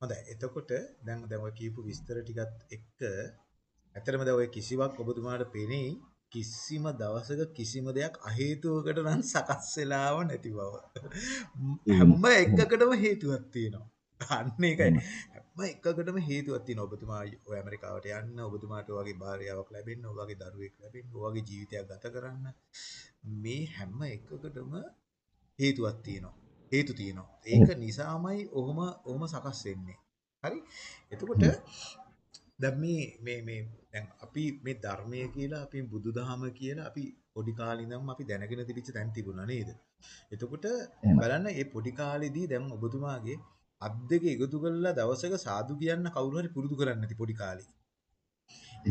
හොඳයි. එතකොට දැන් දැන් ඔය කියපු විස්තර ටිකත් එක්ක ඇත්තටම දැන් ඔය කිසිවක් ඔබතුමාට පෙනෙයි කිසිම දවසක කිසිම දෙයක් අහේතුවකට නම් සකස් වෙලාව නැති බව. හැම එකකටම හේතුවක් තියෙනවා. අන්න ඒකයි. හැම එකකටම හේතුවක් තියෙනවා. ඔබතුමා ඔය ඇමරිකාවට යන්න, ඔබතුමාට ඔයගේ භාර්යාවක් ලැබෙන්න, ඔයගේ දරුවෙක් ලැබෙන්න, ඔයගේ ජීවිතයක් ගත කරන්න මේ හැම එකකටම හේතුවක් තියෙනවා. හේතු තියෙනවා. ඒක නිසාමයි ඔහොම ඔහොම සකස් වෙන්නේ. හරි? එතකොට දැන් මේ මේ මේ දැන් අපි මේ ධර්මය කියලා අපි බුදුදහම කියලා අපි පොඩි කාලේ ඉඳන්ම අපි දැනගෙන තිබිච්ච තැන් තිබුණා නේද? එතකොට බලන්න මේ පොඩි කාලේදී දැන් ඔබතුමාගේ අත් දෙක එකතු කරලා දවසක සාදු කියන්න කවුරු හරි පුරුදු කරන්නේ නැති පොඩි කාලේ.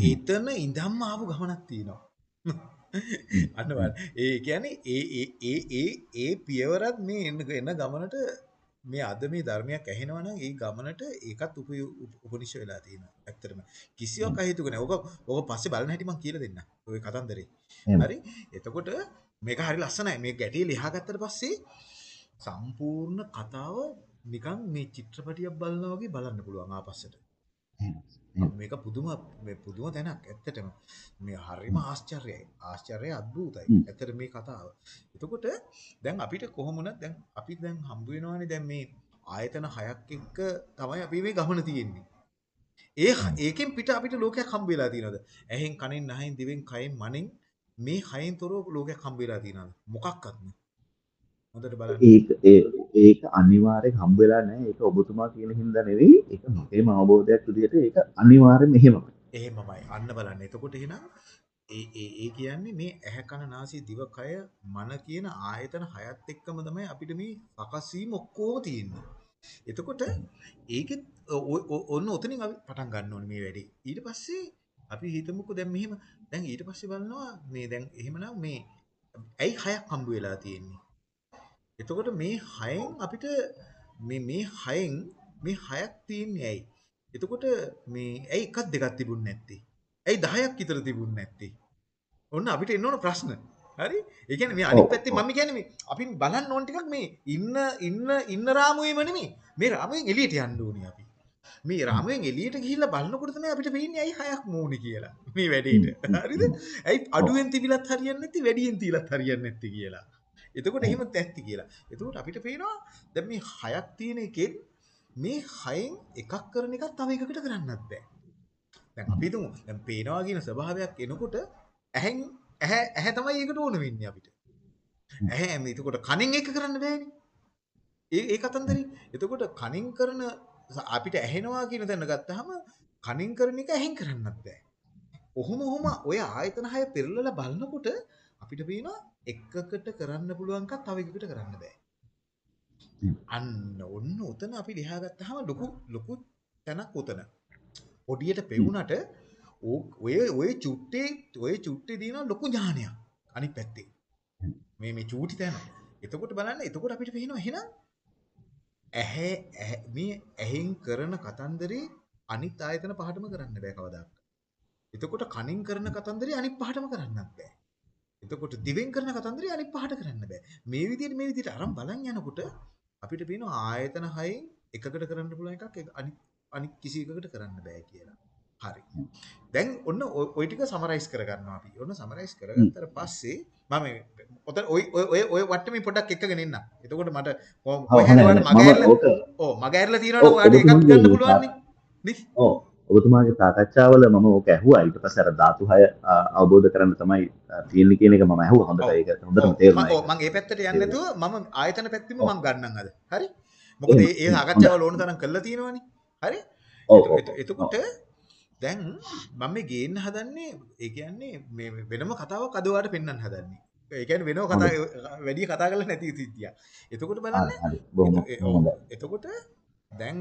එතන ඉඳන්ම ආපු ගමනක් තියෙනවා. අන්න. ඒ කියන්නේ ඒ ඒ ඒ ඒ පියවරත් මේ එන ගමනට මේ අද මේ ධර්මයක් ඇහෙනවා නම් ඒ ගමනට ඒකත් උපනිෂ වෙලා තියෙනවා. ඇත්තටම කිසිවක් අහේතුක නැහැ. ඕක ඕක පස්සේ බලන හැටි මම කියලා දෙන්නම්. ඔය කතන්දරේ. හරි? එතකොට මේක හරි ලස්සනයි. මේ ගැටිය ලියා ගත්තට පස්සේ සම්පූර්ණ කතාව නිකන් මේ චිත්‍රපටියක් බලනවා වගේ බලන්න පුළුවන් ආපස්සට. මේක පුදුම මේ පුදුම තැනක්. ඇත්තටම මේ හරිම ආශ්චර්යයි. ආශ්චර්යයි අద్భుතයි ඇත්තට මේ කතාව. එතකොට දැන් අපිට කොහොමුණත් දැන් අපි දැන් හම්බ වෙනවානේ දැන් මේ ආයතන හයක් එක්ක තමයි අපි මේ ගමන තියෙන්නේ. ඒ ඒකෙන් පිට අපිට ලෝකයක් හම්බ වෙලා තියෙනවද? ඇහෙන් කනෙන් නහෙන් දිවෙන් කයෙන් මනෙන් මේ හයෙන් තොරව ලෝකයක් හම්බ වෙලා තියෙනවද? මොකක්වත් නෑ. හොඳට බලන්න. ඒක ඒක අනිවාර්යෙන් හම්බ වෙලා නැහැ. ඒක ඔබතුමා කියන හින්දා නෙවෙයි. ඒක මගේම අවබෝධයක් විදිහට ඒක අනිවාර්යෙන් එහෙමයි එහෙමමයි. අන්න බලන්න. එතකොට එහෙනම් ඒ ඒ ඒ කියන්නේ මේ ඇහැ කන නාසය දිව කය මන කියන ආයතන හයත් එක්කම තමයි අපිට මේ සකස් වීම ඔක්කොම තියෙන්නේ. එතකොට ඒකෙත් ඔන්න ඔතනින් අපි පටන් ගන්න ඕනේ මේ වැඩේ. ඊට පස්සේ අපි හිතමුකෝ දැන් මෙහෙම. දැන් ඊට පස්සේ බලනවා මේ දැන් එහෙමනම් මේ ඇයි හයක් හම්බ වෙලා තියෙන්නේ? එතකොට මේ හයෙන් අපිට මේ මේ හයෙන් මේ හයක් තියෙන්නේ ඇයි? එතකොට මේ ඇයි එකක් දෙකක් තිබුණ නැත්තේ? ඇයි 10ක් විතර තිබුණ නැත්තේ? ඔන්න අපිට එන්න ඕන ප්‍රශ්න. හරි? ඒ කියන්නේ මේ අනිත් පැත්තේ මම කියන්නේ මේ අපි බලන්න ඕන ටිකක් මේ ඉන්න ඉන්න ඉන්න රාමුවේම නෙමෙයි. මේ රාමුවෙන් එළියට යන්න ඕනේ අපි. මේ රාමුවෙන් එළියට ගිහිල්ලා බලනකොට තමයි අපිට පේන්නේ ඇයි හයක් මූණේ කියලා. මේ වැඩේට. හරිද? ඇයි අඩුවෙන් තිබිලත් හරියන්නේ නැති වැඩියෙන් තියලත් හරියන්නේ නැති කියලා. එතකොට එහෙම ඇත්ති කියලා. එතකොට අපිට පේනවා දැන් මේ හයක් තියෙන එකෙන් මේ හයෙන් එකක් කරන එකක් තව එකකට කරන්නත් බෑ. දැන් අපි හිතමු දැන් පේනවා කියන ස්වභාවයක් එනකොට ඇහෙන් ඇහැ ඇහැ තමයි ඒකට ඕන වෙන්නේ අපිට. ඇහැ මේ එතකොට කනෙන් එක කරන්න බෑනේ. ඒ ඒ කතන්දරේ. එතකොට කනින් කරන අපිට ඇහෙනවා කියන තැන ගත්තාම කනින් කරන එක ඇහෙන් කරන්නත් බෑ. ඔහොම ඔහොම ඔය ආයතන හය පෙරලලා බලනකොට අපිට පේනවා එකකට කරන්න පුළුවන් එකක් තව එකකට කරන්න බෑ. අන්න ඔන්න උතන අපි ලියා ගත්තාම ලොකු ලොකු තැනක් උතන. පොඩියට පෙවුනට ඔය ඔය චුට්ටේ ඔය චුට්ටේ දින ලොකු ඥානයක් අනිත් පැත්තේ. මේ මේ චූටි තැන. එතකොට බලන්න එතකොට අපිට පේනවා එහෙනම් ඇහැ මේ ඇහෙන් කරන කතන්දරේ අනිත් ආයතන පහටම කරන්න බෑ කවදාවත්. එතකොට කනින් කරන කතන්දරේ අනිත් පහටම කරන්නත් බෑ. එතකොට දිවෙන් කරන කතන්දරේ අනිත් පහට කරන්න බෑ. මේ විදිහට මේ විදිහට අරන් බලන් යනකොට අපිට පේනවා ආයතන හයෙන් එකකට කරන්න පුළුවන් එකක් අනිත් අනිත් කිසි එකකට කරන්න බෑ කියලා. හරි. දැන් ඔන්න ওই ටික සමරයිස් කරගන්නවා අපි. ඔන්න සමරයිස් කරගත්තට පස්සේ මම ඔතන ඔය ඔය ඔය වට්ටමේ පොඩ්ඩක් එක්කගෙන ඉන්න. එතකොට මට කොහොමද මග ඇරලා ඔව් මග ඇරලා තියෙනවනේ ඔයාලට එකක් ගන්න පුළුවන් නේ. ඔව් ඔබතුමාගේ සාකච්ඡාවල මම ඕක ඇහුවා. ඊට පස්සේ අර ධාතු හය අවබෝධ කරන්න තමයි තියෙන්නේ කියන එක මම ඇහුවා. හොඳට ඒක හොඳටම තේරුණා මම ඒ පැත්තට යන්නේ නැතුව මම ආයතන පැත්තෙම මම ගන්නම් අද. හරි? මොකද ඒ සාකච්ඡාවල ඕන තරම් කරලා තියෙනවනේ. හරි? එතකොට දැන් මම මේ ගේන්න හදන්නේ ඒ කියන්නේ මේ වෙනම කතාවක් අද ඔයාලට පෙන්වන්න හදන්නේ. ඒ කියන්නේ වෙනම කතා වැඩි කතා කරලා නැති සිද්ධියක්. එතකොට බලන්න. එතකොට දැන්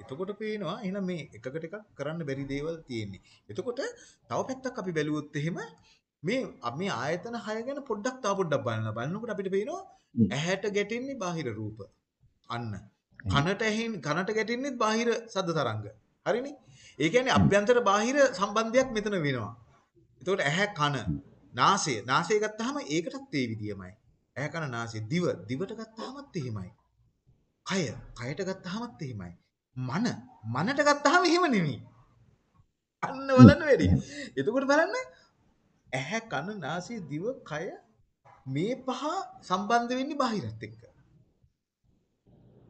එතකොට පේනවා එහෙනම් මේ එකකට එකක් කරන්න බැරි දේවල් තියෙන්නේ. එතකොට තව පැත්තක් අපි බැලුවොත් එහෙම මේ මේ ආයතන 6 ගැන පොඩ්ඩක් තව පොඩ්ඩක් බලන්න. බලනකොට අපිට පේනවා ඇහැට ගැටෙන්නේ බාහිර රූප. අන්න. කනට ඇහෙන කනට ගැටෙන්නේ බාහිර ශබ්ද තරංග. හරිනේ? ඒ කියන්නේ අභ්‍යන්තර බාහිර සම්බන්ධයක් මෙතන වෙනවා. එතකොට ඇහැ කන නාසය නාසය ගත්තාම ඒකටත් ඒ විදියමයි. ඇහැ කන නාසය දිව දිවට ගත්තාමත් එහෙමයි. කය කයට ගත්තාමත් එහෙමයි. මන මනට ගත්තාම එහෙම නෙමෙයි. අන්න බලන්න වැඩි. එතකොට බලන්න ඇහැ කන නාසය දිව කය මේ පහ සම්බන්ධ වෙන්නේ බාහිරත් එක්ක.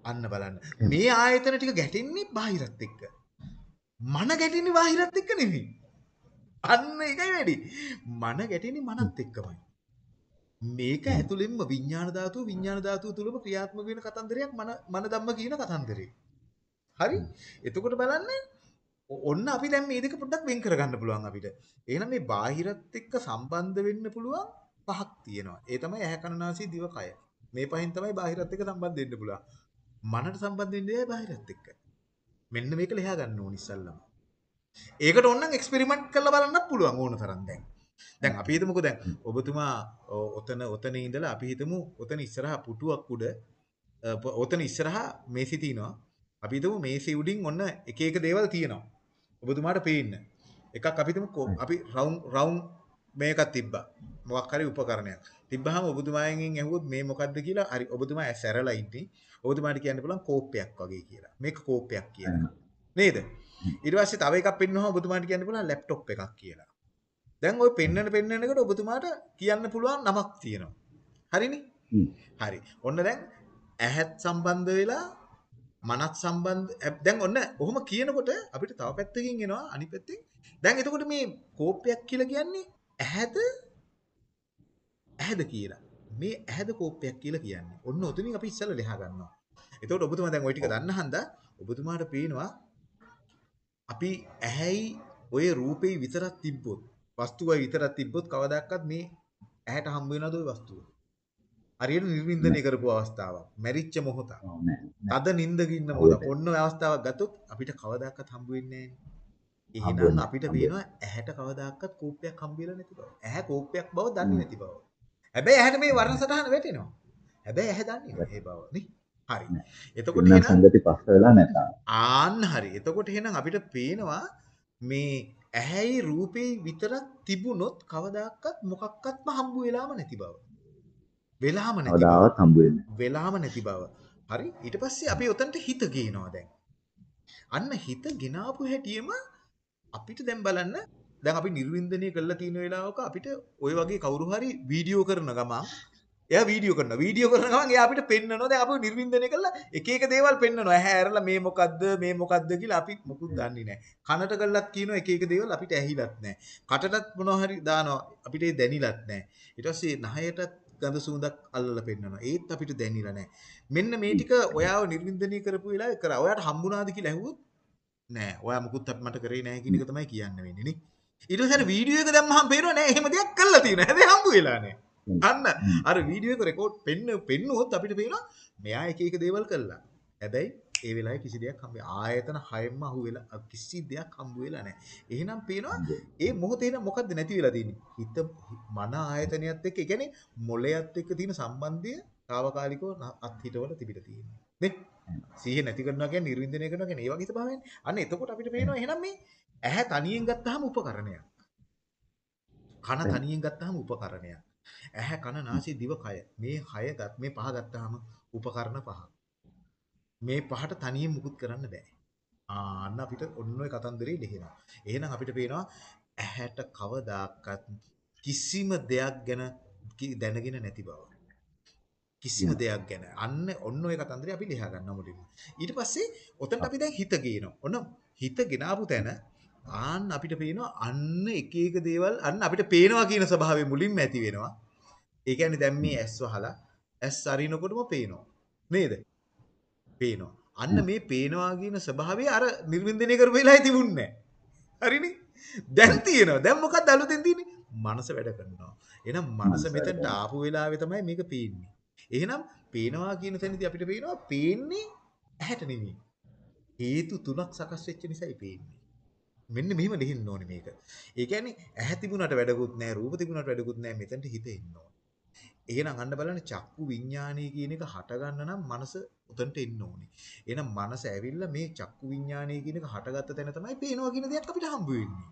අන්න බලන්න. මේ ආයතන ටික ගැටෙන්නේ බාහිරත් එක්ක. මන ගැටෙන්නේ බාහිරත් එක්ක නෙමෙයි. අන්න ඒකයි වැඩි. මන ගැටෙන්නේ මනත් එක්කමයි. මේක ඇතුළෙන්ම විඥාන ධාතුව විඥාන ධාතුව තුලම ක්‍රියාත්මක වෙන කතන්දරයක් මන මන ධම්ම කියන කතන්දරේ. හරි? එතකොට බලන්න ඔන්න අපි දැන් මේ දෙක පොඩ්ඩක් වෙන් කරගන්න පුළුවන් අපිට. එහෙනම් මේ බාහිරත් එක්ක සම්බන්ධ වෙන්න පුළුවන් පහක් තියෙනවා. ඒ තමයි ඇහැ කන නාසය දිව කය. මේ පහෙන් තමයි බාහිරත් එක්ක සම්බන්ධ වෙන්න පුළුවන්. මනට සම්බන්ධ වෙන්නේ බාහිරත් එක්ක. මෙන්න මේක ලියා ගන්න ඕනි ඉස්සල්ලාම. ඒකට ඕනනම් එක්ස්පෙරිමන්ට් කරලා බලන්නත් පුළුවන් ඕන තරම් දැන්. දැන් අපි හිතමුකෝ දැන් ඔබතුමා ඔතන ඔතන ඉඳලා අපි හිතමු ඔතන ඉස්සරහා පුටුවක් උඩ ඔතන ඉස්සරහා මේසි තියෙනවා. අපි හිතමු මේසි උඩින් ඔන්න එක එක දේවල් තියෙනවා. ඔබතුමාට පේන්න. එකක් අපි හිතමු අපි රවුම් රවුම් මේකක් තිබ්බා. මොකක් හරි උපකරණයක්. තිබ්බහම ඔබතුමාගෙන් ඇහුවොත් මේ මොකද්ද කියලා හරි ඔබතුමා ඇස් ඇරලා ඉන්නේ. ඔබතුමාට කියන්න පුළුවන් කෝප්පයක් වගේ කියලා. මේක කෝප්පයක් කියලා. නේද? ඊට පස්සේ තව එකක් පෙන්වනවා ඔබතුමාට කියන්න පුළුවන් ලැප්ටොප් එකක් කියලා. දැන් ওই පෙන්නන පෙන්නනකොට ඔබතුමාට කියන්න පුළුවන් නමක් තියෙනවා. හරිනේ? හරි. ඔන්න දැන් ඇහත් සම්බන්ධ වෙලා මනත් සම්බන්ධ දැන් ඔන්න ඔහොම කියනකොට අපිට තව පැත්තකින් එනවා අනිත් පැත්තෙන්. දැන් එතකොට මේ කෝපයක් කියලා කියන්නේ ඇහැද ඇහැද කියලා. මේ ඇහැද කෝපයක් කියලා කියන්නේ. ඔන්න ඔතනින් අපි ඉස්සෙල්ලා ලියා ගන්නවා. එතකොට ඔබතුමා දැන් ওই ටික දන්න හන්දා ඔබතුමාට පේනවා අපි ඇහැයි ඔය රූපේ විතරක් තිබ්බොත් වස්තුවයි විතරක් තිබ්බොත් කවදාවත් මේ ඇහැට හම්බ වෙනවද ওই වස්තුව? හරියට නිර්වින්දනය කරපු අවස්ථාවක්. මැරිච්ච මොහොත. තද නින්දක ඉන්න මොහොත. ඔන්න අවස්ථාවක් ගත්තොත් අපිට කවදාවත් හම්බ වෙන්නේ. එහෙනම් අපිට පේනවා ඇහැට කවදාවත් කෝපයක් හම්බ වෙලා නැති බව. ඇහැ කෝපයක් බව දන්නේ නැති බව. හැබැයි ඇහැට මේ වර්ණ සටහන වැටෙනවා. හැබැයි ඇහැ දන්නේ නැහැ බව නේ. හරි. එතකොට එහෙනම් සංගති පස්ස වෙලා නැතා. ආන්න හරි. එතකොට එහෙනම් අපිට පේනවා මේ ඇහැයි රූපේ විතරක් තිබුණොත් කවදාකවත් මොකක්වත්ම හම්බ වෙලාම නැති බව. වෙලාම නැති බව. හම්බ වෙලාම නැති බව. හරි. ඊට පස්සේ අපි උතන්ට හිත ගේනවා දැන්. අන්න හිත ගෙනාපු හැටියෙම අපිට දැන් බලන්න දැන් අපි නිර්වින්දනය කරලා තියෙන වෙලාවක අපිට ওই වගේ කවුරු හරි වීඩියෝ කරන ගමන් එයා වීඩියෝ කරනවා. වීඩියෝ කරන ගමන් එයා අපිට පෙන්නනවා. දැන් අපි නිර්වින්දනය කළා එක එක දේවල් පෙන්නනවා. ඇහැ ඇරලා මේ මොකද්ද මේ මොකද්ද කියලා අපි මොකුත් දන්නේ නැහැ. කනට කළත් කියනවා එක එක දේවල් අපිට ඇහිලත් නැහැ. කටටත් මොනවා හරි දානවා. අපිට ඒ දැනිලත් නැහැ. ඊට පස්සේ නහයටත් ගඳ සුවඳක් අල්ලලා පෙන්නනවා. ඒත් අපිට දැනිලා නැහැ. මෙන්න මේ ටික ඔයාව නිර්වින්දනය කරපු වෙලාවේ කරා. ඔයාට හම්බුණාද කියලා ඇහුවොත් නෑ. ඔයා මුකුත් මට කරේ නැහැ කියන එක තමයි කියන්න වෙන්නේ නේ. ඊට පස්සේ වීඩියෝ එක දැම්මහම පේනවා නෑ එහෙම දෙයක් කළා තියෙනවා. හැබැයි හම්බ වෙලා නෑ. අන්න අර වීඩියෝ එක රෙකෝඩ් පෙන්න පෙන්නුවොත් අපිට පේනවා මෙයා එක එක දේවල් කළා. හැබැයි ඒ වෙලාවේ කිසි දෙයක් හම්බ ආයතන හයෙන්ම අහු වෙලා කිසි දෙයක් හම්බ වෙලා නැහැ. එහෙනම් පේනවා ඒ මොහොතේ එහෙනම් මොකද්ද නැති වෙලා තියෙන්නේ? හිත මන ආයතනයත් එක්ක, ඒ කියන්නේ මොළයත් එක්ක තියෙන සම්බන්ධය తాවකාලිකව අත්හිටවල තිබිලා තියෙනවා. නේ? සිහිය නැති කරනවා කියන්නේ නිර්වින්දනය කරනවා කියන්නේ ඒ වගේ ස්වභාවයනේ. අන්න එතකොට අපිට පේනවා එහෙනම් මේ ඇහැ තනියෙන් ගත්තාම උපකරණයක්. කන තනියෙන් ගත්තාම උපකරණයක්. ඇහැ කන නාසය දිව කය. මේ හය ගත් මේ පහ ගත්තාම උපකරණ පහ. මේ පහට තනියෙන් මුකුත් කරන්න බෑ. ආන්න අපිට ඔන්න ඔය කතන්දරේ ලිහිනවා. එහෙනම් අපිට පේනවා ඇහැට කවදාකත් කිසිම දෙයක් ගැන දැනගෙන නැති බව. කිසිම දෙයක් ගැන. අන්න ඔන්න ඔය කතන්දරේ අපි ලියා ගන්නවා මුලින්ම. ඊට පස්සේ ඔතනට අපි දැන් හිත ගේනවා. ඔන්න හිත ගෙනාවු තැන ආන්න අපිට පේනවා අන්න එක එක දේවල් අන්න අපිට පේනවා කියන ස්වභාවය මුලින්ම ඇති වෙනවා. ඒ කියන්නේ දැන් මේ ඇස් වහලා ඇස් අරිනකොටම පේනවා. නේද? පේනවා. අන්න මේ පේනවා කියන ස්වභාවය අර නිර්වින්දනය කරපු වෙලාවේ තිබුණේ නැහැ. හරිනේ? දැන් තියෙනවා. දැන් මොකක්ද අලුතෙන් තියෙන්නේ? මනස වැඩ කරනවා. එහෙනම් මනස මෙතනට ආපු වෙලාවේ තමයි මේක පේන්නේ. එහෙනම් පේනවා කියන තැනදී අපිට පේනවා පේන්නේ ඇහැට නෙමෙයි. හේතු තුනක් සකස් වෙච්ච නිසායි පේන්නේ. මෙන්න මෙහෙම ලිහින්න ඕනේ මේක. ඒ කියන්නේ ඇහැ තිබුණාට වැඩකුත් නැහැ, රූප තිබුණාට වැඩකුත් නැහැ. මෙතනට හිත එන්න ඕනේ. එහෙනම් අන්න බලන්න චක්කු විඥානය කියන එක හට ගන්න නම් මනස උතන්ට එන්න ඕනේ. එහෙනම් මනස ඇවිල්ලා මේ චක්කු විඥානය කියන එක හටගත්ත තැන තමයි පේනවා කියන දෙයක් අපිට හම්බ වෙන්නේ.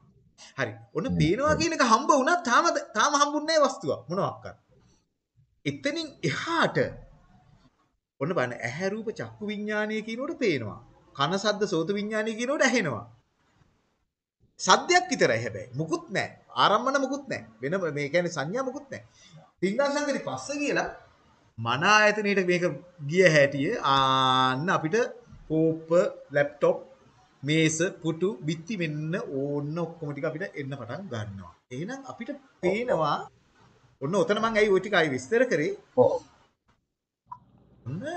හරි. ඔන්න පේනවා කියන එක හම්බ වුණා තාම තාම හම්බුන්නේ නැහැ වස්තුවක් මොනවාක්වත්. එතනින් එහාට ඔන්න බලන්න ඇහැ රූප චක්කු විඥානය කියනකොට පේනවා. කන සද්ද සෝත විඥානය කියනකොට ඇහෙනවා. සද්දයක් විතරයි හැබැයි. මුකුත් නැහැ. ආරම්මන මුකුත් නැහැ. වෙන මේ කියන්නේ සංඥා මුකුත් නැහැ. තිංගන් සංගති පස්ස කියලා මන ආයතනයේට මේක ගිය හැටිය ආන්න අපිට කෝප්ප ලැප්ටොප් මේස පුටු බිත්ති මෙන්න ඕන්න ඔක්කොම ටික අපිට එන්න පටන් ගන්නවා. එහෙනම් අපිට පේනවා ඔන්න ඔතන මම ඇයි ওই ටික අයි විස්තර කරේ ඔව්.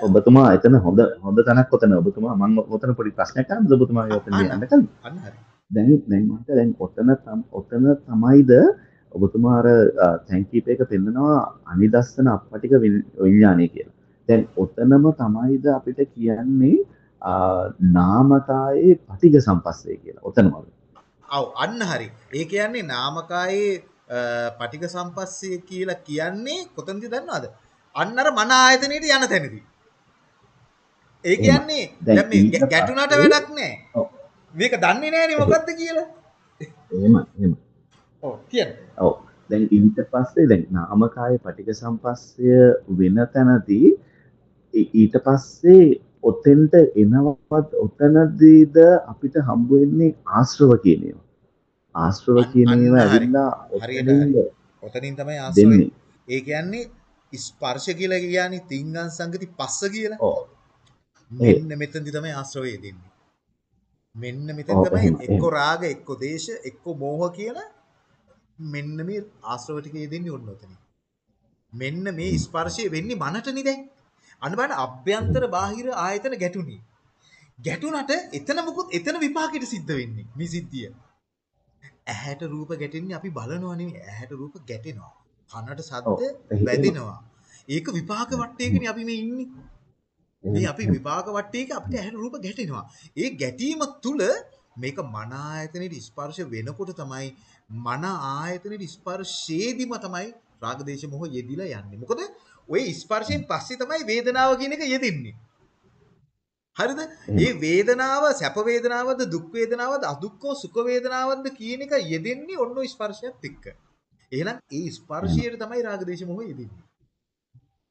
ඔබතුමා එතන හොඳ හොඳ තැනක් ඔතන ඔබතුමා මම ඔතන පොඩි ප්‍රශ්නයක් අහන්නද ඔබතුමාගේ ඔතන අහන්න. යන්න කලින් අන්න හරි. දැන් දැන් මට දැන් ඔතන තම- ඔතන තමයිද ඔබතුමා අර තැන්කීප එක පෙන්නනවා අනිදස්සන අපටික විඤ්- විඥානය කියලා. දැන් ඔතනම තමයිද අපිට කියන්නේ නාමකායේ පටිඝ සම්පස්සේ කියලා. ඔතනම. ඔව් අන්න හරි. ඒ කියන්නේ නාමකායේ අ, පටිඝ සම්පස්සේ කියලා කියන්නේ කොතනද දන්නවද? අන්න අර මන ආයතනයේට යන තැනදී. ඒ කියන්නේ දැන් දැන් මේ ඊට ගැ- ගැටුණට පස්සේ- වැඩක් නැහැ. මේක දන්නේ නැහැනේ මොකද්ද කියලා. එහෙම එහෙම. ඔව් කියන්න. ඔව්. දැන් ඊට පස්සේ දැන් නාමකායේ පටිඝ සම්පස්සය වෙන තැනදී ඊට පස්සේ ඔතෙන්ට එනවත් ඔතනදීද අපිට හම්බ වෙන්නේ ආශ්‍රව කියන ඒවා. ආශ්‍රව කියන ඒවා. ඇවිල්ලා ඔතනින් තමයි. දෙන්නේ. ඒ කියන්නේ ස්පර්ශ කියලා කියන්නේ තිංගන් සංගති පස්ස කියලා. ඔව්. මෙන්න මෙතනදි තමයි ආශ්‍රවය දෙන්නේ. මෙන්න මෙතන තමයි එක්ක. රාග එක්ක දේශ එක්ක මෝහ කියලා මෙන්න මේ ආශ්‍රව ටික දෙන්නේ ඔන්න ඔතන. මෙන්න මේ ස්පර්ශය වෙන්නේ මනටනේ දැන්. අන්න බලන්න අභ්‍යන්තර බාහිර ආයතන ගැටුණි. ගැටුණට එතන මොකුත් එතන විපාකෙට සිද්ධ වෙන්නේ මේ සිද්ධිය. ඇහැට රූප ගැටෙන්නේ අපි බලනවා නෙමෙයි ඇහැට රූප ගැටෙනවා. කනට. ශබ්ද. වැදෙනවා. ඒක විපාක වටේකනේ අපි මේ ඉන්නේ. මේ අපි. විපාක වටේක අපිට ඇහෙන රූප ගැටෙනවා. ඒ ගැටීම තුල මේක මන ආයතනෙට ස්පර්ශ වෙනකොට තමයි මන ආයතනෙට ස්පර්ශයේදීම තමයි රාග දේශ මොහ යෙදිලා යන්නේ. මොකද ওই ස්පර්ශයෙන් පස්සේ තමයි වේදනාව කියන එක යෙදෙන්නේ. හරිද? ඒ වේදනාව සැප වේදනාවද දුක් වේදනාවද අදුක්කෝ සුඛ වේදනාවද කියන එක යෙදෙන්නේ ඔන්න ස්පර්ශයත් එක්ක. එහෙනම් ඒ ස්පර්ශයට තමයි රාග දේශ මොහ යෙදෙන්නේ.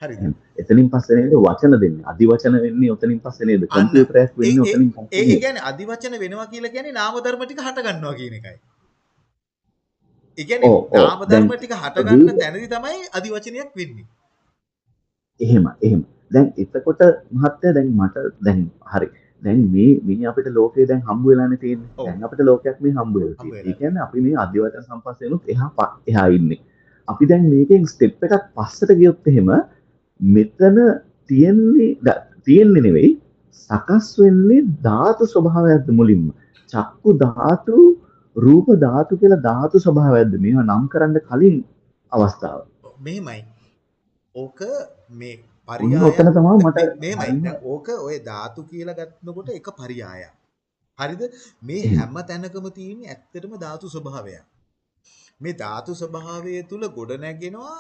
හරිද? එතනින් පස්සේ නේද වචන දෙන්නේ. අදි වචන වෙන්නේ ඔතනින් පස්සේ නේද? අන්න. කම්පියුටරයක් වෙන්නේ ඔතනින් පස්සේ. ඒ? කියන්නේ අදිවචන වෙනවා කියලා කියන්නේ නාම ධර්ම ටික හට ගන්නවා කියන එකයි. ඒ කියන්නේ. නාම ධර්ම ටික හට ගන්න තැනදී තමයි අදිවචනයක් වෙන්නේ. එහෙම එහෙම. දැන් එතකොට මහත්තයා දැන් මට දැන් හරි. දැන් මේ මේ අපිට ලෝකේ දැන් හම්බ වෙලානේ තියෙන්නේ. දැන් අපිට ලෝකයක් මේ හම්බ වෙලා තියෙන්නේ. ඒ කියන්නේ අපි මේ අධ්‍යවචන සම්පස්සෙනුත් එහා ප- එහා ඉන්නේ. අපි දැන් මේකෙන් ස්ටෙප් එකක් පස්සට ගියොත් එහෙම මෙතන තියෙන්නේ තියෙන්නේ නෙවෙයි සකස් වෙන්නේ ධාතු ස්වභාවයක්ද මුලින්ම. චක්කු ධාතු, රූප ධාතු කියලා ධාතු ස්වභාවයක්ද මේවා නම් කරන්න කලින් අවස්ථාව. මෙහෙමයි. ඕක මේ ඔන්න ඔතන පරියාය තමයි මට මෙහෙමයි. ඕක ඔය ධාතු කියලා ගන්නකොට එක පරියායක්. හරිද? මේ. හැම තැනකම තියෙන ඇත්තටම ධාතු ස්වභාවයක්. මේ ධාතු ස්වභාවය තුල ගොඩ නැගෙනවා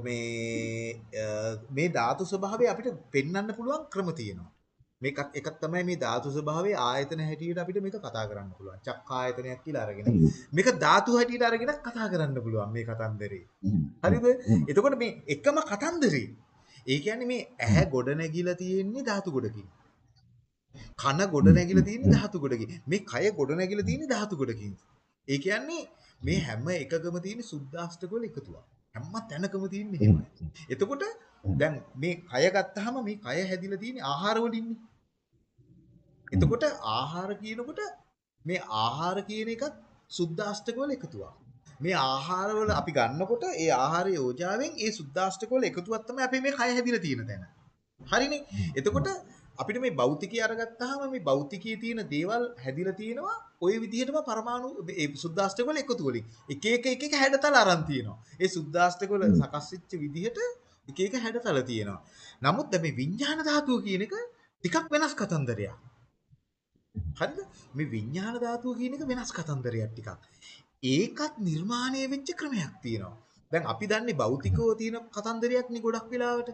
මේ මේ ධාතු ස්වභාවය අපිට පෙන්වන්න පුළුවන් ක්‍රම තියෙනවා. මේකක් එකක් තමයි මේ ධාතු ස්වභාවයේ ආයතන හැටියට අපිට මේක කතා කරන්න පුළුවන්. චක්කායතනයක් කියලා අරගෙන. මේක ධාතු හැටියට අරගෙන කතා කරන්න පුළුවන් මේ කතන්දරේ. හරිද? එතකොට මේ එකම කතන්දරේ. ඒ කියන්නේ මේ ඇහැ ගොඩ නැගිලා තියෙන්නේ ධාතු ගොඩකින්. කන ගොඩ නැගිලා තියෙන්නේ ධාතු ගොඩකින්. මේ කය ගොඩ නැගිලා තියෙන්නේ ධාතු ගොඩකින්. ඒ කියන්නේ මේ හැම එකකම තියෙන සුද්දාෂ්ටක වල එකතුවක්. හැම තැනකම තියෙන්නේ එහෙමයි. එතකොට දැන් මේ කය ගත්තාම මේ කය හැදිලා තියෙන්නේ ආහාර වලින්නේ. එතකොට ආහාර කියනකොට මේ ආහාර කියන එකත් සුද්දාෂ්ටක වල එකතුවක්. මේ ආහාර වල අපි ගන්නකොට ඒ ආහාරයේ යෝජාවෙන් ඒ සුද්දාෂ්ටක වල එකතුවක් තමයි අපේ මේ කය හැදිලා තියෙන තැන. හරිනේ? එතකොට අපිට මේ භෞතිකය අරගත්තාම මේ භෞතිකයේ තියෙන දේවල් හැදිලා තියෙනවා ওই විදිහටම පරමාණු ඒ සුද්දාෂ්ටක වල එකතු වලින්. එක එක එක එක හැඩතල අරන් තියෙනවා. ඒ සුද්දාෂ්ටක වල සකස් වෙච්ච විදිහට එක එක හැඩතල තියෙනවා. නමුත් දැන් මේ විඤ්ඤාණ ධාතුව කියන එක ටිකක් වෙනස් කතන්දරයක්. හරිද? මේ විඤ්ඤාණ ධාතුව කියන එක වෙනස් කතන්දරයක් ටිකක්. ඒකත් නිර්මාණය වෙච්ච ක්‍රමයක් තියෙනවා. දැන් අපි දන්නේ භෞතිකව තියෙන කතන්දරයක්නේ ගොඩක් වෙලාවට.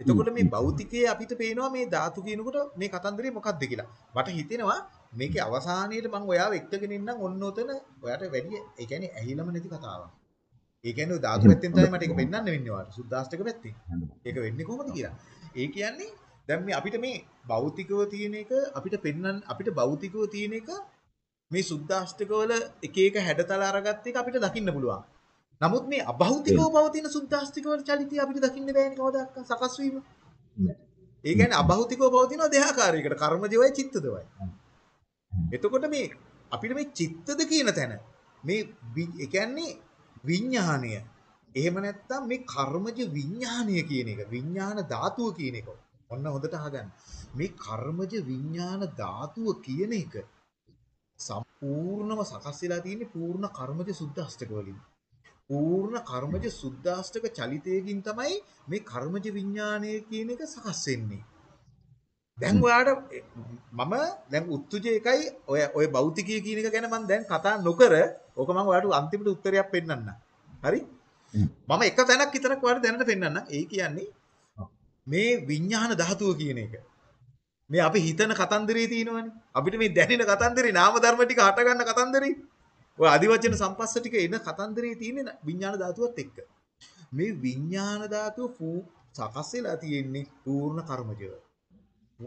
එතකොට මේ භෞතිකයේ අපිට පේනවා මේ ධාතු කියනකොට මේ කතන්දරේ මොකක්ද කියලා. මට හිතෙනවා මේකේ අවසානයේට මම ඔයාව එක්කගෙන ඉන්නම් ඔන්න ඔතන ඔයාට වැඩි ඒ කියන්නේ ඇහිලම නැති කතාවක්. ඒ කියන්නේ ධාතු පැත්තෙන් තමයි මට ඒක පෙන්වන්න වෙන්නේ ඔයාලට. සුද්දාස්තක පැත්තෙන්. ඒක වෙන්නේ කොහොමද කියලා. ඒ කියන්නේ දැන් මේ අපිට මේ භෞතිකව තියෙන එක අපිට පෙන්වන්න අපිට භෞතිකව තියෙන එක මේ සුද්දාෂ්ටකවල එක එක හැඩතල අරගත්ත එක අපිට දකින්න පුළුවන්. නමුත් මේ අභෞතිකව පවතින සුද්දාෂ්ටිකවල චලිතය අපිට දකින්න බෑනේ කවදාවත් සකස් වීම. ඒ කියන්නේ අභෞතිකව පවතින දෙආකාරයකට කර්මජවයි චිත්තදවයි. එතකොට මේ අපිට මේ චිත්තද කියන තැන මේ ඒ කියන්නේ විඥාණය. එහෙම නැත්නම් මේ කර්මජ විඥාණය කියන එක විඥාන ධාතුව කියන එක. ඔන්න හොඳට අහගන්න. මේ කර්මජ විඥාන ධාතුව කියන එක සම්පූර්ණව සකස් වෙලා තියෙන්නේ පූර්ණ කර්මජ සුද්ධාෂ්ටක වලින් පූර්ණ කර්මජ සුද්ධාෂ්ටක චලිතයකින් තමයි මේ කර්මජ විඥාණය කියන එක සකස් වෙන්නේ දැන් ඔයාට මම දැන් උත්තුජ එකයි ඔය ඔය භෞතිකය කියන එක ගැන මම දැන් කතා නොකර ඕක මම ඔයාට අන්තිමට උත්තරයක් පෙන්නන්න. හරි? මම එක තැනක් විතරක් ඔයාලට දැනට පෙන්නන්න. ඒ කියන්නේ මේ විඥාන ධාතුව කියන එක. මේ අපි හිතන කතන්දරේ තියෙනවනේ. අපිට මේ දැනෙන කතන්දරේ නාම ධර්ම ටික හට ගන්න කතන්දරේ. ඔය අදිවචන සම්පස්ස ටික එන කතන්දරේ තියෙන විඥාන ධාතුවත් එක්ක. මේ විඥාන ධාතුව සකස් වෙලා තියෙන්නේ පූර්ණ කර්මජව.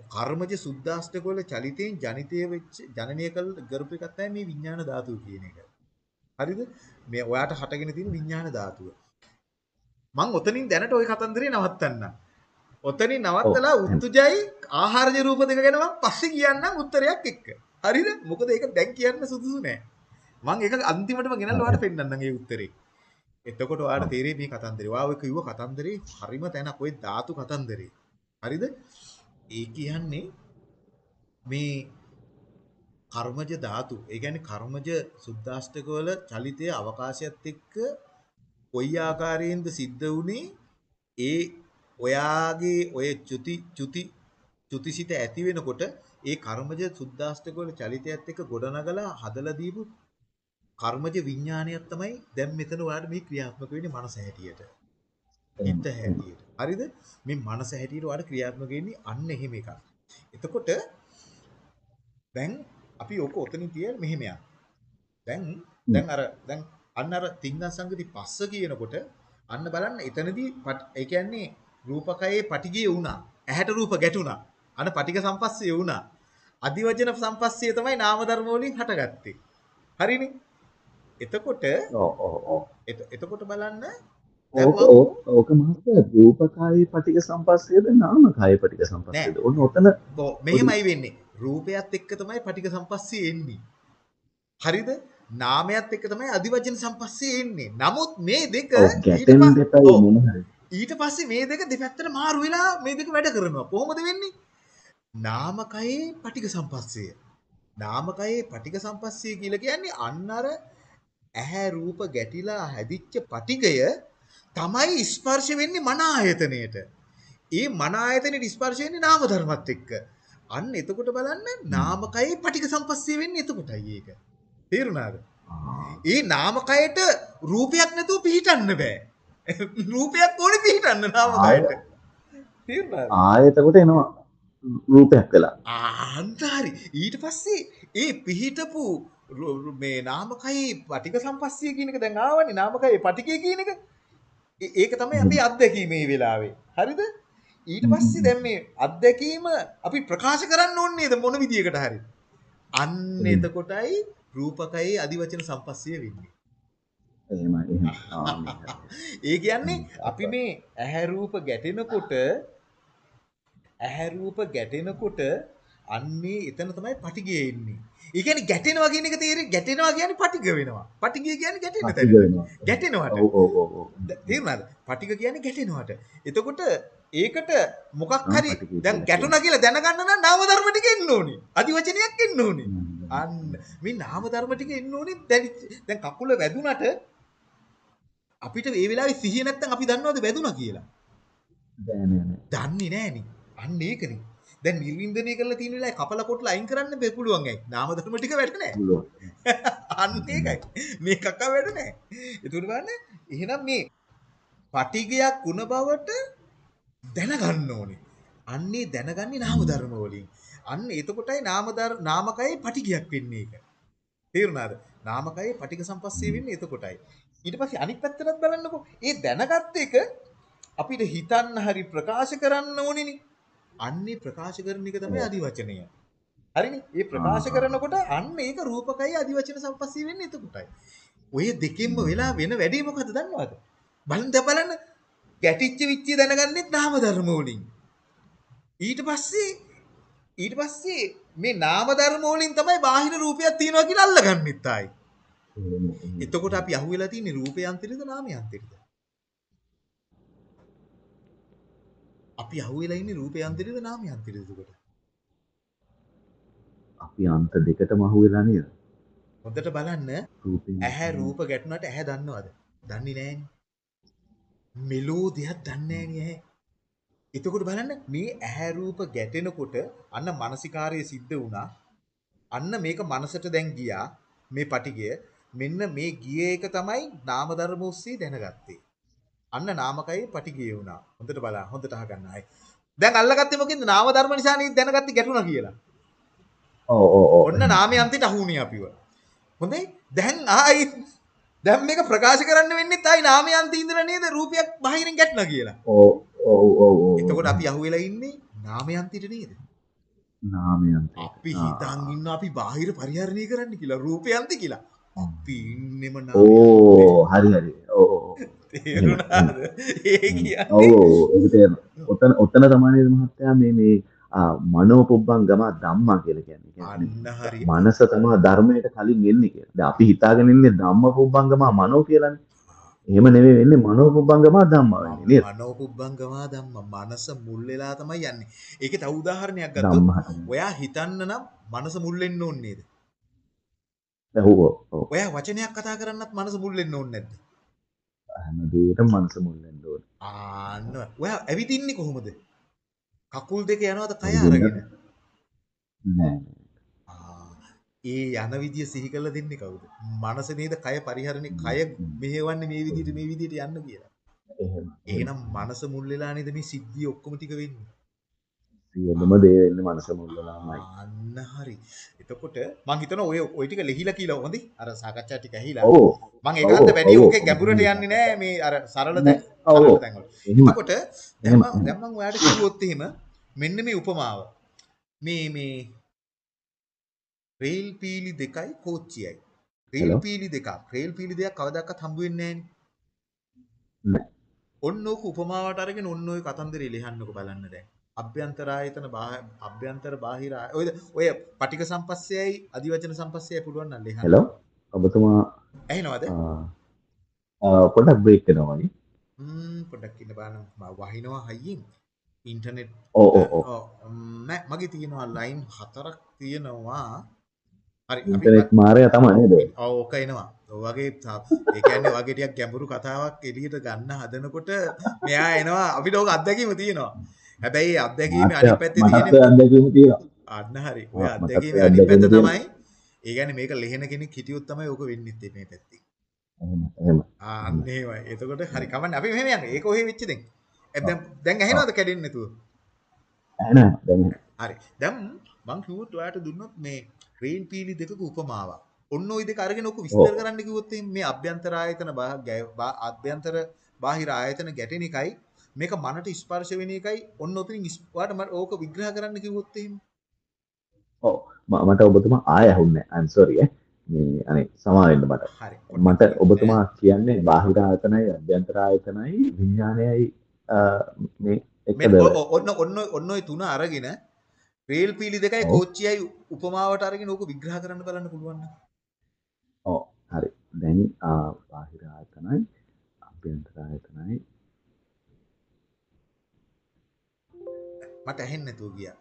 කර්මජ සුද්දාෂ්ටක වල චලිතයෙන් ජනිතය වෙච්ච ජනනය කළ කරපු එකක් තමයි මේ විඥාන ධාතුව කියන එක. හරිද? මේ ඔයාට හටගෙන තියෙන විඥාන ධාතුව. මං ඔතනින් දැනට ওই කතන්දරේ නවත්තන්නම්. ඔතනින් නවත්තලා උත්තුජයි ආහාරජ රූප දෙක ගැන මං පස්සේ කියන්නම් උත්තරයක් එක්ක. හරිද? මොකද ඒක දැන් කියන්න සුදුසු නෑ. මං ඒක අන්තිමටම ගෙනල්ලා ඔයාලට පෙන්නන්නම් ඒ උත්තරේ. එතකොට ඔයාලට තේරෙයි මේ කතන්දරේ. ඔයා ඔය කිව්ව කතන්දරේ හරිම තැනක්. ඔය ධාතු කතන්දරේ. හරිද? ඒ කියන්නේ මේ කර්මජ ධාතු. ඒ කියන්නේ කර්මජ සුද්දාෂ්ටකවල චලිතය අවකාශයත් එක්ක කොයි ආකාරයෙන්ද සිද්ධ වුනේ ඒ ඔයාගේ ඔය චුති චුති චුතිසිත ඇති වෙනකොට ඒ කර්මජ සුද්දාෂ්ටකවල චලිතයත් එක්ක ගොඩනගලා හදලා දීපු කර්මජ විඥානයක් තමයි දැන් මෙතන ඔයාලට මේ ක්‍රියාත්මක වෙන්නේ මනස හැටියට. හිත හැටියට. හරිද? මේ මනස හැටියට ඔයාලට ක්‍රියාත්මක වෙන්නේ අන්න එහෙම එකක්. එතකොට දැන් අපි ඕක ඔතනින් තියලා මෙහෙම යන්න. දැන් දැන් අර දැන් අන්න අර තිංග සංගති පස්ස කියනකොට අන්න බලන්න එතනදී ඒ කියන්නේ රූපකයේ පටිගිය වුණා. ඇහැට රූප ගැටුණා. අන්න පටික සම්පස්සිය වුණා. අදිවචන සම්පස්සිය තමයි නාම ධර්ම වලින් හටගත්තේ. හරිනේ? එතකොට එතකොට බලන්න ඕක මහත්තයා රූපකායේ පටික සම්පස්සේද නාමකායේ පටික සම්පස්සේද? ඔන්න ඔතන මෙහෙමයි වෙන්නේ. රූපයත් එක්ක තමයි පටික සම්පස්සේ එන්නේ. හරිද? නාමයත් එක්ක තමයි අදිවචන සම්පස්සේ එන්නේ. නමුත් මේ දෙක ඊට පස්සේ මේ දෙක දෙපැත්තට මාරු වෙලා මේ දෙක වැඩ කරනවා. කොහොමද වෙන්නේ? නාමකයේ පටික සම්පස්සේ නාමකයේ පටික සම්පස්සේ කියලා කියන්නේ අන්න අර ඇහැ රූප ගැටිලා හැදිච්ච පටිගය තමයි ස්පර්ශ වෙන්නේ මන ආයතනයට. ඒ මන ආයතනයේ ස්පර්ශ වෙන්නේ නාම ධර්මත් එක්ක. අන්න එතකොට බලන්න නාමකයේ පටික සම්පස්සේ වෙන්නේ එතකොටයි ඒක. තේරුණාද? ඒ නාමකයට රූපයක් නැතුව පිහිටන්න බෑ. රූපයක් ඕනේ පිහිටන්න නාමකයට. තේරුණාද? ආ එතකොට එනවා රූපයක් වෙලා. ආන්තරි. ඊට පස්සේ ඒ පිහිටපු මේ නාමකයේ පටික සම්පස්සිය කියන එක දැන් ආවනේ නාමකයේ පටිකය කියන එක. ඒක තමයි අපි අත්දැකීම වෙලාවේ. හරිද? ඊට පස්සේ දැන් මේ අත්දැකීම අපි ප්‍රකාශ කරන්න ඕනේද මොන විදියකට හරි. අන්න එතකොටයි රූපකයේ අදිවචන සම්පස්සිය වෙන්නේ. ඒ කියන්නේ අපි මේ ඇහැ රූප ගැටෙනකොට ඇහැ රූප ගැටෙනකොට අන්නේ එතන තමයි පටිගය එන්නේ. ඒ කියන්නේ ගැටෙනවා කියන එක තේරෙන්නේ ගැටෙනවා කියන්නේ පටිග වෙනවා. පටිගය කියන්නේ ගැටෙන තැන. ගැටෙනවට. ඔව් ඔව් ඔව්. තේරුණාද? පටිග කියන්නේ ගැටෙනවට. එතකොට ඒකට මොකක් හරි දැන් ගැටුණා කියලා දැනගන්න නම් නාම ධර්ම ටික එන්න ඕනේ. අදිවචනයක් එන්න ඕනේ. අන්න මේ නාම ධර්ම ටික එන්න ඕනේ. දැන් දැන් කකුල වැදුනට අපිට ඒ වෙලාවේ සිහිය නැත්තම් අපි දන්නවද වැදුනා කියලා? දන්නේ නැහැ. දන්නේ නැහනේ. අන්න ඒකනේ. දැන් නිර්වින්දනය කරලා තියෙන වෙලාවේ කපල කොටලා අයින් කරන්න බෑ පුළුවන් ඇයි? නාම ධර්ම ටික වැඩ නැහැ. පුළුවන්. අන්න ඒකයි. මේ කක්ක වැඩ නැහැ. ඒතුළු බලන්න එහෙනම් මේ පටිගයක් වුණ බවට දැනගන්න ඕනේ. අන්නේ දැනගන්නේ නාම ධර්ම වලින්. අන්න එතකොටයි නාම නාමකයේ පටිගයක් වෙන්නේ ඒක. තේරුණාද? නාමකයේ පටික සම්පස්සේ වෙන්නේ එතකොටයි. ඊට පස්සේ අනිත් පැත්තටත් බලන්නකෝ. ඒ දැනගත්ත එක අපිට හිතන්න හරි ප්‍රකාශ කරන්න ඕනේනේ අන්නේ ප්‍රකාශ කරන එක තමයි. අදිවචනය. හරිනේ? ඒ ප්‍රකාශ. කරනකොට අන්න ඒක රූපකයි අදිවචන සම්පස්සේ වෙන්නේ එතකොටයි. ඔය දෙකෙන්ම වෙලා වෙන වැඩේ මොකද දන්නවද? බලන්න බලන්න ගැටිච්ච විච්චි දැනගන්නෙත් නාම ධර්ම වලින්. ඊට පස්සේ ඊට පස්සේ මේ නාම ධර්ම වලින් තමයි බාහිර රූපයක් තියෙනවා කියලා අල්ලගන්නෙත් ආයි. එතකොට අපි අහුවෙලා තියෙන්නේ රූපේ අන්තරින්ද නාමයේ අන්තරින්ද? අපි අහුවෙලා ඉන්නේ රූපේ අන්තරින්ද නාමයේ අන්තරින්ද එතකොට? අපි අන්ත දෙකටම අහු වෙලා නේද හොඳට බලන්න ඇහැ රූප ගැටුණාට ඇහැ දන්නවද? දන්නේ නැහැනේ. මෙලෝ දෙයක් දන්නේ නැහැනේ. එතකොට බලන්න මේ ඇහැ රූප ගැටෙනකොට අන්න මානසිකාරය සිද්ධ වුණා. අන්න මේක මනසට දැන් ගියා මේ පටිගය. මෙන්න මේ ගිය එක තමයි නාම ධර්ම ඔස්සේ දැනගත්තේ. අන්න නාමකයි පටිගය වුණා. හොඳට බලන්න හොඳට අහගන්න ආයි. දැන් අල්ලගත්තේ මොකෙන්ද? නාම ධර්ම නිසා නේද දැනගත්තේ ගැටුණා කියලා. ඔව් ඔව් ඔව් ඔන්න නාමයේ අන්තිට අහුුණේ අපිව. හොඳයි. දැන් ආයි දැන් මේක ප්‍රකාශ කරන්න වෙන්නේ ආයි නාමයේ අන්තිේ ඉඳලා නේද රූපයක් බාහිරින් ගැටුණා කියලා. ඔව් ඔව් ඔව් ඔව් එතකොට අපි අහුවෙලා ඉන්නේ නාමයේ අන්තිට නේද? නාමයන් අපි. හිතන් ඉන්න අපි බාහිර පරිහරණය කරන්න කියලා රූපේ අන්ති කියලා. අපි ඉන්නෙම නාමයේ ඕ හරි හරි ඕ තේරුණාද? ඒ ඔතන තමයි නේද මහත්තයා මේ මේ මනෝ පුබ්බංගම ධම්මා කියලා කියන්නේ. මනස තමයි ධර්මයට කලින් එන්නේ කියලා. අපි හිතාගෙන ඉන්නේ ධම්ම පුබ්බංගම මනෝ කියලානේ. එහෙම නෙවෙයි වෙන්නේ මනෝ පුබ්බංගම ධම්ම වෙන්නේ නේද? මනෝපුබ්බංගමා ධම්ම මනස මුල් වෙලා තමයි යන්නේ. ඒකේ තව උදාහරණයක් ගත්තොත්. ඔයා හිතන්න නම් මනස මුල් වෙන්න ඕනේ නේද? ඔයා වචනයක් කතා කරන්නත් මනස මුල් වෙන්න ඕනේ නැද්ද? හැම දෙයකටම මනස මුල් වෙන්න ඕනේ. ආන්න ඔයා ඇවිදින්නේ කොහොමද? කකුල් දෙක යනවද කය. අරගෙන? නෑ. ඒ යන විදිය සිහි කරලා දෙන්නේ කවුද? මනස නේද කය පරිහරණය කය මෙහෙවන්නේ මේ විදිහට මේ විදිහට යන්න කියලා. එහෙම. එහෙනම් මනස මුල් වෙලා නේද මේ සිද්ධිය ඔක්කොම ටික වෙන්නේ? සියලුම දේ වෙන්නේ මනස මුල් වෙලාමයි. අන්න හරි. එතකොට මං හිතනවා ඔය ඔය ටික ලිහිලා කියලා හොඳයි. අර සාකච්ඡා ටික ඇහිලා. මං ඔව්, වැඩි. ඕකේ ගැඹුරට යන්නේ නෑ මේ අර සරල නෑ. තැන් ඔව්. සරල තැන් වල. එහෙම. එතකොට දැන්. මං දැන් මං ඔයාලට කිව්වොත් එහෙම මෙන්න මේ උපමාව. මේ මේ රේල් පීලි දෙකයි කෝච්චියයි. රේල්? පීලි දෙකක්. රේල් පීලි දෙකක් කවදාවත් හම්බ වෙන්නේ නෑනේ. නෑ. ඔන්න ඕක උපමාවට අරගෙන ඔන්න ඔය කතන්දරේ ලියන්නකො බලන්න දැන්. අභ්‍යන්තර ආයතන අභ්‍යන්තර බාහිර ඔය ඔය පටික සම්පස්සයයි අදිවචන සම්පස්සයයි පුළුවන් නම් ලියන්න. හෙලෝ ඔබතුමා ඇහෙනවද? පොඩ්ඩක් බ්‍රේක් වෙනවා වගේ. ම්ම් පොඩ්ඩක් ඉන්න බලන්න. මම වහිනවා හයියෙන්. ඉන්ටර්නෙට් ඔව් ඔව් නෑ මගේ තියෙනවා ලයින් හතරක් තියෙනවා. හරි ඉන්ටර්නෙට් මාරය තමයි නේද? ඔව් ඕක එනවා. ඔය වගේ තා- ඒ කියන්නේ වගේ ටිකක් ගැඹුරු කතාවක් එළියට ගන්න හදනකොට මෙයා එනවා. අපිට ඕක අත්දැකීම තියෙනවා හැබැයි අත්දැකීමේ අනිත් පැත්තේ තියෙන අත්දැකීම තියෙනවා. අන්න හරි. ඔය අත්දැකීමේ අනිත් පැත්ත තමයි. ඒ කියන්නේ මේක ලෙහෙන කෙනෙක් හිටියොත් තමයි ඕක වෙන්නේ මේ පැත්තේ. එහෙම එහෙම. ආන්න එහෙමයි. එතකොට හරි කමන්නේ. අපි මෙහෙම යන්නේ. ඒක ඔහෙ වෙච්ච දෙන්. දැන් දැන් ඇහෙනවද කැඩෙන්නේ නැතුව? ඇහෙන දැන් හරි. දැන් මං කිව්වොත් ඔයාට දුන්නොත් මේ රේන් පීලි දෙකක උපමාවක්. ඔන්න ওই දෙක අරගෙන ඔක විස්තර. කරන්න කිව්වොත් මේ අභ්‍යන්තර ආයතන අභ්‍යන්තර බාහිර ආයතන ගැටෙන එකයි මේක මනට ස්පර්ශ වෙන එකයි ඔන්න ඔතනින් ඔයාට මට ඕක විග්‍රහ කරන්න කිව්වොත් එහෙම ඔව් මට ඔබතුමා ආය ඇහුන්නේ I'm sorry. මේ අනේ සමාවෙන්න මට. හරි. මට ඔබතුමා කියන්නේ බාහිර ආයතනයි අභ්‍යන්තර ආයතනයි විඥානයයි මේ එකද ඔන්න ඔන්න ඔන්න ඔය තුන අරගෙන රේල් පීලි දෙකයි. කෝච්චියයි උපමාවට අරගෙන ඕක විග්‍රහ කරන්න බලන්න පුළුවන් නම්. ඔව් හරි දැන් බාහිර ආයතනයි අභ්‍යන්තර ආයතනයි මට ඇහෙන්නේ නැතුව ගියා.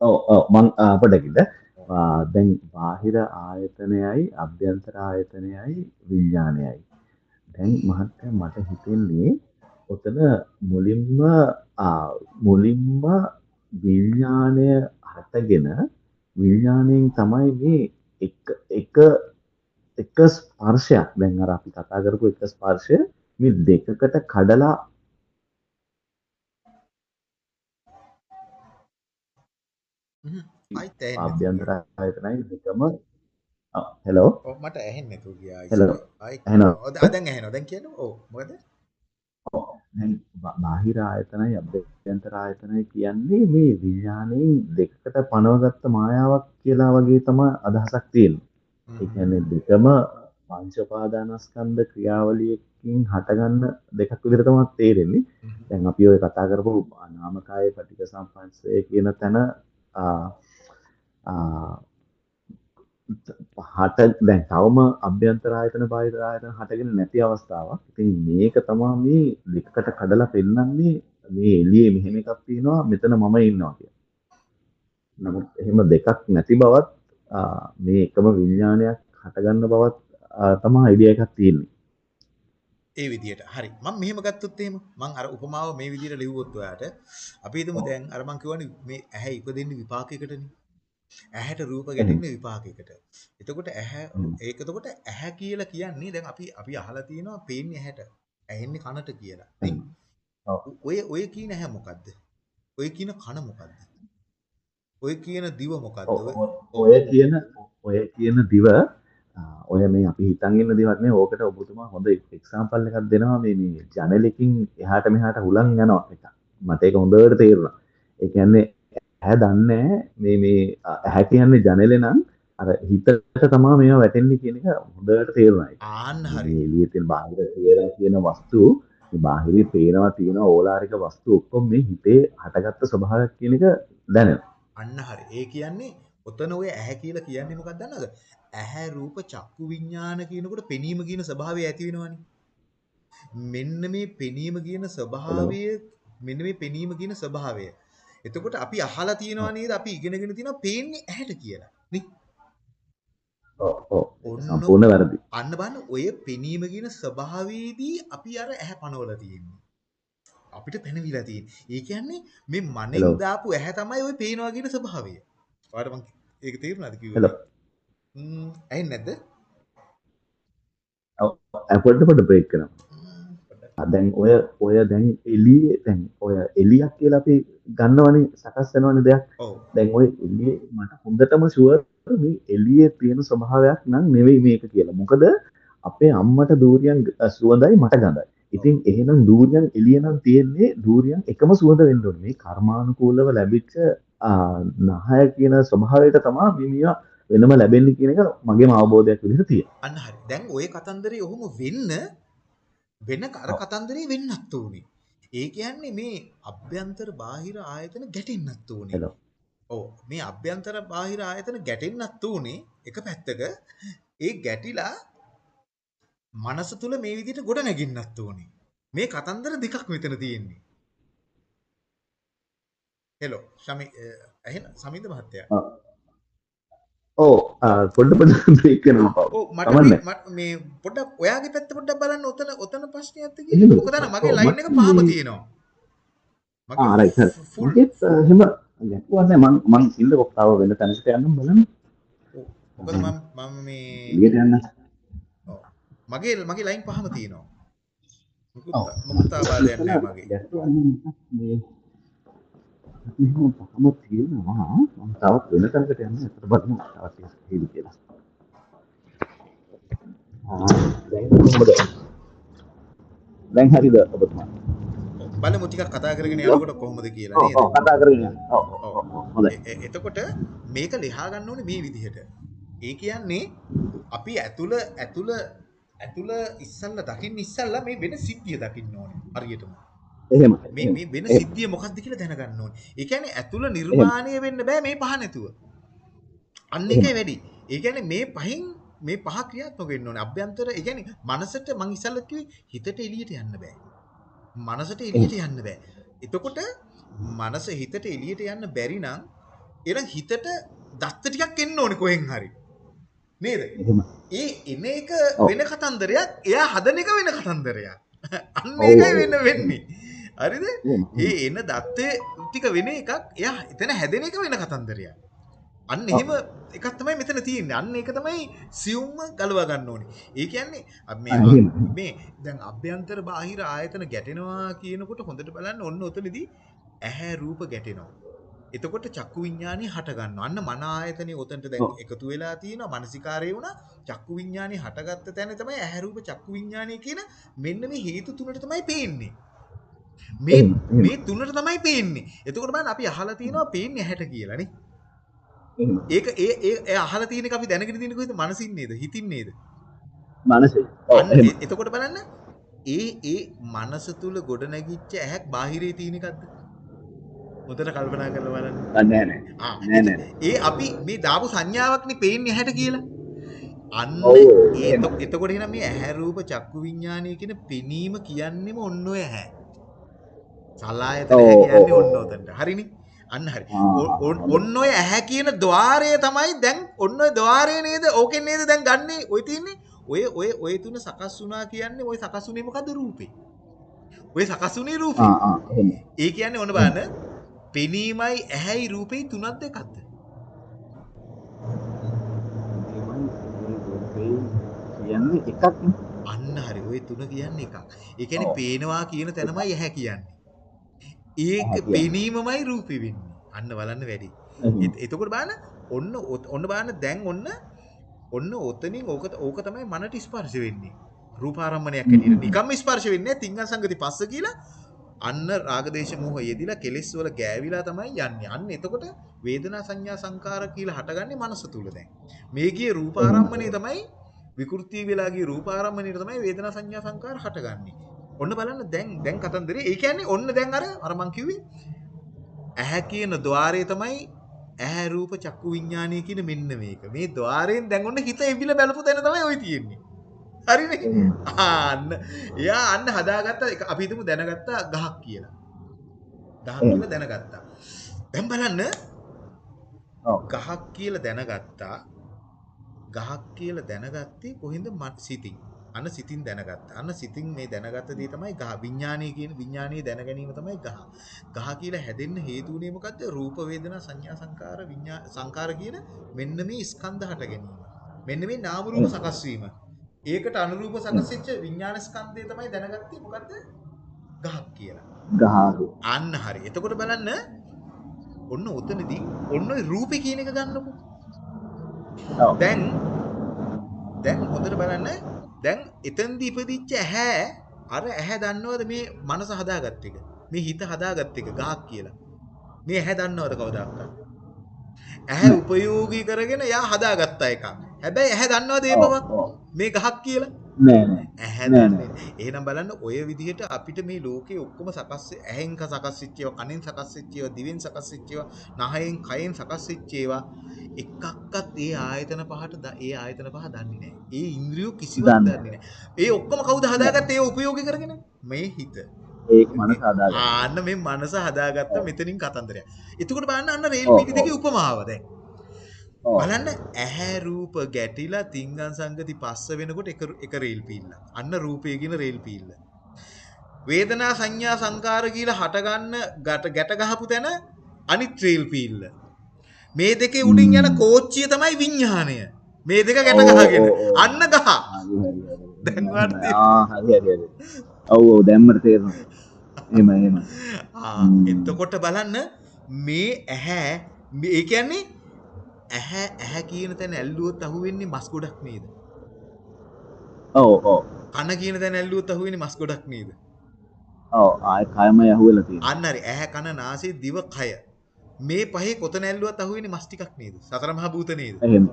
ඔව් ඔව් මං ආ, පොඩ්ඩකින්ද ආ, දැන් බාහිර ආයතනයයි අභ්‍යන්තර ආයතනයයි විඥානයයි. දැන් මහත්තයා මට හිතෙන්නේ ඔතන මුලින්ම ආ, මුලින්ම විඥානය හටගෙන විඥාණයෙන් තමයි මේ එක එක එක ස්පර්ශයක්. දැන් අර අපි කතා කරපු එක ස්පර්ශය මේ දෙකකට කඩලා ආයතනයි දෙකම හෙලෝ මට ඇහෙන්නේ නැතුව ගියා. හෙලෝ? ඔව් දැන් ඇහෙනවා. දැන් කියන්න. ඔව් මොකද? බාහිර ආයතනයි අභ්‍යන්තර ආයතනයි කියන්නේ මේ විඥාණයෙන් දෙකට පනවගත්ත මායාවක් කියලා වගේ තමයි අදහසක් තියෙන්නේ. ඒ කියන්නේ දෙකම පංච උපාදානස්කන්ධ ක්‍රියාවලියකින් හටගන්න දෙකක් විදිහට තමයි තේරෙන්නේ. දැන් අපි ඔය කතා කරපු නාමකාය පටික සම්පස්සය කියන තැන හට දැන් තවම අභ්‍යන්තර ආයතන බාහිර ආයතන හටගෙන නැති අවස්ථාවක්. ඉතින් මේක තමයි මේ දෙකකට කඩලා පෙන්වන්නේ මේ එළියේ මෙහෙම එකක් තියෙනවා මෙතන මම ඉන්නවා කියලා. නමුත් එහෙම දෙකක් නැති බවත් ආ, මේ එකම විඥානයක් හටගන්න බවත් ආ, තමයි අයිඩියා එකක් තියෙන්නේ. ඒ විදිහට. හරි. මම මෙහෙම ගත්තොත් එහෙම මම අර උපමාව මේ විදිහට ලිව්වොත් ඔයාට අපි හිතමු දැන් අර මම කියවනේ මේ ඇහැ ඉපදෙන්නේ විපාකයකටනේ. ඇහැට රූප ගැටෙන්නේ විපාකයකට. එතකොට ඇහැ. ඒක එතකොට ඇහැ කියලා කියන්නේ දැන් අපි අපි අහලා තියෙනවා පේන්නේ ඇහැට. ඇහෙන්නේ කනට කියලා. ඔය ඔය කියන ඇහැ මොකද්ද? ඔය කියන කන මොකද්ද? ඔය කියන දිව මොකද්ද? ඔය කියන ඔය කියන දිව ඔය මේ අපි හිතන් ඉන්න දේවල් නේ ඕකට ඔබතුමා හොඳ එක්සාම්පල් එකක් දෙනවා මේ මේ ජනලකින් එහාට මෙහාට හුලං යනවා එක. මට ඒක හොඳට තේරුණා. ඒ කියන්නේ ඇහැ දන්නේ මේ මේ ඇහැ කියන්නේ ජනලේ නම් අර හිතට තමයි මේවා වැටෙන්නේ කියන එක හොඳට තේරුණා. ඒක. ආන්න හරි. මේ එළියේ තියෙන බාහිර කියලා කියන වස්තු මේ බාහිරේ පේනවා තියෙන ඕලාරික වස්තු ඔක්කොම මේ හිතේ හටගත්ත ස්වභාවයක් කියන එක දැනෙනවා. අන්න හරි. ඒ කියන්නේ ඔතන ඔය ඇහැ කියලා කියන්නේ මොකක්ද දන්නවද? ඇහැ රූප චක්කු විඥාන කියනකොට පෙනීම කියන ස්වභාවය ඇති වෙනවනේ. මෙන්න මේ පෙනීම කියන ස්වභාවය මෙන්න මේ පෙනීම කියන ස්වභාවය. එතකොට අපි අහලා තියෙනවා නේද? අපි ඉගෙනගෙන තියෙනවා පේන්නේ ඇහැට කියලා. නේ? සම්පූර්ණ වැරදි. අන්න බලන්න ඔය පෙනීම කියන ස්වභාවයේදී අපි අර ඇහැ පනවලා තියෙන්නේ. අපිට පෙනවිලා තියෙන්නේ. ඒ කියන්නේ මේ මනෙන්. දාපු ඇහැ තමයි ඔය පේනවා කියන ස්වභාවය. ඔයාලට මං ඒක තේරුණාද කිව්වේ? Hello. ම්ම් ඇහෙන්නේ නැද්ද? ඇපොල්ට පොඩ බ්‍රේක් කරනවා. දැන් ඔය ඔය දැන් එළියේ දැන් ඔය එළියක් කියලා අපි ගන්නවනේ සකස් වෙනවනේ දෙයක්. ඔව්. දැන් ඔය එළියේ මට හොඳටම ෂුවර් මේ එළියේ තියෙන ස්වභාවයක් නම් නෙවෙයි මේක කියලා. මොකද අපේ අම්මට දූරියන් සුවඳයි මට ගඳයි. ඉතින් එහෙනම් දූරියන් එළිය නම් තියෙන්නේ දූරියන් එකම සුවඳ වෙන්න ඕනේ. මේ කර්මානුකූලව ලැබිච්ච නහය කියන ස්වභාවයට තමයි මේ මේවා වෙනම ලැබෙන්නේ කියන එක මගේම අවබෝධයක් විදිහට තියෙනවා. අන්න හරි. දැන් ওই කතන්දරේ ඔහොම වෙන්න වෙන ඔව්. කතන්දරේ වෙන්නත් ඕනේ. ඒ කියන්නේ මේ අභ්‍යන්තර බාහිර ආයතන ගැටෙන්නත් ඕනේ. Hello. ඔව් මේ අභ්‍යන්තර බාහිර ආයතන ගැටෙන්නත් උනේ එක පැත්තක ඒ ගැටිලා මනස තුල මේ විදිහට ගොඩ නැගින්නත් උනේ මේ කතන්දර දෙකක් මෙතන තියෙන්නේ හෙලෝ ශමි ඇහෙන සමින්ද මහත්තයා ආ, පොඩ්ඩ පොඩ්ඩ බ්‍රේක් පව්. ඔව් මට. මේ- පොඩ්ඩක් ඔයාගේ පැත්ත පොඩ්ඩක් බලන්න ඔතන ඔතන ප්‍රශ්නයක් එහෙමද? තියෙන්නේ මොකද මගේ ලයින් එක මට පහම මේ- තියෙනවා ආ රයිට් හරි. ෆුල් මගෙත් අ, එහෙම ගැටුවක් නැහැ මං මං ඉන්න කොක්තාව වෙන තැනකට යන්නම් බලන්න. මොකද මම මම මේ එළියට යන්න. මගේ මගේ ලයින් පහම තියෙනවා මොකුත් ඔව්. මොකුත් ආබාධයක් නැහැ මගේ මොකක් මේ මෙහෙම පහම තියෙනවා. මම තවත් වෙන තැනකට යන්න බලමු තවත් ටිකක් හේවි කියලා. දැන් හරිද ඔබතුමා? බලමු ටිකක් කතා කරගෙන යනකොට කොහොමද කියලා නේද ඔව් කතා කරගෙන යන්න. ඔව් ඔව් එතකොට මේක ලියා ගන්න ඕනේ මේ විදිහට. ඒ කියන්නේ අපි ඇතුළ ඇතුළ ඇතුළ ඉස්සල්ලා දකින්න ඉස්සල්ලා මේ වෙන සිද්ධිය දකින්න ඕනේ හරියටම. එහෙම. මේ වෙන. සිද්ධිය මොකක්ද කියලා දැනගන්න ඕනේ. ඒ කියන්නේ ඇතුළ නිර්මාණය වෙන්න බෑ මේ පහ නැතුව. අන්න එකයි වැඩි. ඒ කියන්නේ මේ පහෙන් මේ පහ ක්‍රියාත්මක වෙන්න ඕනේ. අභ්‍යන්තර ඒ කියන්නේ මනසට මං ඉස්සල්ලා කිව්වේ හිතට එළියට යන්න බෑ. මනසට එළියට යන්න බෑ. එතකොට මනස හිතට එළියට යන්න බැරි නම් එහෙනම් හිතට දත්ත ටිකක් එන්න ඕනේ කොහෙන් හරි. නේද? ඒ එන එක. වෙන කතන්දරයක්, එයා හදන එක වෙන කතන්දරයක්. අන්න ඒකයි. වෙන්න වෙන්නේ. හරිද? ඒ එන දත්තේ ටික වෙන එකක්, එයා එතන හැදෙන එක වෙන කතන්දරයක්. අන්න එහෙම එකක් තමයි මෙතන තියෙන්නේ. අන්න ඒක තමයි සියුම්ම ගලවා ගන්න ඕනේ. ඒ කියන්නේ මේ. මේ දැන් අභ්‍යන්තර බාහිර ආයතන ගැටෙනවා කියනකොට හොඳට බලන්න ඔන්න ඔතනදී ඇහැ රූප ගැටෙනවා. එතකොට චක්කු විඤ්ඤාණය හට ගන්නවා. අන්න මන ආයතනෙ ඔතනට දැන්. එකතු වෙලා තියෙනවා. මානසිකාරය වුණා. චක්කු විඤ්ඤාණය හටගත්ත තැන තමයි ඇහැ රූප චක්කු විඤ්ඤාණය කියන මෙන්න මේ හේතු තුනට තමයි පේන්නේ. මේ. මේ තුනට තමයි පේන්නේ. එතකොට බලන්න අපි අහලා තියෙනවා පේන්නේ ඇහැට කියලා නේ. එහෙම. ඒක ඒ ඒ ඒ අහලා තියෙන එක අපි දැනගෙන තියෙන කොහෙද? මනසින් නේද? හිතින් නේද? මනසේ ඔව් අන්න එහෙම ඒ- එතකොට බලන්න ඒ ඒ මනස තුල ගොඩ නැගිච්ච ඇහැක් බාහිරේ තියෙන එකක්ද? හොඳට කල්පනා කරලා බලන්න. නෑ නෑ නෑ. ඒ අපි මේ දාපු සංඥාවක්නේ පේන්නේ ඇහැට කියලා. අන්න ඒ එතකොට එහෙනම් මේ ඇහැ රූප චක්කු විඥානය කියන පෙනීම කියන්නේම ඔන්න ඔය ඇහැ. සල්ලායතන කියන්නේ ඔන්න ඔතනට. හරිනි? අන්න හරි. ඔන්න ඔය ඇහැ කියන ద్వාරය තමයි දැන් ඔන්න ඔය ద్వාරය නේද? ඕකෙන් නේද දැන් ගන්නෙ? ඔය තින්නේ ඔය ඔය ඔය තුන සකස් වුණා කියන්නේ ඔය සකස් වුණේ මොකද රූපේ? ඔය සකස් වුණේ රූපේ. ඒ කියන්නේ ඔන්න බලන්න පෙනීමයි ඇහැයි රූපේ තුනක් දෙකක්ද? කියන්නේ එකක්. අන්න හරි. ඔය තුන කියන්නේ එකක්. ඒ කියන්නේ පේනවා කියන තැනමයි ඇහැ කියන්නේ. ඒක. පෙනීමමයි රූපේ වෙන්නේ. අන්න බලන්න වැඩි. එතකොට බලන්න ඔන්න ඔන්න බලන්න දැන් ඔන්න ඔන්න ඔතනින් ඕක ඕක තමයි මනට ස්පර්ශ වෙන්නේ. රූපාරම්මණයක් ඇටියට නිකම්ම ස්පර්ශ වෙන්නේ නැහැ. තිංගන් සංගති පස්ස කියලා අන්න රාගදේශ මොහ යෙදිලා කෙලෙස් වල ගෑවිලා තමයි යන්නේ. අන්න එතකොට වේදනා සංඥා සංකාර කියලා හටගන්නේ මනස තුල දැන්. මේ ගියේ රූපාරම්මණය තමයි විකෘති වෙලා ගිය රූපාරම්මණයට තමයි වේදනා සංඥා සංකාර හටගන්නේ. ඔන්න බලන්න දැන් දැන් කතන්දරේ ඒ කියන්නේ ඔන්න දැන් අර අර මං කිව්වේ ඇහැ කියන ద్వාරය තමයි ඇහැ රූප චක්කු විඥානය කියන මෙන්න මේක. මේ ద్వාරයෙන් දැන් ඔන්න හිත එවිල බලපු තැන තමයි ওই තියෙන්නේ. හරිනේ? අන්න එයා අන්න හදාගත්ත එක අපි හිතමු දැනගත්ත ගහක් කියලා. ගහක් කියලා දැනගත්තා. දැන් බලන්න ගහක් කියලා දැනගත්තා. ගහක් කියලා දැනගත්තේ කොහින්ද මත් සිතින්? අන්න සිතින් දැනගත්තා. අන්න සිතින් මේ දැනගත්ත දේ තමයි ගහ. විඥානීය කියන විඥානීය දැන ගැනීම තමයි ගහ. ගහ කියලා හැදෙන්න හේතු වුණේ මොකද්ද? රූප වේදනා සංඥා සංකාර විඥා සංකාර කියන මෙන්න මේ ස්කන්ධ හට ගැනීම. මෙන්න මේ නාම රූප සකස් වීම. ඒකට අනුරූප සකස් වෙච්ච විඥාන ස්කන්ධය තමයි දැනගත්තේ මොකද්ද? ගහක් කියලා. ගහරු අන්න හරි. එතකොට බලන්න ඔන්න ඔතනදී ඔන්න රූපේ කියන එක ගන්නකො. ඔව් දැන් දැන් හොඳට බලන්න දැන් එතෙන්දී ඉපදිච්ච ඇහැ අර ඇහැ දන්නවද මේ මනස හදාගත්ත එක? මේ හිත හදාගත්ත එක ගහක් කියලා. මේ ඇහැ දන්නවද කවදාවත්? ඇහැ උපයෝගී කරගෙන යා හදාගත්ත එකක්. හැබැයි ඇහැ? ඔව්, ඔව්. මේ ගහක් කියලා? නෑ නෑ ඇහැ දන්නේ. එහෙනම් බලන්න ඔය විදිහට අපිට මේ ලෝකේ ඔක්කොම සකස් ඇහෙන් සකස් වෙච්ච ඒවා, කනෙන් සකස් වෙච්ච ඒවා, දිවෙන් සකස් වෙච්ච ඒවා, නහයෙන්, කයෙන් සකස් වෙච්ච ඒවා එකක්වත් ඒ ආයතන පහට ඒ ආයතන පහ දන්නේ නැහැ. ඒ ඉන්ද්‍රියෝ කිසිවක් දන්නේ නැහැ. ඒ ඔක්කොම කවුද හදාගත්තේ ඒ උපයෝගී කරගෙන? මේ හිත. ඒක මනස හදාගන්න ආන්න මේ මනස හදාගත්ත මෙතනින් කතන්දරයක්. එතකොට බලන්න අන්න රේල් පීටි දෙකේ උපමාව දැන්. බලන්න ඇහැ රූප ගැටිලා තිංගන් සංගති පස්ස වෙනකොට එක එක රේල් පීල්ල. අන්න රූපය කියන රේල් පීල්ල. වේදනා සංඥා සංකාර කියලා හටගන්න ගැට ගැට ගහපු තැන අනිත් රේල් පීල්ල. මේ දෙකේ උඩින් යන කෝච්චිය තමයි විඥාණය. මේ දෙක ගැට ගහගෙන. අන්න ගහ. දැන් වාර්තේ. ආ හරි හරි හරි ඔව් ඔව් දැම්මට තේරෙනවා එහෙම එහෙම ආ. එතකොට බලන්න මේ ඇහැ මේ- ඒ කියන්නේ ඇහැ ඇහැ කියන තැන ඇල්ලුවොත් අහුවෙන්නේ මස් ගොඩක් නේද? ඔව් ඔව් කන කියන තැන ඇල්ලුවොත් අහුවෙන්නේ මස් ගොඩක් නේද? ඔව් ආය කයම යහුවෙලා තියෙනවා අන්න හරි ඇහැ කන නාසය දිව කය මේ පහේ කොතන ඇල්ලුවත් අහුවෙන්නේ මස් ටිකක් නේද? සතර මහා භූත නේද? එහෙම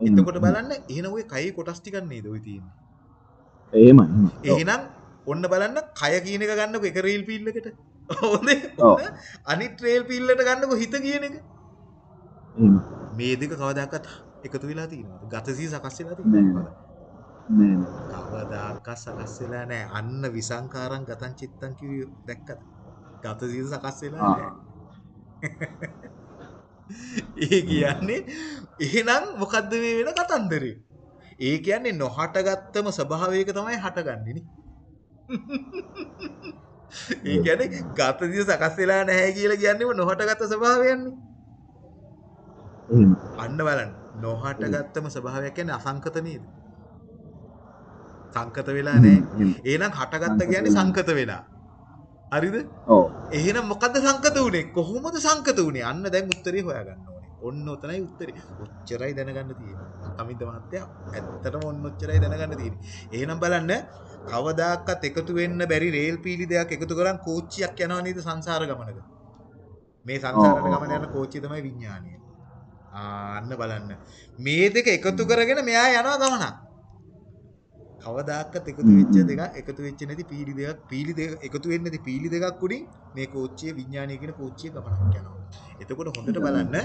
එහෙම. එතකොට බලන්න එහෙනම් ওই කයේ කොටස් ටිකක් නේද ওই තියෙන්නේ? එහෙම එහෙම ඔව්. එහෙනම් ඔන්න බලන්න කය කියන එක ගන්නකො එක රේල් පීල් එකට. හොඳේ. ඔව්. ඔන්න අනිත් රේල් පීල් එකට ගන්නකො හිත කියන එක. එහෙම මේ දෙක කවදාකවත් එකතු වෙලා තියෙනවද? ගතසී සකස් වෙලා නෑ. තියෙනවද? නෑ නෑ කවදාකවත් සකස් වෙලා නැහැ. අන්න විසංකාරං ගතං චිත්තං කිව්ව දැක්කද? ගතසී සකස් වෙලා. නැහැ. ඒ කියන්නේ එහෙනම් මොකද්ද මේ වෙන කතන්දරේ? ඒ කියන්නේ නොහටගත්තම ස්වභාවයක තමයි හටගන්නේ නේ. ඒ කියන්නේ ගතසී සකස් වෙලා නැහැ කියලා කියන්නේම නොහටගත්ත ස්වභාවයන්නේ. අන්න බලන්න නොහටගත්තම ස්වභාවයක් කියන්නේ අසංකත නේද? සංකත වෙලා නැහැ. එහෙනම් හටගත්ත කියන්නේ. සංකත වෙලා. හරිද? ඔව් එහෙනම් මොකද්ද සංකත උනේ? කොහොමද සංකත උනේ? අන්න දැන් උත්තරේ හොයාගන්න ඕනේ. ඔන්න ඔතනයි උත්තරේ. ඔච්චරයි දැනගන්න තියෙන්නේ. සමිත මහත්තයා ඇත්තටම ඔන්න ඔච්චරයි දැනගන්න තියෙන්නේ. එහෙනම් බලන්න කවදාකවත් එකතු වෙන්න බැරි රේල් පීලි දෙයක් එකතු කරන් කෝච්චියක් යනවා නේද සංසාර ගමනක. මේ ඔව්. ගමන යන කෝච්චිය තමයි විඥානය. ආන්න බලන්න. මේ දෙක එකතු කරගෙන මෙයා යනවා ගමනක්. කවදාකවත් එකතු වෙච්ච දෙක එකතු වෙච්ච නැති පීලි දෙකක් පීලි දෙක එකතු වෙන්නේ නැති පීලි දෙකක් උඩින් මේ කෝච්චිය විඥානය කියන කෝච්චිය ගමනක් යනවා. එතකොට හොඳට බලන්න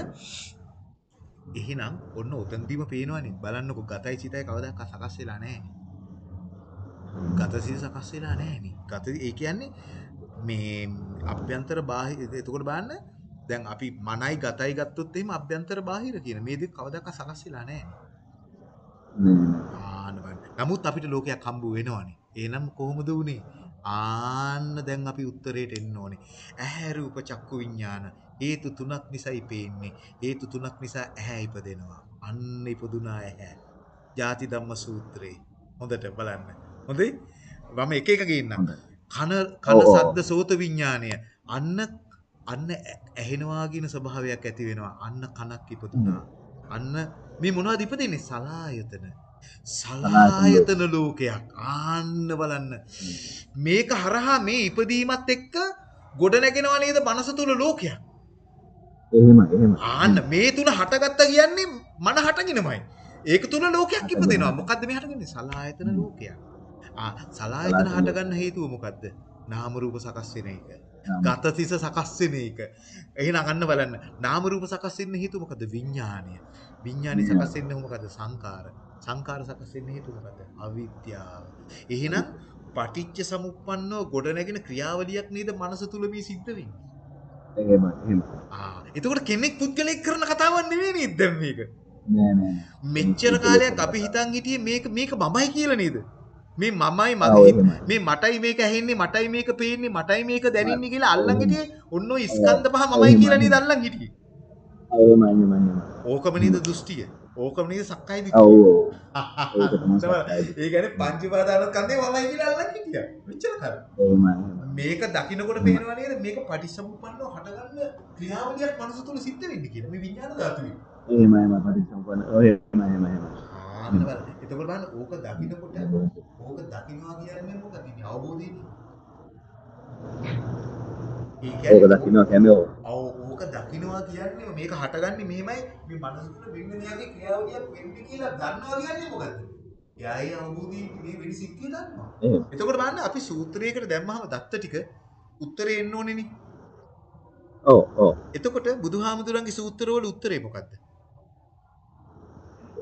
එහෙනම් ඔන්න උතන්දිම පේනවනේ බලන්නකො ගතයි සිතයි කවදාකවත් සකස් වෙලා නැහැ. ගත සිත සකස් වෙලා නැහැ නේ. ගත ඒ කියන්නේ මේ අභ්‍යන්තර බාහිර එතකොට බලන්න දැන් අපි මනයි ගතයි ගත්තොත් එහෙම අභ්‍යන්තර බාහිර කියන මේ දෙක කවදාකවත් සකස් වෙලා නැහැ. නමුත් අපිට ලෝකයක් හම්බ වෙනවනේ. එහෙනම් කොහොමද උනේ? ආන්න දැන් අපි උත්තරේට එන්න ඕනේ. ඇහැ රූප චක්කු විඥාන හේතු තුනක් නිසායි පේන්නේ. හේතු තුනක් නිසා ඇහැ ඉපදෙනවා. අන්න ඉපදුනා ඇහැ. ජාති ධම්ම සූත්‍රේ. හොඳට බලන්න. හොඳයි? මම එක එක ගේන්නම්. කන කන. සද්ද සෝත විඥානය. අන්න අන්න ඇහෙනවා කියන ස්වභාවයක් ඇති වෙනවා. අන්න කනක් ඉපදුනා. අන්න මේ මොනවද ඉපදෙන්නේ? සලායතන. සලායතන ලෝකයක්. ආන්න බලන්න. මේක හරහා මේ ඉපදීමත් එක්ක ගොඩ නැගෙනවා නේද මනස තුල ලෝකයක්. එහෙම එහෙම ආන්න මේ තුන හටගත්ත කියන්නේ මන හටගෙනමයි. ඒක තුල ලෝකයක් ඉපදෙනවා. මොකද්ද මේ හටගන්නේ? සලායතන ලෝකයක්. ආ සලායතන හටගන්න හේතුව මොකද්ද? නාම රූප සකස් වෙන එක. ගතතිස සකස් වෙන එක. එහෙනම් අන්න බලන්න. නාම රූප සකස් වෙන්න හේතුව මොකද්ද? විඥානය. විඥානි සකස් වෙන්නේ මොකද්ද? සංකාර. සංකාර සකස් වෙන්න හේතුව මොකද්ද? අවිද්‍යාව. එහෙනම් පටිච්ච සමුප්පන්නව ගොඩ නැගෙන ක්‍රියාවලියක් නේද මනස තුල මේ සිද්ධ වෙන්නේ. එහෙම එහෙම ආ එතකොට කෙනෙක් පුද්ගලෙක් කරන කතාවක් නෙවෙයි නේද දැන් මේක. නෑ නෑ. මෙච්චර කාලයක් අපි හිතන් හිටියේ මේක මේක මමයි කියලා නේද? මේ මමයි මගේ. මේ මටයි මේක ඇහෙන්නේ මටයි මේක පේන්නේ මටයි මේක දැනෙන්නේ කියලා අල්ලන් හිටියේ ඔන්න ඔය ස්කන්ධ පහ මමයි කියලා නේද අල්ලන් හිටියේ. ඕකම නේද දෘෂ්ටිය. ඕකම නේද සක්කාය දිට්ඨිය. ඒ කියන්නේ පංච උපාදානස්කන්ධේ මමයි කියලා අල්ලන් හිටියා. මෙච්චර එහෙමයි. මේක දකින්නකොට පේනවා නේද මේක පටිච්චසමුප්පන්නව හටගන්න ක්‍රියාවලියක් මනස තුල සිද්ධ වෙන්නේ කියලා. මේ විඥාන ධාතුවේ. එහෙමයි එහෙමයි පටිච්චසමුප්පාද. ඔය එහෙමයි එහෙමයි එහෙමයි. ආන්න බලන්න. එතකොට බලන්න ඕක දකින්නකොට ඕක දකින්නවා කියන්නේ මොකද? ඉතින් අවබෝධයනේ. ඕක දකින්නවා කියන්නේ ඔව්. ඔව් ඕක දකින්නවා කියන්නේ මේක හටගන්නේ මෙහෙමයි මේ මනස තුළ වෙන්න මෙයාගේ ක්‍රියාවලියක් වෙන්නේ කියලා දන්නවා කියන්නේ මොකද්ද? එයාගේ අවබෝධී මේ වෙඩි සිද්ධිය දන්නවා. එතකොට බලන්න අපි සූත්‍රයකට දැම්මහම දත්ත ටික උත්තරේ එන්න ඕනේනේ. ඔව් ඔව්. එතකොට බුදුහාමුදුරන්ගේ සූත්‍රවල උත්තරේ මොකද්ද?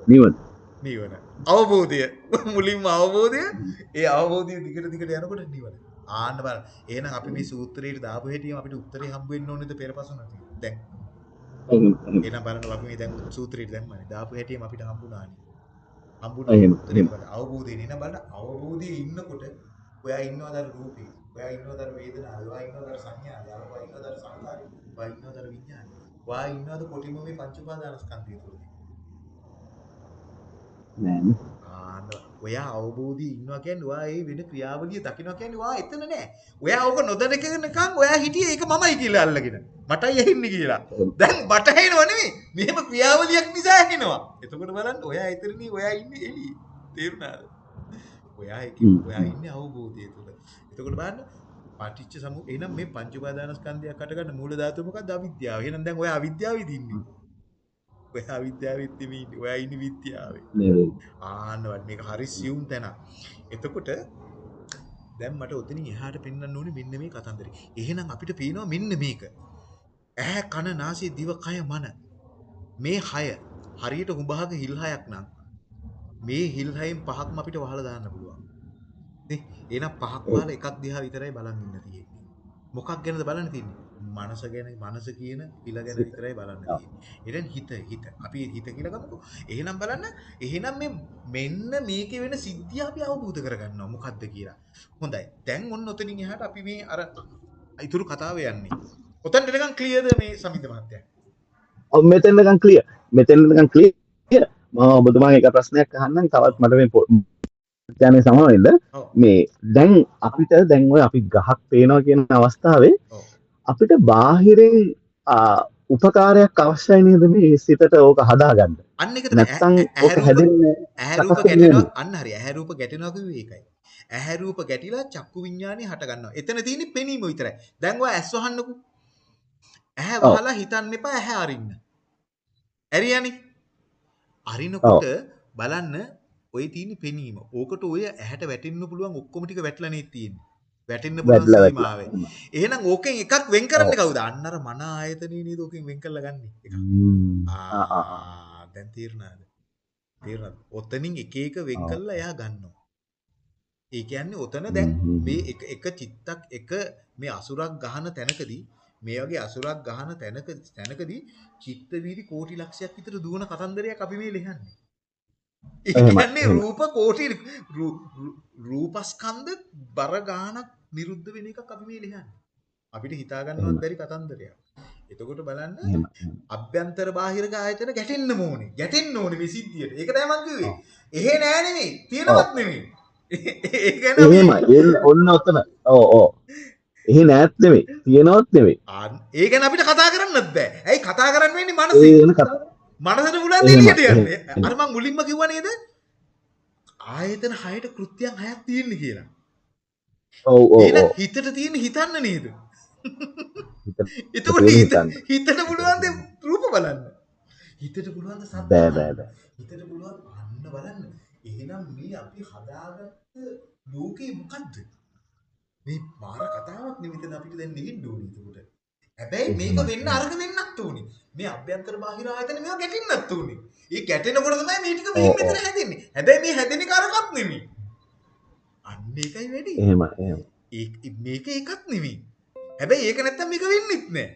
නිවන. නිවන. අවබෝධය. මුලින්ම අවබෝධය. ඒ අවබෝධය දිගට දිගට යනකොට නිවන. ආන්න බලන්න. එහෙනම් අපි මේ සූත්‍රයට දාපු හැටිම අපිට උත්තරේ හම්බ වෙන්න ඕනේද පෙරපසු නැති. දැන්. එහෙනම් බලන්න අපි මේ දැන් සූත්‍රයට දැම්මනේ. දාපු හැටිම අපිට හම්බුණානේ. හම්බුණා උත්තරේ. මොකද? අවබෝධය නේ. බලන්න අවබෝධයේ ඉන්නකොට ඔයා ඉන්නවද රූපේ? ඔයා ඉන්නවද වේදනාව? ඔයා ඉන්නවද සංඥාව? ඔයා ඉන්නවද සංකාරය? ඔයා ඉන්නවද විඥානය? ඔයා ඉන්නවද කොටිම මේ පංච උපාදානස්කන්ධය තුලදී? නෑනේ. ඔයා අවබෝධී ඉන්නවා කියන්නේ ඔයා ඒ වෙන ක්‍රියාවලිය දකින්නවා කියන්නේ ඔයා එතන නෑ. ඔයා ඕක නොදැනකනකම් ඔයා හිටියේ ඒක මමයි කියලා අල්ලගෙන. මටයි ඇහෙන්නේ කියලා. දැන් මට ඇහෙනව නෙමෙයි. මෙහෙම ක්‍රියාවලියක් නිසා ඇහෙනවා. එතකොට බලන්න ඔයා එතනනේ ඔයා ඉන්නේ එළියේ. තේරුණාද? ඔයා ඒකේ. ඔයා ඉන්නේ අවබෝධය තුල. එතකොට බලන්න පටිච්ච සමු එහෙනම් මේ පංච උපාදානස්කන්ධයක් හටගන්න මූල ධාතුව මොකක්ද අවිද්‍යාව. එහෙනම් දැන් ඔයා අවිද්‍යාවෙද ඉන්නේ. ඔයා අවිද්‍යාවෙත් ඉන්නේ. ඔයා ඉන්නේ විද්‍යාවේ. නෙවෙයි. ආන්න බලන්න මේක හරි සියුම් තැනක්. එතකොට දැන් මට ඔතනින් එහාට පෙන්වන්න ඕනේ මෙන්න මේ කතන්දරේ. එහෙනම් අපිට පේනවා මෙන්න මේක. ඇහැ කන නාසය දිව කය මන. මේ හය හරියට හුඹහක හිල් හයක් නම් මේ හිල් හයෙන් පහක්ම අපිට වහලා දාන්න පුළුවන්. නේ? එහෙනම් පහක් වහලා එකක් දිහා විතරයි බලන් ඉන්න තියෙන්නේ. මොකක් ගැනද බලන්න තියෙන්නේ? මනස ගැන මනස කියන හිල ගැන විතරයි බලන්න තියෙන්නේ. හිත හිත. අපි හිත කියලා ගමුකෝ. එහෙනම් බලන්න එහෙනම් මේ මෙන්න මේකේ වෙන සිද්ධිය අපි අවබෝධ කරගන්නවා මොකද්ද කියලා. හොඳයි. දැන් ඔන්න ඔතනින් එහාට අපි මේ අර ඉතුරු කතාව යන්නේ. ඔතනට නිකන් ක්ලියර්ද මේ සමිත මහත්තයා? ඔව් මෙතෙන් නිකන් ක්ලියර්. මෙතෙන් නිකන් ක්ලියර්. මම ඔබතුමාගේ එක ප්‍රශ්නයක් අහන්නම් තවත් මට මේ ඥානය සමවෙන්න. මේ දැන් අපිට දැන් ඔය අපි ගහක් පේනවා කියන අවස්ථාවේ. අපිට බාහිරින් උපකාරයක් අවශ්‍යයි නේද මේ සිතට ඕක හදාගන්න. අන්න තමයි. නැත්තම් ඕක හැදෙන්නේ ඇහැ රූප සකස් වෙන්නේ ගැටෙනවා අන්න හරි ඇහැ රූප ගැටෙනවා කිව්වේ ඒකයි. ඇහැ රූප ගැටිලා චක්කු විඤ්ඤාණය හට ගන්නවා. එතන තියෙන්නේ පෙනීම විතරයි. දැන් ඔය ඇස් වහන්නකෝ. ඇහැ. වහලා හිතන්න එපා ඇහැ අරින්න. ඇරියානේ. අරිනකොට බලන්න ඔය තියෙන පෙනීම. ඕකට ඔය ඇහැට වැටෙන්න පුළුවන් ඔක්කොම ටික වැටලා නේ තියෙන්නේ. වැටෙන්න පුළුවන් සීමාවේ. එහෙනම් ඕකෙන් එකක් වෙන් කරන්නේ කවුද? අන්න අර මන ආයතනේ නේද ඕකෙන් වෙන් කරලා ගන්නෙ. එකක්. ආ, දැන් තේරුණාද? තේරුණාද? ඔතනින් එක එක වෙන්. කරලා එයා ගන්නවා. ඒ කියන්නේ ඔතන දැන් මේ එක එක චිත්තක් එක මේ අසුරක් ගහන තැනකදී මේ වගේ අසුරක් ගහන තැනක තැනකදී චිත්ත වීදි කෝටි ලක්ෂයක් විතර දුවන කතන්දරයක් අපි මේ ලියන්නේ. ඒ එහෙමයි, කියන්නේ එහෙමයි. රූප කෝටි රූ- රූ- රූපස්කන්ධ බර ගානක් නිරුද්ධ වෙන එකක් අපි මේ ලියන්නේ. අපිට හිතා ගන්නවත් එහෙමයි. බැරි කතන්දරයක්. එතකොට බලන්න. අභ්‍යන්තර බාහිර ආයතන ගැටෙන්න ඕනේ. ගැටෙන්න ඕනේ මේ සිද්ධියට. ඒක තමයි මං කිව්වේ. ඔව්. එහෙ නෑ නෙමෙයි. තියෙනවත් නෙමෙයි. ඒ කියන්නේ අපි- එහෙමයි ඔන්න ඔතන ඕ ඕ එහෙ නෑත් නෙමෙයි තියෙනවත් නෙමෙයි ආන්- ඒ ගැන අපිට කතා කරන්නත් බෑ. ඇයි කතා කරන්න වෙන්නේ කතා මනසට එහෙමයි, එළියට යන්නේ. අර මං මුලින්ම කිව්වා නේද? ආයතන 6ට කෘත්‍යයන් 6ක් තියෙන්නේ කියලා. ඔව් ඔව් හිතට තියෙන හිතන්න නේද? එතකොට. හිතට පුළුවන් රූප බලන්න. හිතට පුළුවන් සද්ද බෑ? බෑ බෑ හිතට පුළුවන් අන්න බලන්න. එහෙනම් මේ අපි හදාගත්ත ලෝකේ මොකද්ද? මේ මාර කතාවක් නෙමෙතන අපිට දැන් නිහින්න ඕනේ ඒකට. හැබැයි මේක වෙන්න අරක වෙන්නත් ඕනේ. මේ අභ්‍යන්තර බාහිර ආයතන මේවා ගැටෙන්නත් ඕනේ. ඒ ගැටෙනකොට තමයි මේ ටික ඔව්, මෙතන හැදෙන්නේ. හැබැයි මේ හැදෙන එක අරකත් නෙමෙයි. අන්න ඒකයි වැඩි. එහෙම එහෙම ඒ මේක එකක් නෙමෙයි. හැබැයි ඒක නැත්තම් මේක වෙන්නෙත් නෑ.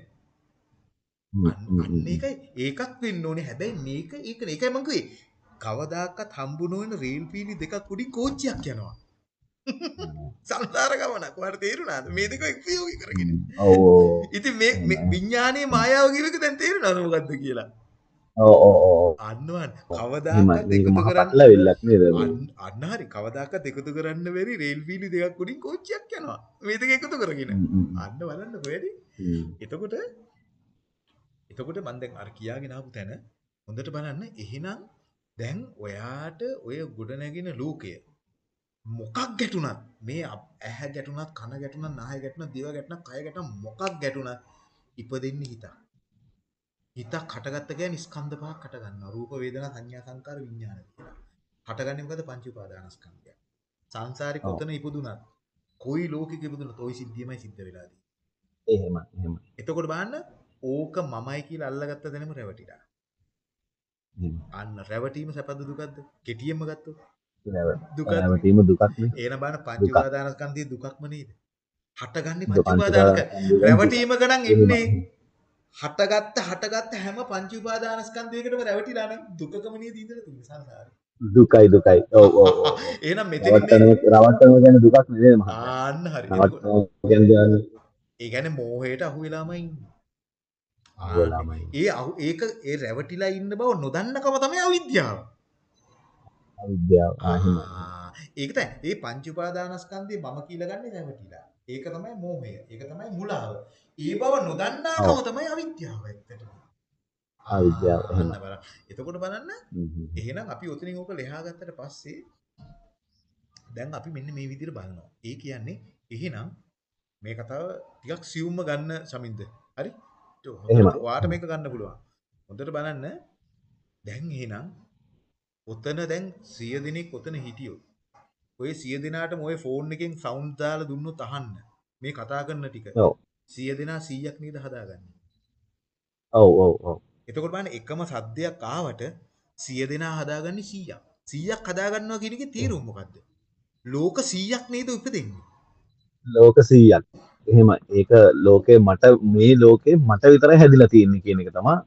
ඒකයි ඒකක් වෙන්න ඕනේ. හැබැයි මේක ඒක. ඒකයි මං කිව්වේ. කවදාකවත් හම්බු නොවන රේල් පීලි දෙකක් උඩින් කෝච්චියක් යනවා. සංසාර ගමනක්. ඔයාලට තේරුණාද? මේ දෙක උපයෝගී කරගෙන. ඉතින් මේ විඥානයේ මායාව කියන එක දැන් තේරෙනවද මොකද්ද කියලා? අන්නවන් මේක එකතු කරන්න පටලවිල්ලක් නේද මේ? අන්න- අන්න හරි කවදාකවත් එකතු කරන්න බැරි රේල් පීලි දෙකක් උඩින් කෝච්චියක් යනවා. මේ දෙක එකතු කරගෙන. අන්න කොහෙද? හ්ම්. එතකොට එතකොට මම දැන් අර කියාගෙන ආපු තැන හොඳට බලන්න එහෙනම් දැන් ඔයාට ඔය ගොඩ නැගින ලෝකය මොකක් ගැටුණත් මේ ඇහැ ගැටුණත් කන ගැටුණත් නාය ගැටුණත් දිව ගැටුණත් කය ගැටුණත් මොකක් ගැටුණත් ඉපදෙන්නේ හිතක් හිතක් හටගත්ත කියන්නේ ස්කන්ධ පහක් හට ගන්නවා රූප වේදනා සංඥා සංකාර විඥාන කියලා හටගන්නේ මොකද පංච උපාදානස්කන්ධය සංසාරේ. කොතන ඉපදුනත් කොයි ලෝකෙක ඉපදුනත් ওই සිද්ධියමයි සිද්ධ වෙලා තියෙන්නේ එහෙම එහෙම එතකොට බලන්න ඕක මමයි කියලා අල්ලගත්ත තැනම රැවටිලා. අන්න රැවටීම සැපද දුකද්ද? කෙටියෙන්ම ගත්තොත්? නැවතීම දුකක් නේ එහෙනම් බලන්න පංච දුකක්. උපාදානස්කන්ධයේ දුකක්ම නේද? හටගන්නේ පංච දුක උපාදානක. දුක- රැවටීමක නම් එන්නේ. හටගත්ත හටගත්ත හැම පංච උපාදානස්කන්ධයකටම රැවටිලා නම් දුකකම නේද ඉඳලා තියෙන්නේ සංසාරේ. දුකයි දුකයි ඔව් ඔව්. එහෙනම් මෙතනින් මේ රවට්ටන ගැන දුකක් නෙවෙයි මහත්තයා ආන්න හරි. ඒ කියන්නේ මෝහයට අහු වෙලාම ඉන්නේ. වෙලාමයි ඒ අහු ඒක ඒ රැවටිලා ඉන්න බව නොදන්නකම තමයි අවිද්‍යාව. අවිද්‍යාව ආහිම ආ, ඒක තමයි. ඒ පංච උපාදානස්කන්ධේ මම කියලා ගන්නේ රැවටිලා. ඒක තමයි මෝහය. ඒක තමයි මුලාව. ඒ බව නොදන්නාකම. තමයි අවිද්‍යාව ඇත්තටම. අවිද්‍යාව, එහෙම. එතකොට බලන්න එහෙනම් අපි ඔතනින් ඕක ලෙහා ගත්තට පස්සේ දැන් අපි මෙන්න මේ විදිහට බලනවා. ඒ කියන්නේ එහෙනම් මේ කතාව ටිකක් සියුම්ම ගන්න සමින්ද. හරි? ඔයාට මේක ගන්න පුළුවන්. හොඳට බලන්න. දැන් එහෙනම් ඔතන දැන් 100 දෙනෙක් ඔතන හිටියොත් ඔය 100 දෙනාටම ඔය ෆෝන් එකෙන් සවුන්ඩ් දාලා දුන්නොත් අහන්න. මේ කතා කරන ටික. ඔව්. 100 දෙනා 100ක් නේද හදාගන්නේ. ඔව් ඔව් ඔව් එතකොට බලන්න එකම සද්දයක් ආවට 100 දෙනා හදාගන්නේ 100ක්. 100ක් හදාගන්නවා කියන එකේ තීරුව මොකද්ද? ලෝක 100ක් නේද උපදින්නේ? ලෝක 100ක් එහෙම ඒක ලෝකේ මට මේ ලෝකේ මට විතරයි හැදිලා තියෙන්නේ කියන එක තමයි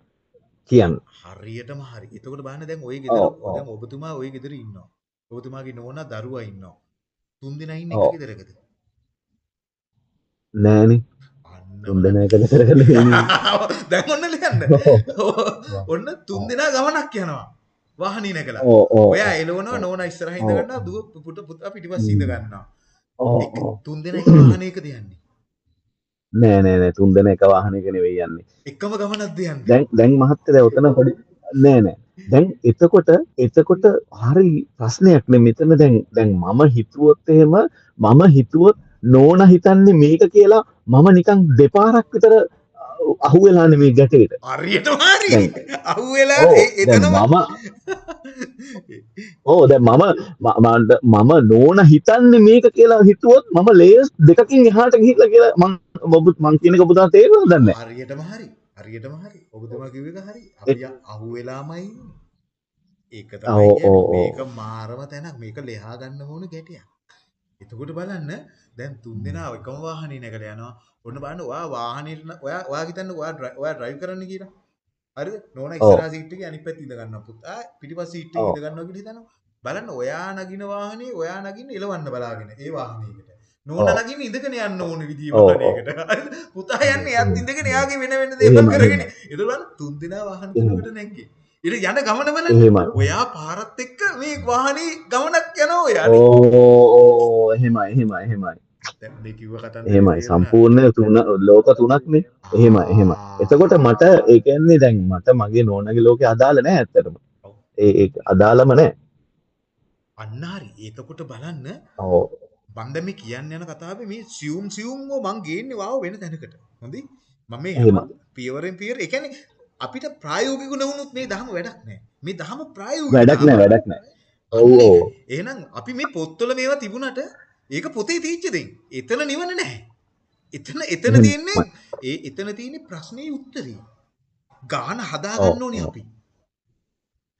කියන්න. හරියටම හරි. එතකොට බාන්න දැන් ඔය ගෙදර දැන් ඔබතුමා ඔය ගෙදර ඉන්නවා. ඔබතුමාගේ නෝනා දරුවා ඉන්නවා. තුන් දෙනා ඉන්නේ එක ගෙදරකද? නෑනේ. තුන් දෙනා එක ගෙදරකද දැන් ඔන්න ලියන්න. ඔන්න තුන් දෙනා ගමනක් යනවා. වාහනින කළා ඔයා එලවනවා නෝනා ඉස්සරහින් ඉඳ ගන්නවා දුව පුත පුතා පිටිපස්ස ඉඳ ගන්නවා. තුන් දෙනා එක වාහනයකද යන්නේ? නෑ නෑ නෑ. තුන් දෙන එක වාහනයක නෙවෙයි යන්නේ. එකම ගමනක්ද යන්නේ? දැන් දැන් මහත්තයා ඔතන පොඩි නෑ නෑ. දැන් එතකොට එතකොට හරි ප්‍රශ්නයක් නේ. මෙතන දැන් දැන් මම හිතුවොත් එහෙම මම හිතුවොත් නෝන හිතන්නේ මේක කියලා මම නිකන් දෙපාරක් විතර අහුවෙලානේ මේ ගැටේට. දැන් අහුවෙලා ඕ මම ඕ දැන් මම ම- මන්ට- මම නෝන හිතන්නේ මේක කියලා හිතුවොත් මම ලේස් දෙකකින් එහාට ගිහිල්ලා කියලා මං ඔබ මං කියන එක පුතා තේරෙනවද දන්නේ. හරියටම හරි. හරියටම හරි. ඔබතුමා කිව්ව එක හරි. අහුවෙලාමයි. ඒක ඔව්, ඔව්. මේක මාරම තැනක්. මේක ලෙහා ගන්න ඕන ගැටයක්. එතකොට බලන්න දැන් තුන් දෙනා එකම වාහනේ නැගලා යනවා. ඔන්න බලන්න ඔයා වාහනේට න- ඔයා ඔයා හිතන්න ඔයා ඔයා ඩ්‍රයිව් කරන්න කියලා. හරිද? නෝනා. ඉස්සරහා සීට් එකේ අනිත් පැත්තේ ඉඳ ගන්නවා පුතා. පිටිපස්ස සීට් එකේ. ඉඳ ගන්නවා කියලා හිතනවා. බලන්න ඔයා නගින වාහනේ ඔයා නගින්න එලවන්න බලාගෙන ඒ වාහනයකට. නෝනා. නගින්න ඉඳගෙන යන්න ඕන විදිය. වාහනයකට. පුතා යන්නේ එයාත් ඉඳගෙන එයාගේ වෙන වෙන දේවල් කරගෙන. එතකොට තුන් දෙනා වාහන තුනකට නැග්ගේ. ඊට යන ගමන බලන්න. එහෙමයි. ඔයා පාරත් එක්ක මේ වාහනේ ගමනක් යනවා ඔයා ඕ එහෙමයි එහෙමයි එහෙමයි. එහෙමයි තේරුණාද? සම්පූර්ණ තුන ලෝක තුනක්නේ. එහෙමයි එහෙමයි. එතකොට මට ඒ කියන්නේ දැන් මට මගේ නෝනගේ ලෝකේ අදාළ නැහැ ඇත්තටම. ඔව්. ඒ අදාළම නැහැ. අන්න හරි ඒතකොට බලන්න ඔව්. බන්ද මේ කියන්න යන කතාවේ මේ සියුම් සියුම්ව මං ගේන්නේ වාව වෙන තැනකට හොඳයි මම එහෙම. හැම පියවරෙන් පියවර ඒ කියන්නේ අපිට ප්‍රායෝගික නොවුනොත් මේ දහම වැඩක් නැහැ මේ දහම ප්‍රායෝගික වැඩක් දහමක්. වැඩක් නැහැ. ඔව්. එහෙනම් අපි මේ පොත්වල මේවා තිබුණට ඒක පොතේ තීච්ච දෙයින් එතන නිවන නැහැ එතන එතන. තියෙන්නේ ඒ එතන තියෙන්නේ ප්‍රශ්නේ උත්තරේ ගාන හදාගන්න ඕනේ. අපි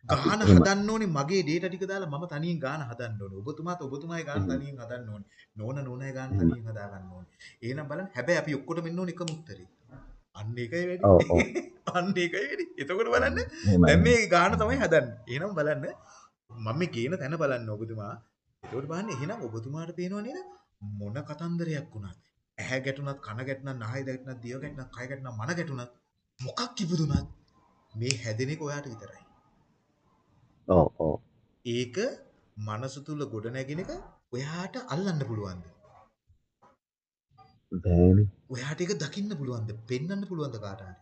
ගාන. හදන්න ඕනේ මගේ ඩේටා ටික දාලා මම තනියෙන් ගාන හදන්න ඕනේ ඔබතුමාත් ඔබතුමාගේ ගාන. තනියෙන් හදන්න ඕනේ නෝන නෝනගේ ගාන. තනියෙන් හදා ගන්න ඕනේ එහෙනම් බලන්න හැබැයි අපි ඔක්කොටම ඉන්න ඕනේ එකම උත්තරේ අන්න ඒකයි වැඩි. අන්න ඒකයි වැඩි එතකොට බලන්න. දැන් මේ ගාන තමයි හදන්නේ. එහෙනම් බලන්න මම මේ කියන තැන බලන්න ඔබතුමා. ඒකට බලන්න එහෙනම් ඔබතුමාට පේනවා නේද මොන කතන්දරයක් වුණත් ඇහැ ගැටුණත් කන ගැටුණත් නහය ගැටුණත් දිව ගැටුණත් කය ගැටුණත් මන ගැටුණත් මොකක් ඉපදුණත් මේ හැදෙන එක ඔයාට විතරයි. ඔව් ඔව්. ඒක මනස තුල ගොඩ නැගෙන එක ඔයාට අල්ලන්න පුළුවන්ද? බෑනේ. ඔයාට ඒක දකින්න පුළුවන්ද? පෙන්වන්න පුළුවන්ද කාට හරි?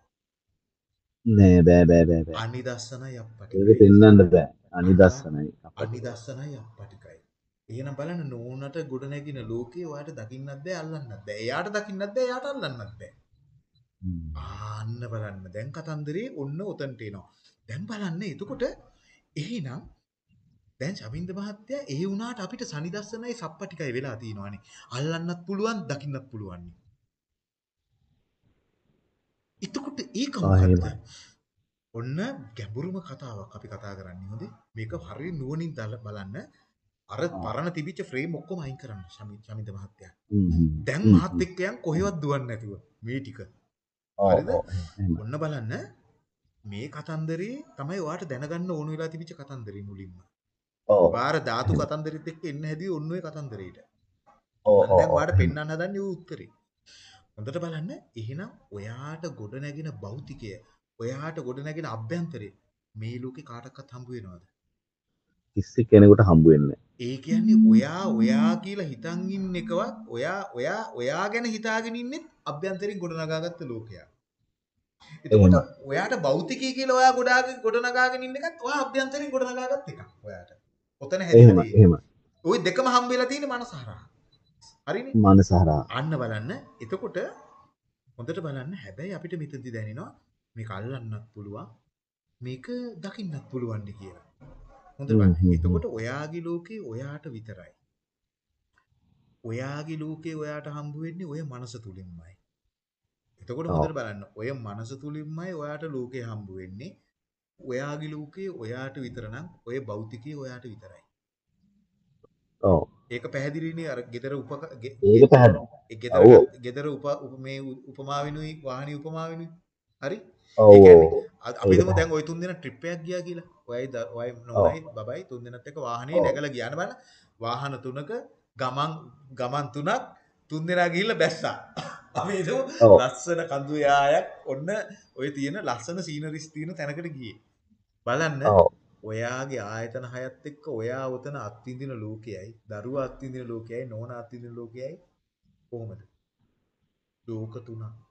නෑ බෑ බෑ බෑ බෑ. අනිදස්සනයි අප්පටි. ඒක පෙන්වන්න බෑ. අනිදස්සනයි. අනිදස්සනයි අප්පටිකයි. එහෙනම් බලන්න නෝනට ගොඩ නැගින ලෝකේ ඔයාට දකින්නත් බෑ අල්ලන්නත් බෑ. එයාට දකින්නත් බෑ එයාට අල්ලන්නත් බෑ. ආන්න බලන්න. දැන් කතන්දරේ ඔන්න උතන්ට එනවා. දැන් බලන්න එතකොට එහෙනම් දැන් ශමින්ද මහත්තයා ඒ වුණාට අපිට සනිදස්සනයි සප්පටිකයි වෙලා තියෙනවානේ. අල්ලන්නත් පුළුවන් දකින්නත් පුළුවන්. එතකොට ඒක මොකක්ද? ඔන්න ගැඹුරුම කතාවක් අපි කතා කරන්නේ හොඳේ. මේක හරිය නුවණින් බලන්න. අර. පරණ තිබිච්ච ෆ්‍රේම් ඔක්කොම අයින් කරන්න ශමින්ද මහත්තයා. දැන් මහත් එක්ක යන් කොහෙවත් දුවන්නේ නැතුව මේ ටික. හරිද? ඔන්න බලන්න මේ කතන්දරේ තමයි ඔයාට දැනගන්න ඕන වෙලා තිබිච්ච කතන්දරේ මුලින්ම. ඔව් වාර ධාතු කතන්දරෙත් එක්ක එන්න හැදුවේ ඔන්න ඔය කතන්දරේට. ඔව් දැන්. ඔයාට පෙන්වන්න හදන්නේ ඌ උත්තරේ. හොඳට බලන්න එහෙනම් ඔයාට ගොඩ නැගෙන භෞතිකය, ඔයාට ගොඩ නැගෙන අභ්‍යන්තරය මේ ලෝකේ කාටවත් හම්බ වෙනවද? කිසි කෙනෙකුට හම්බ වෙන්නේ ඒ කියන්නේ ඔයා ඔයා කියලා හිතන් ඉන්න එකවත් ඔයා ඔයා ඔයා ගැන හිතාගෙන ඉන්නෙත් අභ්‍යන්තරයෙන් ගොඩනගාගත්ත ලෝකයක්. එතකොට ඔයාට භෞතිකය කියලා ඔයා ගොඩාගෙන ගොඩනගාගෙන ඉන්න එකත් ඔයා අභ්‍යන්තරයෙන් ගොඩනගාගත් එකක් ඔයාට. ඔතන හැදෙන්නේ. එහෙම. ওই දෙකම හම්බ වෙලා තියෙන මනස හරහා. හරිනේ? මනසහරා. අන්න බලන්න. එතකොට හොඳට බලන්න හැබැයි අපිට මෙතනදි දැනෙනවා මේක අල්ලන්නත් පුළුවන්. මේක දකින්නත් පුළුවන් කියලා. හොඳට එතකොට ඔයාගේ ලෝකේ ඔයාට විතරයි. ඔයාගේ ලෝකේ ඔයාට හම්බ වෙන්නේ ඔය මනස තුලින්මයි. එතකොට. හොඳට බලන්න. ඔය මනස තුලින්මයි ඔයාට ලෝකේ හම්බ වෙන්නේ. ඔයාගේ ලෝකේ ඔයාට විතර නම් ඔය භෞතිකය ඔයාට විතරයි. ඔව්. ඒක පැහැදිලිනේ අර ගෙදර උප ඒක පැහැදිලි. ඒ ගෙදර. ගෙදර උප මේ උපමාවෙනුයි වාහනේ උපමාවෙනුයි. හරි? අපි ඒක දැන් ওই තුන් දෙනා ට්‍රිප් එකක් ගියා කියලා. ඔයයි ඔයයි නෝනයි බබයි තුන් දෙනාත් එක්ක වාහනේ. නැගලා ගියාන බලන්න. වාහන තුනක ගමන් ගමන් තුනක් තුන් දෙනා ගිහිල්ලා බැස්සා. අපි ඔව්. ලස්සන කඳු යායක් ඔන්න ඔය තියෙන ලස්සන සීනරිස් තියෙන තැනකට ගියේ. බලන්න. ඔයාගේ ආයතන හයත් එක්ක ඔයා උතන අත්විඳින ලෝකයයි දරුවා අත්විඳින ලෝකයයි නෝනා අත්විඳින ලෝකයයි කොහොමද? ලෝක තුනක්.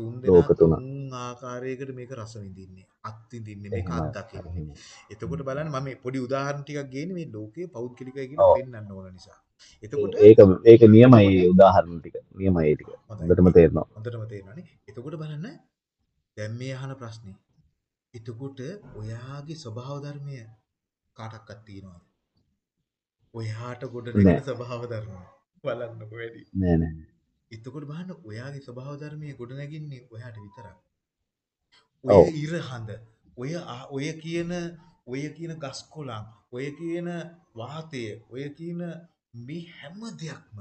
තුන් දෙනා. තුන් ආකාරයකට මේක රස විඳින්නේ. අත් විඳින්නේ මේක. අත්දකින්නේ. එතකොට බලන්න මම මේ පොඩි උදාහරණ ටිකක් ගේන්නේ මේ ලෝකයේ පෞද්ගලිකයි. කියලා පෙන්වන්න ඕන නිසා. එතකොට ඒක ඒක නියමයි උදාහරණ ටික. නියමයි ඒ ටික. හොඳටම තේරෙනවා. හොඳටම තේරෙනවානේ. එතකොට බලන්න දැන් මේ අහන ප්‍රශ්නේ. එතකොට ඔයාගේ ස්වභාව ධර්මය කාටක්වත් තියෙනවද? ඔයාට ගොඩ නෑ. නැගෙන ස්වභාව ධර්ම. බලන්නකො වැඩි. නෑ නෑ. එතකොට බලන්න ඔයාගේ ස්වභාව ධර්මයේ ගොඩ නැගින්නේ ඔයාට විතරක්. ඔව්. ඔය ඉර හඳ, ඔය ඔය කියන ඔය කියන ගස් කොළන්, ඔය කියන වාතය, ඔය කියන මේ හැම දෙයක්ම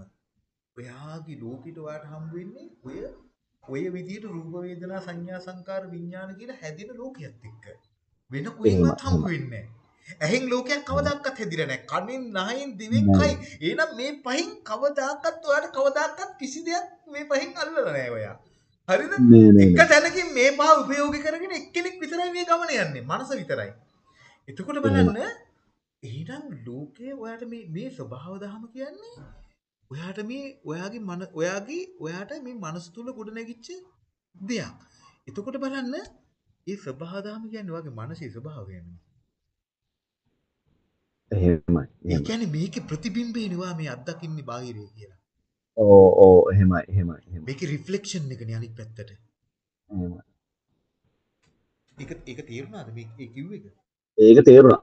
ඔයාගේ ලෝකෙට ඔයාට හම්බ වෙන්නේ ඔය ඔය විදිහට රූප වේදනා සංඥා සංකාර විඥාන කියන හැදෙන ලෝකයක් එක්ක. වෙන කොහෙවත් හම්බ වෙන්නේ නැහැ. ඇහෙන් ලෝකයක් කවදාකවත් හැදිලා නැහැ. කනින් නහයෙන් දිවෙන්. කයි. එහෙනම් මේ පහෙන් කවදාකවත් ඔයාට කවදාකවත් කිසි දෙයක් මේ පහෙන් අල්ලලා නැහැ ඔයා. හරිද? එක. තැනකින් මේ පහ උපයෝගී කරගෙන එක්කෙනෙක් විතරයි මේ ගමන යන්නේ. මනස විතරයි. එතකොට බලන්න එහෙනම් ලෝකයේ ඔයාට මේ මේ ස්වභාව දහම කියන්නේ ඔයාට මේ ඔයාගේ මන ඔයාගේ ඔයාට මේ මනස තුල ගොඩ නැගිච්ච දෙයක්. එතකොට බලන්න මේ ස්වභාව දහම කියන්නේ ඔයාගේ මනසේ ස්වභාවය නෙමෙයි. එහෙමයි. ඒ. කියන්නේ මේකේ ප්‍රතිබිම්බේ නෙවා මේ අත්දකින්නේ බාහිරේ කියලා. ඕ ඕ එහෙමයි එහෙමයි එහෙමයි. මේකේ රිෆ්ලෙක්ෂන් එකනේ අනිත් පැත්තට. එහෙමයි. ඒක ඒක තේරුණාද මේ ඒ කිව් එක? ඒක තේරුණා.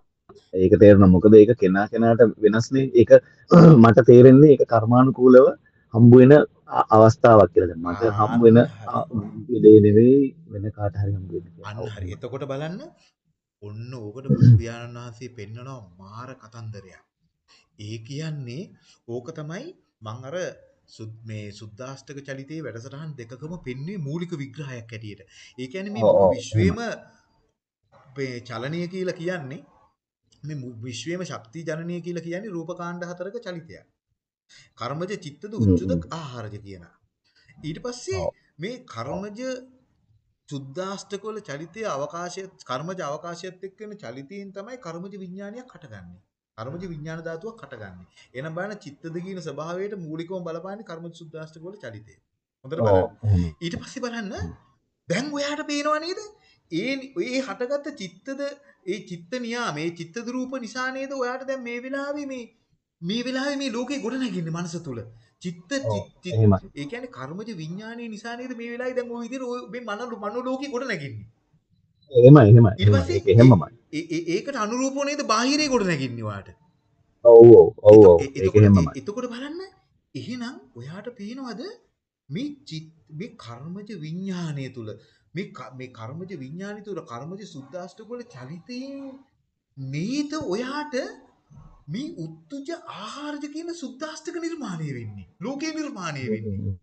ඒක තේරුණා. මොකද ඒක කෙනා කෙනාට වෙනස්නේ. ඒක මට තේරෙන්නේ ඒක කර්මානුකූලව හම්බ වෙන අවස්ථාවක් කියලා. දැන් මට හම්බ වෙන හරි. අ, දේ නෙවෙයි වෙන කාට හරි හම්බ. කියලා. අන්න. හරි. එතකොට බලන්න ඔන්න ඕකට බුදු පියාණන් වහන්සේ පෙන්වනවා මාර කතන්දරයක්. ඒ කියන්නේ ඕක තමයි මං අර මේ සුද්දාෂ්ටක චලිතයේ වැඩසටහන් දෙකකම පෙන්වුවේ මූලික විග්‍රහයක් හැටියට. ඒ කියන්නේ මේ විශ්වයේම මේ චලනය කියලා කියන්නේ මේ විශ්වයේම ශක්ති ජනනය කියලා කියන්නේ රූපකාණ්ඩ හතරක චලිතයක්. කර්මජ චිත්තද උච්චද. ආහාරජ කියන. ඊට පස්සේ. මේ කර්මජ සුද්දාෂ්ටකවල චලිතය අවකාශය කර්මජ අවකාශයත් එක්ක වෙන චලිතයෙන් තමයි කර්මජ විඥානයක් හටගන්නේ. කර්මජ විඥාන ධාතුවක් හටගන්නේ. එහෙනම් බලන්න චිත්තද කියන ස්වභාවයට මූලිකවම බලපාන්නේ කර්මජ සුද්දාෂ්ටකවල චලිතය. හොඳට. බලන්න. ඊට පස්සේ බලන්න දැන් ඔයාට පේනවා නේද? ඒ ඒ හටගත්ත චිත්තද ඒ චිත්ත නියාම මේ චිත්ත රූප නිසා නේද ඔයාට දැන් මේ වෙලාවේ මේ මේ වෙලාවේ මේ ලෝකේ ගොඩ නැගින්නේ මනස තුල. චිත්ත ඔව්. චිත්- චිත්- එහෙමයි. ඒ කියන්නේ කර්මජ විඥානයේ නිසා නේද මේ වෙලාවේ දැන් ওই විදිහට මේ මන මනෝ ලෝකේ ගොඩ නැගින්නේ. එහෙමයි එහෙමයි. ඒක එහෙමමයි. ඒකට අනුරූපව නේද බාහිරේ ගොඩ නැගින්නේ ඔයාට. ඔව් ඔව් ඔව් ඒක එහෙමමයි. එතකොට බලන්න එහෙනම් ඔයාට පේනවද මේ චිත් මේ කර්මජ විඥානය තුල මේ මේ කර්මජ විඥානය තුල කර්මජ සුද්දාෂ්ටක වල චලිතයෙන් නේද ඔයාට මේ උත්තුජ ආහාරජ කියන සුද්දාෂ්ටක නිර්මාණය වෙන්නේ ලෝකේ නිර්මාණය වෙන්නේ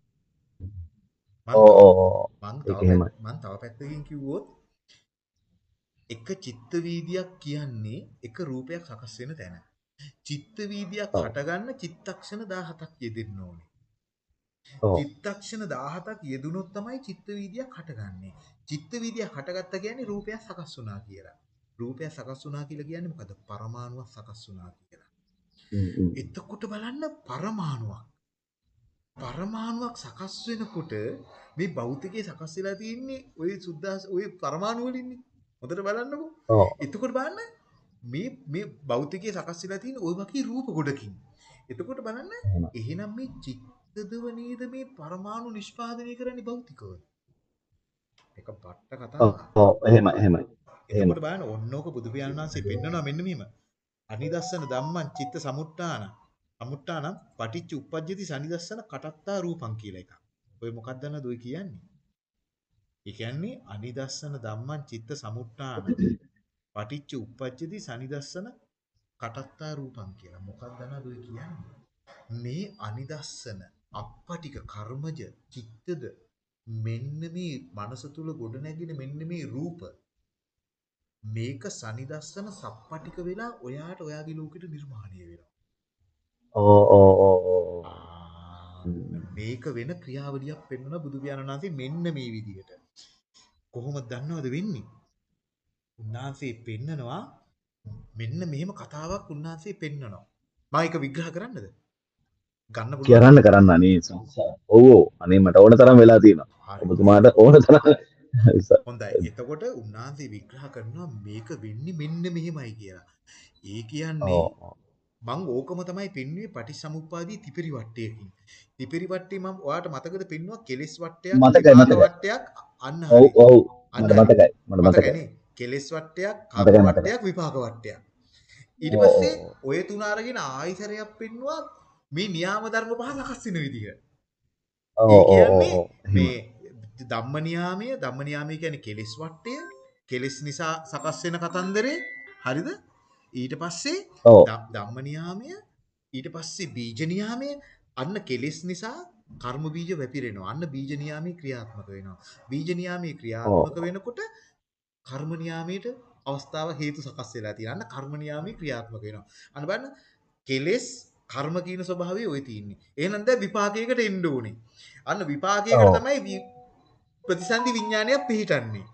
මං ඔව් ඔව් ඔව්. මං ඒක තව පැත්තකින් කිව්වොත් එක චිත්ත වීදියක් කියන්නේ එක රූපයක් සකස් වෙන තැන. චිත්ත වීදියක්. හටගන්න චිත්තක්ෂණ 17ක් යෙදෙන්න ඕනේ. චිත්තක්ෂණ 17ක් යෙදුනොත් තමයි චිත්ත වීදියක් හටගන්නේ. චිත්ත වීදියක් හටගත්ත කියන්නේ රූපයක් සකස් වුණා කියලා. රූපයක් සකස් වුණා කියලා කියන්නේ මොකද? පරමාණුවක් සකස් වුණා කියලා. හ්ම්, හ්ම්. එතකොට බලන්න පරමාණුවක්. පරමාණුවක් සකස් වෙනකොට මේ භෞතිකයේ සකස් වෙලා තියෙන්නේ ওই සුද්දාස් ওই පරමාණු වලින්නේ. හොඳට බලන්නකෝ. ඔව්. එතකොට බලන්න මේ මේ භෞතිකයේ සකස් වෙලා තියෙන ওই වගේ රූප ගොඩකින්. එතකොට බලන්න එහෙමයි. එහෙනම් මේ චිත්තදව නේද මේ පරමාණු නිෂ්පාදනය කරන්නේ භෞතිකව. ඒක බට්ට ඔව් කතාවක්. ඔව් එහෙමයි එහෙමයි. එතකොට බලන්න ඔන්නෝක බුදු පියාණන් වහන්සේ පෙන්නනවා මෙන්න මෙහෙම. අනිදස්සන ධම්මං චිත්ත සමුට්ඨාන. සමුට්ඨානම් පටිච්ච උප්පජ්ජති සනිදස්සන කටත්තා රූපං කියලා එකක්. ඔය මොකක්ද නේද ඔය කියන්නේ? ඒ කියන්නේ අනිදස්සන ධම්මං චිත්ත සමුට්ඨාන. පටිච්ච උප්පජ්ජති සනිදස්සන කටත්තා රූපං කියලා. මොකක්ද නේද ඔය කියන්නේ? මේ අනිදස්සන අප්පටික කර්මජ චිත්තද මෙන්න මේ මනස තුල ගොඩ නැගින මෙන්න මේ රූප මේක සනිදස්සන සප්පටික වෙලා ඔයාට ඔයාගේ ලෝකෙට නිර්මාණය වෙනවා. ඔව් ඔව් ඔව් ඔව්. ආ, මේක වෙන ක්‍රියාවලියක් පෙන්වන බුදු පියාණන් වහන්සේ මෙන්න මේ විදිහට. කොහොමද දන්නවද වෙන්නේ? උන්වහන්සේ පෙන්නනවා මෙන්න මෙහෙම කතාවක් උන්වහන්සේ පෙන්නනවා. මම ඒක විග්‍රහ කරන්නද? ගන්න පුළුවන්. කියරන්න කරන්න අනේ සංසා ඔවෝ අනේ මට ඕන තරම් වෙලා තියෙනවා. ඔබතුමාට ඕන තරම් හොඳයි. එතකොට උන්වහන්සේ විග්‍රහ කරනවා මේක වෙන්නේ මෙන්න මෙහෙමයි කියලා. ඒ කියන්නේ. මං ඕකම තමයි පෙන්වුවේ පටිච්චසමුප්පාදී ත්‍රිපිරි වට්ටයකින්. ත්‍රිපිරි වට්ටේ මම ඔයාලට මතකද පෙන්වුවා කෙලෙස් වට්ටයක් මතකයි. වට්ටයක් අන්න හරි. ඔව් මට. මතකයි මට මතකයි. කෙලෙස් වට්ටයක්, කර්ම. වට්ටයක්, විපාක වට්ටයක්. ඊට පස්සේ. ඔය තුන අරගෙන ආයිසරයක් පෙන්වුවා මේ න්‍යාම ධර්ම පහ සකස් වෙන විදිහ. ඔව් ඔව්. මේ ධම්ම නියාමය ධම්ම නියාමය කියන්නේ කෙලෙස් වට්ටය. කෙලෙස් නිසා සකස් වෙන කතන්දරේ හරිද? ඊට පස්සේ ඔව්. ද- ධම්ම නියාමය ඊට පස්සේ බීජ නියාමය අන්න කෙලෙස් නිසා කර්ම බීජ වැපිරෙනවා. අන්න බීජ නියාමයේ ක්‍රියාත්මක වෙනවා. බීජ නියාමයේ ක්‍රියාත්මක වෙනකොට කර්ම නියාමයට අවස්ථාව හේතු සකස් වෙලා තියෙනවා. අන්න කර්ම නියාමයේ ක්‍රියාත්මක වෙනවා. අන්න බලන්න කෙලෙස් කර්ම කියන ස්වභාවය ඔය තියෙන්නේ. එහෙනම් දැන් විපාකයකට එන්න ඕනේ. අන්න විපාකයකට. තමයි ප්‍රතිසන්දි විඥානයක් පිහිටන්නේ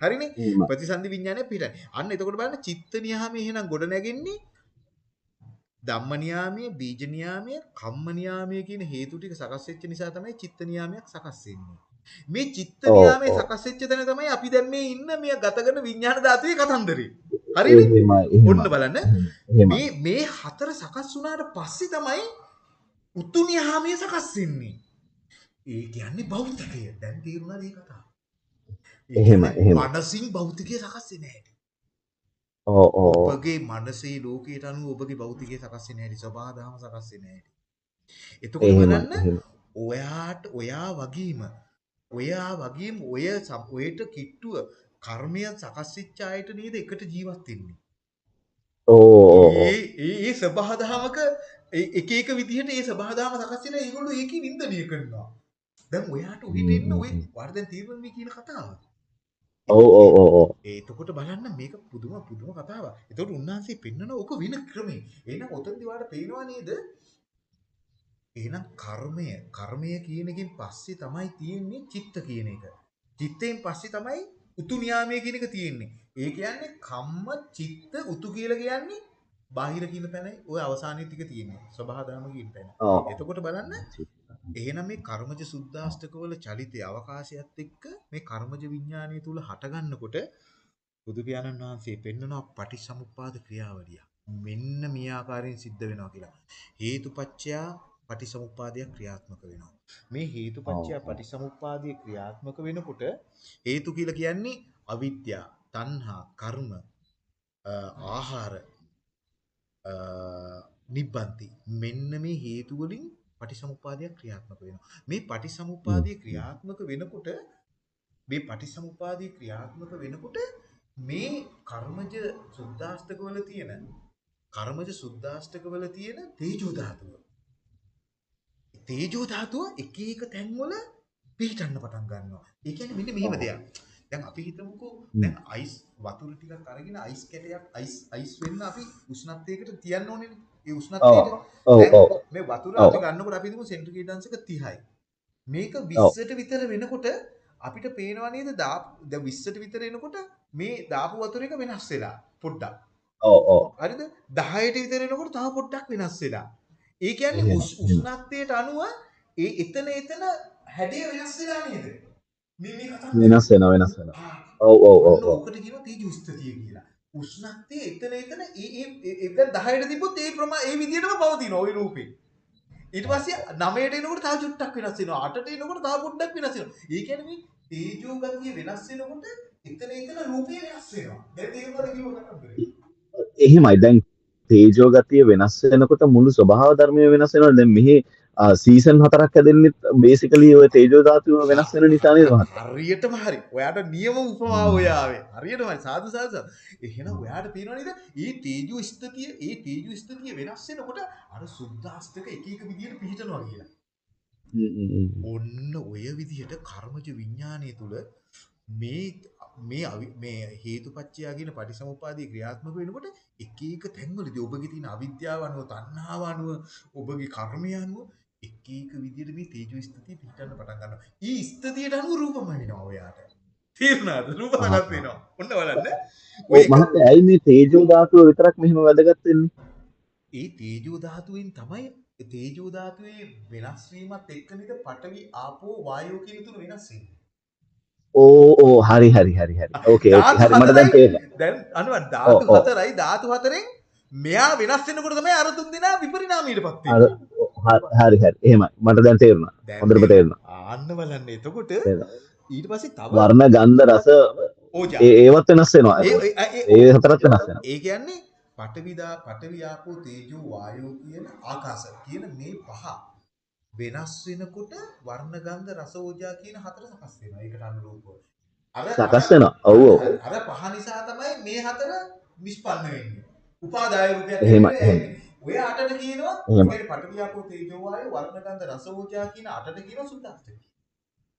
හරිනේ. ප්‍රතිසන්දි විඥානය පිටයි. අන්න එතකොට බලන්න චිත්ත නියාමයේ එහෙනම් ගොඩ නැගෙන්නේ ධම්ම නියාමයේ, බීජ නියාමයේ, කම්ම නියාමයේ කියන හේතු ටික සකස් වෙච්ච නිසා තමයි චිත්ත නියාමයක් සකස් වෙන්නේ. මේ චිත්ත නියාමයේ. සකස් වෙච්ච තැන තමයි අපි දැන් මේ ඉන්න මේ ගත කරන විඥාන ධාතුවේ කතන්දරේ. හරිනේ? ඔන්න බලන්න මේ මේ හතර සකස් වුණාට පස්සේ තමයි උතු නියාමයේ සකස් වෙන්නේ. ඒ කියන්නේ භෞතිකය. දැන් තේරුණාද මේ කතාව? එහෙම, එහෙම. මනසින් භෞතිකය සකස් වෙන්නේ නැහැ. ඔව් ඔව්. ඔබගේ මනසේ ලෝකයට අනුව ඔබගේ භෞතිකය සකස් වෙන්නේ නැහැ. සබහා දහම සකස් වෙන්නේ නැහැ. එතකොට බලන්න. ඔයාට ඔයා වගේම ඔයා වගේම ඔය ඔයට කිට්ටුව කර්මය සකස් වෙච්ච අයට නේද එකට ජීවත් වෙන්නේ. ඔව්. ඒ ඒ සබහා දහමක ඒ- එක එක විදිහට ඒ සබහා දහම සකස් වෙන ඒගොල්ලෝ ඒකේ වින්දනය කරනවා. දැන් ඔයාට ඔහිට එන්න ඔය වාට දැන් තීරණ මේ කියන කතාව. ඔව් ඔව් ඔව් ඔව්. එතකොට බලන්න මේක පුදුම පුදුම කතාවක්. එතකොට උන්වහන්සේ පෙන්නන ඕක වෙන ක්‍රමේ. එහෙනම් ඔතනදි වාට පේනවා නේද? එහෙනම් කර්මය, කර්මය කියන එකෙන් පස්සේ තමයි තියෙන්නේ චිත්ත කියන එක. චිත්තයෙන් පස්සේ තමයි උතු නියාමය කියන එක තියෙන්නේ. ඒ කියන්නේ කම්ම චිත්ත උතු කියලා කියන්නේ බාහිර කියන තැනයි ওই අවසානයේ ටික තියෙන්නේ. සබහා දහම කියන තැන. එතකොට බලන්න එහෙනම් මේ කර්මජ සුද්ධාෂ්ටකවල චලිතය අවකාශයත් එක්ක මේ කර්මජ විඥානය තුල හටගන්නකොට බුදු පියාණන් වහන්සේ පෙන්වනවා පටිසමුප්පාද ක්‍රියාවලිය. මෙන්න මේ ආකාරයෙන් සිද්ධ වෙනවා කියලා. හේතුපච්චයා පටිසමුප්පාදයක් ක්‍රියාත්මක වෙනවා. මේ හේතුපච්චයා. පටිසමුප්පාදයේ ක්‍රියාත්මක වෙනකොට හේතු කියලා කියන්නේ අවිද්‍යාව, තණ්හා, කර්ම, ආහාර, නිබ්බන්ති. මෙන්න මේ හේතු වලින් පටිසමුප්පාදයක් ක්‍රියාත්මක වෙනවා. මේ පටිසමුප්පාදයේ ක්‍රියාත්මක වෙනකොට මේ පටිසමුපාදී ක්‍රියාත්මක වෙනකොට මේ කර්මජ සුද්ධාෂ්ටකවල තියෙන කර්මජ සුද්ධාෂ්ටකවල තියෙන තේජෝ ධාතුව තේජෝ ධාතුව එක එක තැන්වල පිහිටන්න පටන් ගන්නවා. ඒ කියන්නේ මෙන්න මෙහෙම. දෙයක්. දැන් අපි හිතමුකෝ. දැන් අයිස් වතුර ටිකක් අරගෙන අයිස් කැටයක් අයිස් අයිස් වෙන්න අපි උෂ්ණත්වයකට තියන්න ඕනේ. ඒ උෂ්ණත්වයට. මේ වතුර. අපි ගන්නකොට අපි හිතමු සෙන්ටිග්‍රේඩ් අංශක 30යි. මේක 20ට විතර වෙනකොට අපිට පේනවා නේද දැන් 20ට විතර එනකොට මේ දාපු වතුර එක වෙනස් වෙලා පොඩ්ඩක්. ඔව් ඔව්. හරිද? 10ට විතර එනකොට තව පොඩ්ඩක් වෙනස් වෙලා. ඒ කියන්නේ. උෂ්ණත්වයට අනුව ඒ එතන එතන හැඩය වෙනස් වෙලා නේද? කතාව වෙනස් වෙනවා වෙනස් වෙනවා. ඔව් ඔව් ඔව් ඔව්. ඕකට කියනවා තේජෝ ස්ථතිය කියලා. උෂ්ණත්වයේ එතන එතන ඒ ඒ ඒ- ඒ දැන් 10ට තිබ්බොත් ඒ ප්‍රමා ඒ විදිහටම පවතිනවා ওই රූපේ. ඊට පස්සේ 9ට එනකොට තව චුට්ටක් වෙනස් වෙනවා. 8ට එනකොට තව පොඩ්ඩක් වෙනස් වෙනවා. ඒ කියන්නේ මේ තේජෝ ගතිය වෙනස් වෙනකොට එතන එතන රූපේ වෙනස් වෙනවා. දැන් තේරුණාද කිව්ව කතන්දරේ? එහෙමයි දැන් තේජෝ ගතිය වෙනස් වෙනකොට මුළු ස්වභාව ධර්මය වෙනස් වෙනවා දැන් මෙහි සීසන් හතරක් හැදෙන්නෙත් බේසිකලි ඔය තේජෝ ධාතුව වෙනස් වෙන නිසා නේද මහත්තයා? හරියටම හරි. ඔයාට නියම උපමාව ඔය ආවේ. හරියටම හරි. සාදු සාදු. සාදු. එහෙනම් ඔයාට පේනව නේද? මේ තේජෝ ස්ථතිය, ඒ තේජෝ ස්ථතිය වෙනස් වෙනකොට අර සුද්ධාස්තක එක එක විදියට පිහිටනවා කියලා. ඔන්න ඔය විදිහට කර්මජ විඥානය තුල මේ මේ අවි- මේ හේතුපච්චයා කියන පටිසමුපාදී ක්‍රියාත්මක වෙනකොට එක එක තැන්වලදී ඔබගේ තියෙන අවිද්‍යාව අනුව තණ්හාව අනුව ඔබගේ කර්මය අනුව එක එක විදිහට මේ තේජෝ ස්ථිතිය පිටන්න පටන් ගන්නවා. ඊ ස්ථිතියට අනුව රූපම වෙනවා ඔයාට. තේරුණාද? රූප සකස් වෙනවා. ඔන්න බලන්න. ඔය මහත්තයා ඇයි මේ තේජෝ ධාතුව විතරක් මෙහෙම වැදගත් වෙන්නේ? ඒ තේජෝ ධාතුවෙන් තමයි තේජෝ ධාතුවේ වෙනස් වීමත් එක්ක නේද පඨවි ආපෝ වායෝ කියන තුන වෙනස් වෙන්නේ. ඕ ඕ හරි හරි හරි හරි ඕකේ ඕකේ හරි මට දැන් තේරෙනවා දැන් අනුව ධාතු. හතරයි ධාතු හතරෙන් මෙයා වෙනස් වෙනකොට තමයි අර තුන් දෙනා විපරිණාමයටපත් අර වෙන්නේ. හරි හරි එහෙමයි මට දැන් තේරුණා හොඳටම තේරුණා ආන්න බලන්න එතකොට. ඊට පස්සේ තව වර්ණ ගන්ධ රස ඒවත් වෙනස් වෙනවා ඒ හතරත් වෙනස් වෙනවා ඒ කියන්නේ පටවිදා පටවි ආපෝ තේජෝ වායෝ කියන ආකාශ කියන මේ පහ වෙනස් වෙනකොට වර්ණ ගන්ධ රස ඕජා කියන හතර සකස් වෙනවා. ඒකට අනුරූපව. අර සකස් වෙනවා ඔව් ඔව් අර පහ නිසා තමයි මේ හතර නිෂ්පන්න වෙන්නේ. උපාදාය රූපයක් එහෙම, එහෙම. එන්නේ. ඔය අටට කියනවා එහෙම. මේ පටවි ආපෝ තේජෝ වායෝ වර්ණ ගන්ධ රස ඕජා කියන අටට කියනවා සුද්ධාස්තක.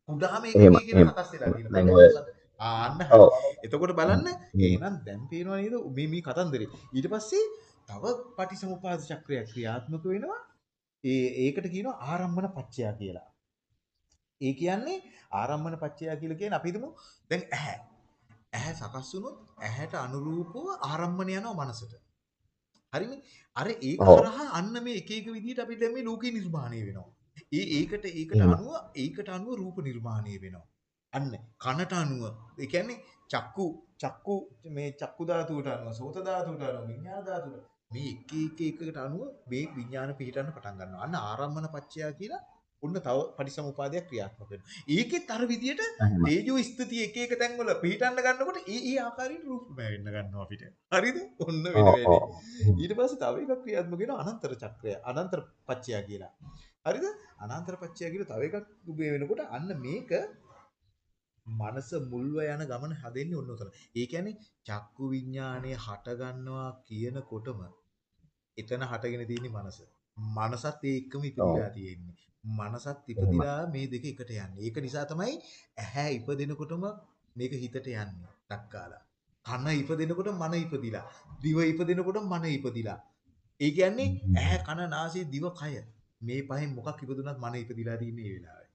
කුඩාම එහෙම, එකකේ කියන. සකස් වෙලා තියෙනවා. ඔය- ආන්න එතකොට බලන්න. එහෙනම් දැන් පේනවා නේද මේ මේ කතන්දරේ. ඊට පස්සේ තව පටිසමුපාද චක්‍රයක් ක්‍රියාත්මක වෙනවා. ඒ ඒකට කියනවා ආරම්භන පච්චයා කියලා. ඒ කියන්නේ ආරම්භන පච්චයා කියලා කියන්නේ අපි හිතමු දැන් ඇහැ. ඇහැ සකස් වුණොත් ඇහැට අනුරූපව ආරම්භන යනවා මනසට. හරිනේ? අර ඒක ඔව්. හරහා අන්න මේ එක එක විදිහට අපි දැන් මේ ලෝකේ නිර්මාණය වෙනවා. ඒ ඒකට ඒකට. අනුව ඒකට අනුව රූප නිර්මාණය වෙනවා. අන්න කනට අනුව ඒ කියන්නේ චක්කු චක්කු මේ චක්කු ධාතුවට අනුව සෝත ධාතුවට අනුව විඤ්ඤාණ ධාතුවට මේ එක එක එකකට අනුව මේ විඤ්ඤාණ පිහිටන්න පටන් ගන්නවා. අන්න ආරම්මන පච්චයා කියලා ඔන්න තව පටිසමුපාදයක් ක්‍රියාත්මක වෙනවා. ඒකෙත් අර විදියට. තේජෝ ස්ථಿತಿ එක එක තැන්වල පිහිටන්න ගන්නකොට ඒ ඒ ආකාරයට රූපමය වෙන්න ගන්නවා අපිට. හරිද? ඔන්න වෙන. ඔව්. ඊට පස්සේ තව එකක් ක්‍රියාත්මක වෙනවා අනන්තර චක්‍රය. අනන්තර පච්චයා කියලා. හරිද? අනන්තර පච්චයා කියලා තව එකක් උබේ වෙනකොට අන්න මේක මනස මුල්ව යන ගමන හදෙන්නේ ඔන්න උතන. ඒ කියන්නේ චක්කු විඥානය හට ගන්නවා කියනකොටම එතන හටගෙන තියෙන්නේ මනස. මනසත් ඒ එක්කම ඉපදිලා තියෙන්නේ. මනසත් ඉපදිලා මේ දෙක එකට යන්නේ. ඒක නිසා තමයි ඇහැ ඉපදෙනකොටම මේක හිතට යන්නේ. ඩක්කාලා. කන ඉපදෙනකොට මන ඉපදිලා. දිව ඉපදෙනකොට මන ඉපදිලා. ඒ කියන්නේ ඇහැ කන නාසය දිව කය මේ පහෙන් මොකක් ඉපදුනත් මන ඉපදිලා තින්නේ මේ වෙලාවේ.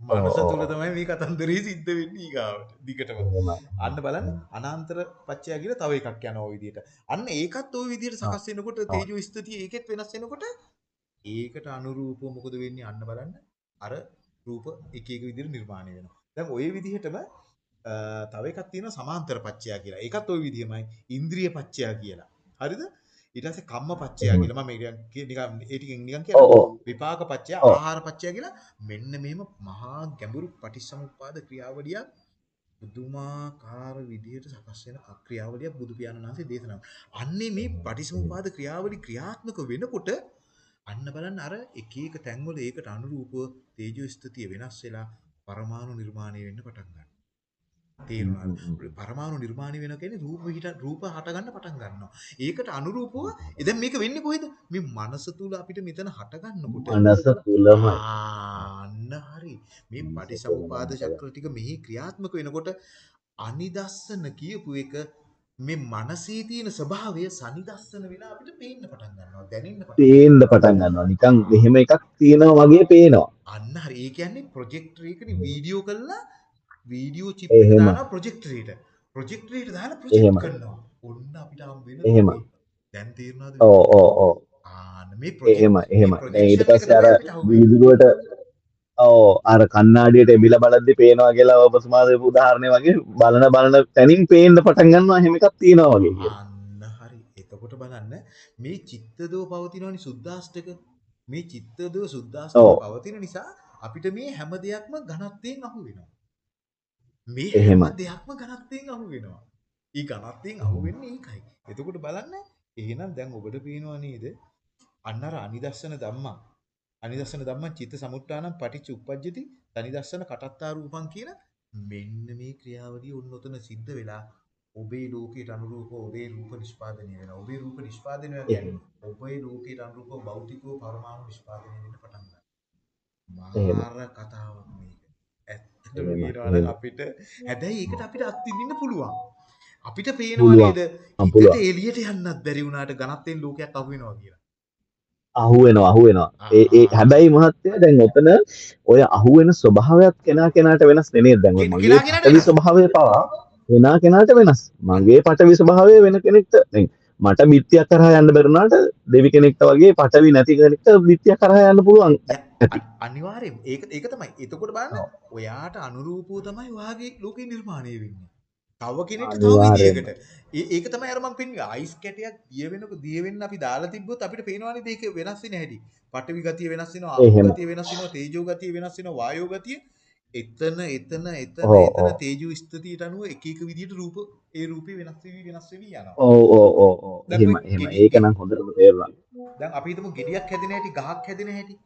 මනස තුල තමයි මේ කතන්දරේ සිද්ධ වෙන්නේ ඊගාවට. දිගටම. අන්න බලන්න අනාන්තර පච්චය කියලා තව එකක් යනවා ওই විදිහට. අන්න ඒකත් ওই විදිහට සකස් වෙනකොට තේජෝ ස්ථතිය ඒකෙත් වෙනස් වෙනකොට ඒකට අනුරූපව මොකද වෙන්නේ අන්න බලන්න අර රූප එක එක විදිහට නිර්මාණය වෙනවා. දැන් ওই විදිහටම අ, තව එකක් තියෙනවා සමාන්තර පච්චය කියලා. ඒකත් ওই විදිහමයි ඉන්ද්‍රිය පච්චය කියලා. හරිද? ඊට පස්සේ කම්ම පච්චය එහෙම. කියලා මම නිකන් නිකන් ඒ ටිකෙන් නිකන් ඔව් කියනවා. ඔව් විපාක පච්චය ඔව්. ආහාර පච්චය කියලා මෙන්න මෙහෙම මහා ගැඹුරු පටිච්චසමුප්පාද ක්‍රියාවලියක් පුදුමාකාර විදිහට සකස් වෙන ක්‍රියාවලියක් බුදු පියාණන් වහන්සේ දේශනා කළා. අන්නේ මේ පටිච්චසමුප්පාද ක්‍රියාවලි ක්‍රියාත්මක වෙනකොට අන්න බලන්න අර එක එක තැන්වල ඒකට අනුරූපව තේජෝ ස්ථිතිය වෙනස් වෙලා පරමාණු නිර්මාණය වෙන්න පටන් ගන්නවා. තේරුණාද? පරමාණු නිර්මාණය වෙන කියන්නේ රූප හිට රූප හට ගන්න පටන් ගන්නවා. ඒකට අනුරූපව දැන් මේක වෙන්නේ කොහෙද? මේ මනස තුල අපිට මෙතන හට ගන්නකොට මනස තුලමයි ආන්න හරි. මේ පටිසමුපාද චක්‍ර ටික මෙහි ක්‍රියාත්මක වෙනකොට අනිදස්සන කියපු එක මේ මනසේ තියෙන ස්වභාවය සනිදස්සන වෙලා අපිට පේන්න පටන් ගන්නවා. දැනෙන්න පටන් පේන්න පටන් ගන්නවා නිකන් මෙහෙම එකක් තියෙනවා වගේ පේනවා අන්න හරි. ඒ කියන්නේ ප්‍රොජෙක්ටර් එකනේ වීඩියෝ කරලා වීඩියෝ චිප් එක එහෙම. දානවා ප්‍රොජෙක්ටර් එකට. ප්‍රොජෙක්ටර් එකට දාලා ප්‍රොජෙක්ට් එහෙම. කරනවා. ඔන්න අපිට හම් වෙන එහෙම. දැන් තේරුණාද? ඕ ඕ ඕ ආන්න මේ එහෙම project- එහෙම මේ දැන් ඊට පස්සේ අර. වීදුරුවට ඕ අර කන්නාඩියට එමිල බලද්දි පේනවා කියලා ඔබතුමා දෙපු උදාහරණය වගේ බලන බලන තැනින් පේන්න පටන් ගන්නවා එහෙම එකක් තියෙනවා වගේ හරි. එතකොට බලන්න මේ චිත්තදෝ පවතිනවනේ සුද්දාස්තක. මේ චිත්තදෝ සුද්දාස්තක ඔව්. පවතින නිසා අපිට මේ හැම දෙයක්ම ඝනත්වයෙන් අහු වෙනවා. මේ එහෙම. හැම දෙයක්ම ඝනත්වයෙන් අහු වෙනවා. ඊ ඝනත්වයෙන් අහු වෙන්නේ ඒකයි. එතකොට බලන්න එහෙනම් දැන් ඔබට පේනවා නේද? අන්න අර අනිදස්සන ධම්මා. අනිදස්සන ධම්මා චිත්ත සමුට්ඨානම් පටිච්ච උප්පජ්ජති. තනිදස්සන කටත්තා රූපං කියන මෙන්න මේ ක්‍රියාවලිය උන් උතන සිද්ධ වෙලා ඔබේ ලෝකයට අනුරූපව ඔබේ රූප නිෂ්පාදනය වෙනවා. ඔබේ රූප නිෂ්පාදනය වෙනවා කියන්නේ ඔබේ ලෝකයට අනුරූපව භෞතිකව පරමාණු නිෂ්පාදනය වෙන්න පටන් ගන්නවා. කතාවක් මේක. ඇත්තටම කියනවා. අපිට හැබැයි ඒකට අපිට අත්විඳින්න පුළුවන්. අපිට පේනවා. නේද? හිතට. එළියට යන්නත් බැරි වුණාට ඝනත්වයෙන් ලෝකයක් අහු වෙනවා කියලා. අහුවෙනවා අහුවෙනවා ඒ. හැබැයි මහත්තයා දැන් ඔතන ඔය අහුවෙන ස්වභාවයක් කෙනා කෙනාට වෙනස් නේ නේද දැන් මගේ පටවි. ස්වභාවය පවා කෙනා කෙනාට වෙනස් මගේ පටවි ස්වභාවය වෙන කෙනෙක්ට මට මිත්‍යයක් කරහා යන්න බැරුණාට දෙවි කෙනෙක්ට වගේ පටවි නැති කෙනෙක්ට මිත්‍යයක් කරහා යන්න පුළුවන් අනිවාර්යෙන් ඒක ඒක තමයි. එතකොට බලන්න ඔයාට අනුරූපව තමයි ඔයාගේ ලෝකේ නිර්මාණය වෙන්නේ. තව කෙනෙක්ට තව. විදියකට. ඒක තමයි අර මම පෙන්නුවේ. අයිස් කැටයක් දිය වෙනකොට දිය වෙන්න අපි දාලා තිබ්බොත් අපිට පේනවනේ ඒක වෙනස් වෙන හැටි. පඨවි ගතිය වෙනස් වෙනවා, ආපෝ. ගතිය වෙනස් වෙනවා, තේජෝ ගතිය වෙනස් වෙනවා, වායෝ ගතිය. එතන එතන එතන ඔව්, එතන ඔව්. තේජෝ ස්ථතියට අනුව එක එක විදියට රූප ඒ රූපේ වෙනස් වෙවි වෙනස් වෙවි යනවා. ඕ ඕ ඕ දැන් එහෙම එහෙම ඒක නම් හොඳටම තේරුණා දැන් අපි හිතමු ගෙඩියක් හැදෙන හැටි ගහක් හැදෙන හැටි.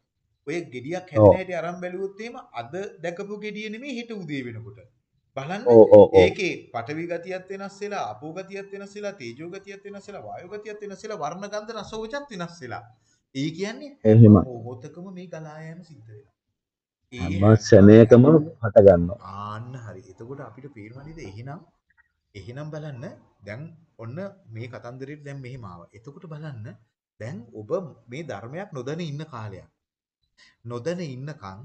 ඔය ගෙඩියක් ඔව්. හැදෙන හැටි අරන් බැලුවොත් එහෙම අද දැකපු ගෙඩිය නෙමෙයි හෙට උදේ වෙනකොට. බලන්න ඒකේ පඨවි ගතියත් වෙනස් වෙලා, ආපෝ ගතියත් වෙනස් වෙලා, තේජෝ ගතියත් වෙනස් වෙලා, වායෝ ගතියත් වෙනස් වෙලා, වර්ණ ගන්ධ රස ඕජත් වෙනස් වෙලා. ඒ කියන්නේ. මොහොතකම මේ ගලා යෑම සිද්ධ වෙනවා. ඒ හැම ක්ෂණයකම හට ගන්නවා ආන්න හරි. එතකොට අපිට පේනවා නේද එහෙනම් එහෙනම් බලන්න දැන් ඔන්න මේ කතන්දරෙට දැන් මෙහෙම ආවා. එතකොට බලන්න දැන් ඔබ මේ ධර්මයක් නොදැන ඉන්න කාලයක්. නොදැන ඉන්නකම්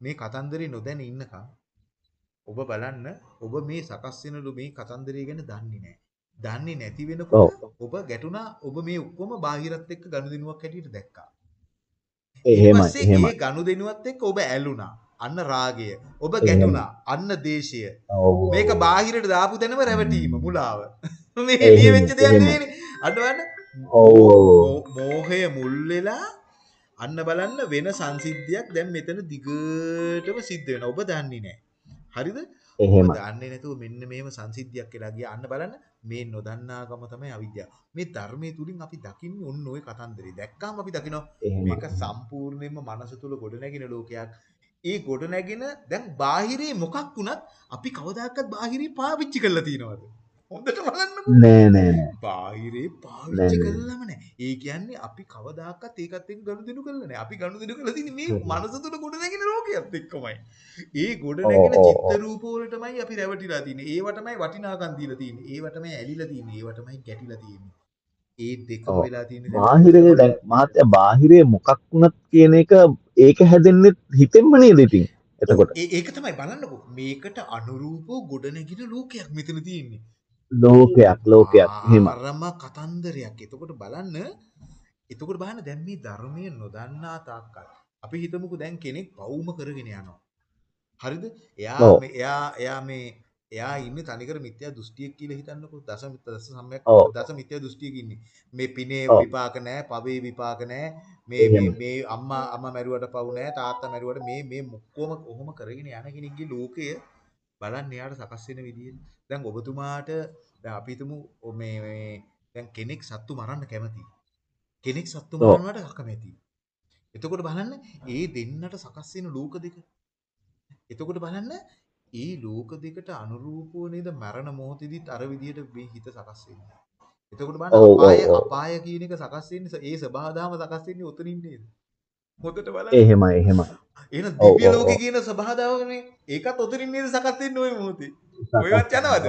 මේ කතන්දරේ නොදැන ඉන්නකම් ඔබ බලන්න ඔබ මේ සකස් වෙනලු මේ කතන්දරය ගැන දන්නේ නැහැ. දන්නේ නැති වෙනකොට ඔබ ගැටුණා ඔබ මේ ඔක්කොම බාහිරත් එක්ක ගනුදෙනුවක් හැටියට දැක්කා. එහෙමයි එහෙමයි ඒ ගනුදෙනුවත් එක්ක ඔබ ඇලුනා. අන්න රාගය. ඔබ ගැටුණා. අන්න දේශය. මේක බාහිරට දාපු තැනම රැවටීම මුලාව. මේ එළිය වෙච්ච දෙයක්. නෙවෙයිනේ. අන්න බලන්න. ඔව්, මෝහය මුල් වෙලා අන්න බලන්න වෙන සංසිද්ධියක් දැන් මෙතන දිගටම සිද්ධ වෙනවා. ඔබ දන්නේ නැහැ. හරිද? ඔබ එහෙමයි දන්නේ නැතුව මෙන්න මෙහෙම සංසිද්ධියක් වෙලා ගියා. අන්න බලන්න මේ නොදන්නාකම තමයි අවිද්‍යාව. මේ ධර්මයේ තුලින් අපි දකින්නේ ඔන්න ඔය කතන්දරේ. දැක්කාම අපි දකිනවා මේක සම්පූර්ණයෙන්ම මනස තුල ගොඩනැගෙන ලෝකයක්. ඒ ගොඩනැගෙන දැන් බාහිරේ මොකක් වුණත් අපි කවදාකවත් බාහිරේ පාවිච්චි කරලා තියනවද? හොඳට බලන්නකෝ. නෑ නෑ නෑ බාහිරේ පාවිච්චි. කළාම නෑ. ඒ කියන්නේ අපි කවදාකවත් ඒකත් එක්ක ගනුදෙනු කළා නෑ. අපි ගනුදෙනු කළා තියෙන්නේ මේ. මනස තුල ගොඩනැගෙන ලෝකයක් එක්කමයි. ඒ ගොඩනැගෙන ඔව්, ඔව්, චිත්ත රූප වලටමයි අපි රැවටිලා තියෙන්නේ. ඒව තමයි වටිනාකම් දීලා තියෙන්නේ. ඒව තමයි ඇලිලා තියෙන්නේ. ඒව තමයි ගැටිලා තියෙන්නේ. ඒ දෙකම. වෙලා තියෙන්නේ බාහිරේ දැන් මහත්තයා බාහිරේ මොකක් වුණත් කියන එක ඒක හැදෙන්නේ හිතෙන්ම නේද ඉතින් එතකොට ඒක තමයි බලන්නකෝ මේකට අනුරූපව ගොඩනැගින ලෝකයක් මෙතන තියෙන්නේ. ලෝකයක් ලෝකයක් එහෙම ආරම කතන්දරයක්. එතකොට බලන්න එතකොට බලන්න දැන් මේ ධර්මය නොදන්නා තාක්කල් අපි හිතමුකෝ දැන් කෙනෙක් පවුම කරගෙන යනවා. හරිද? එයා එයා එයා මේ එයා ඉන්නේ තනිකර මිත්‍යා දෘෂ්ටියක් කියලා හිතන්නකෝ. දස දස සම්‍යක් ඔව්. දස මිත්‍යා දෘෂ්ටියක ඉන්නේ. මේ පිනේ. විපාක නැහැ, පවේ විපාක නැහැ. මේ මේ. මේ අම්මා අම්මා මැරුවට පවු නැහැ, තාත්තා මැරුවට මේ මේ මුක්කොම කොහොම කරගෙන යන කෙනෙක්ගේ ලෝකය බලන්න එයාට සකස් වෙන විදිය. දැන් ඔබතුමාට දැන් අපි හිතමු මේ මේ දැන් කෙනෙක් සත්තු මරන්න කැමතියි. කෙනෙක් සත්තු. මරන්නට අකමැතියි. එතකොට බලන්න ඒ දෙන්නට සකස් වෙන ලෝක දෙක. එතකොට බලන්න ඒ ලෝක දෙකට අනුරූපව නේද මරණ මොහොතේදීත් අර විදියට මේ හිත සකස් වෙන්නේ. එතකොට බලන්න අපාය. අපාය කියන එක සකස් වෙන්නේ ඒ සබහාදාම සකස් වෙන්නේ උතනින් නේද? හොඳට බලන්න. එහෙමයි එහෙමයි. එහෙනම් ඔව්, දිව්‍ය ලෝකේ. කියන සබහාදාමනේ ඒකත් උතනින් නේද සකස් වෙන්නේ ওই මොහොතේ. ඔයවත් යනවද?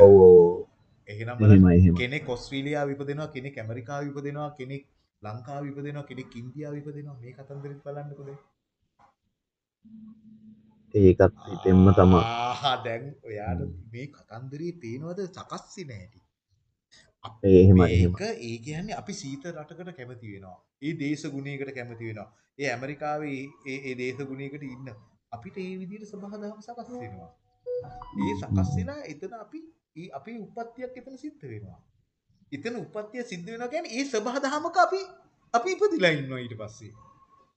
එහෙනම් බලන්න. කෙනෙක් ඔස්ට්‍රේලියාව ඉපදෙනවා කෙනෙක් ඇමරිකාව ඉපදෙනවා කෙනෙක් ලංකාව ඉපදෙනවා කෙනෙක් ඉන්දියාව ඉපදෙනවා මේ කතන්දරෙත් බලන්නකෝ දැන් ඒකත් හිතෙන්ම තමයි. ආහා දැන් ඔයාට මේ කතන්දරේ පේනවද? සකස් වෙන හැටි අපි එහෙමයි මේක ඒ කියන්නේ අපි සීත රටකට කැමති වෙනවා. ඒ දේශ ගුණයකට කැමති වෙනවා ඒ ඇමරිකාවේ ඒ ඒ දේශ ගුණයකට ඉන්න. අපිට ඒ විදිහට සබහාදහම සකස් වෙනවා. ඒ සකස් වෙලා එතන අපි ඒ අපේ උප්පත්තියක් එතන සිද්ධ වෙනවා. එතන උප්පත්තිය සිද්ධ වෙනවා කියන්නේ ඒ සබහාදහමක අපි අපි ඉපදිලා ඉන්නවා ඊට පස්සේ.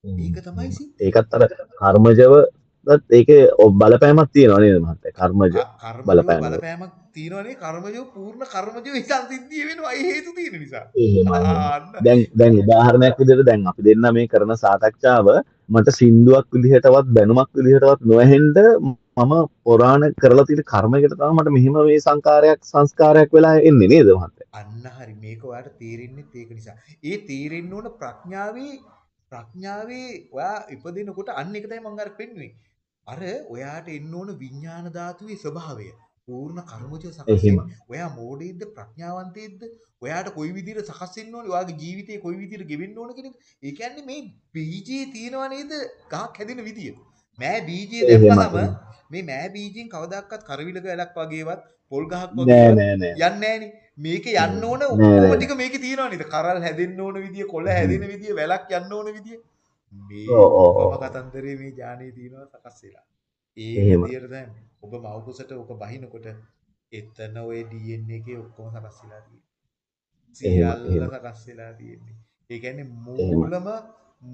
ඒක තමයි සිද්ධ ඒකත් අර කර්මජව ඒක බලපෑමක් තියෙනවා නේද මහත්තයා? කර්මජ බලපෑම. බලපෑමක් තියෙනවනේ කර්මජ පූර්ණ කර්මජ සංසිද්ධිය වෙනවා. හේතු තියෙන නිසා. දැන් දැන් උදාහරණයක් විදිහට දැන් අපි දෙන්න මේ කරන සාකච්ඡාව මට සින්දුවක් විදිහටවත් බැනුමක් විදිහටවත් නොඇහෙන්න මම පුරාණ කරලා තියෙන කර්මයකට තමයි මට මෙහිම මේ සංකාරයක් සංස්කාරයක් වෙලා එන්නේ නේද මහත්තයා? අන්න හරි. මේක ඔයාට තේරෙන්නෙත් ඒක නිසා. ඒ තේරෙන්න ඕන ප්‍රඥාවේ ප්‍රඥාවේ ඔයා ඉපදිනකොට අන්න එක තමයි මම අර පෙන්නුවේ. අර ඔයාට එන්න ඕන විඥාන ධාතුවේ ස්වභාවය. පූර්ණ කර්මජ සකස්. ඔයා මෝඩෙද්ද ප්‍රඥාවන්තයෙක්ද? ඔයාට කොයි විදිහට සකස් වෙන්න ඕනේ? ඔයාගේ ජීවිතේ කොයි විදිහට ගෙවෙන්න ඕන කියන එක. ඒ කියන්නේ මේ බීජේ තියෙනවා නේද? ගහක් හැදෙන විදිය. මෑ බීජය. දැම්මම මේ මෑ බීජෙන් කවදාකවත් කරවිලක ඇලක් වගේවත් පොල් ගහක් නෑ යන්නේ නෑනේ. මේකේ යන්න ඕන ඔක්කොම. ටික මේකේ තියෙනවා නේද? කරල් හැදෙන්න ඕන විදිය, කොළ හැදෙන විදිය, වැලක් යන්න ඕන විදිය. මේ ඔව්, ඔව්, ඔව්. ඔබ කතන්දරේ මේ ඥානෙ තියෙනවා සකස් වෙලා. ඒ එහෙම. විදියට දැන් ඔබ මව්කුසට ඔක බහිනකොට එතන ඔය DNA එකේ ඔක්කොම සකස් වෙලා තියෙනවා. එහෙම, සියල්ල එහෙම. සකස් වෙලා තියෙන්නේ. ඒ කියන්නේ මූලම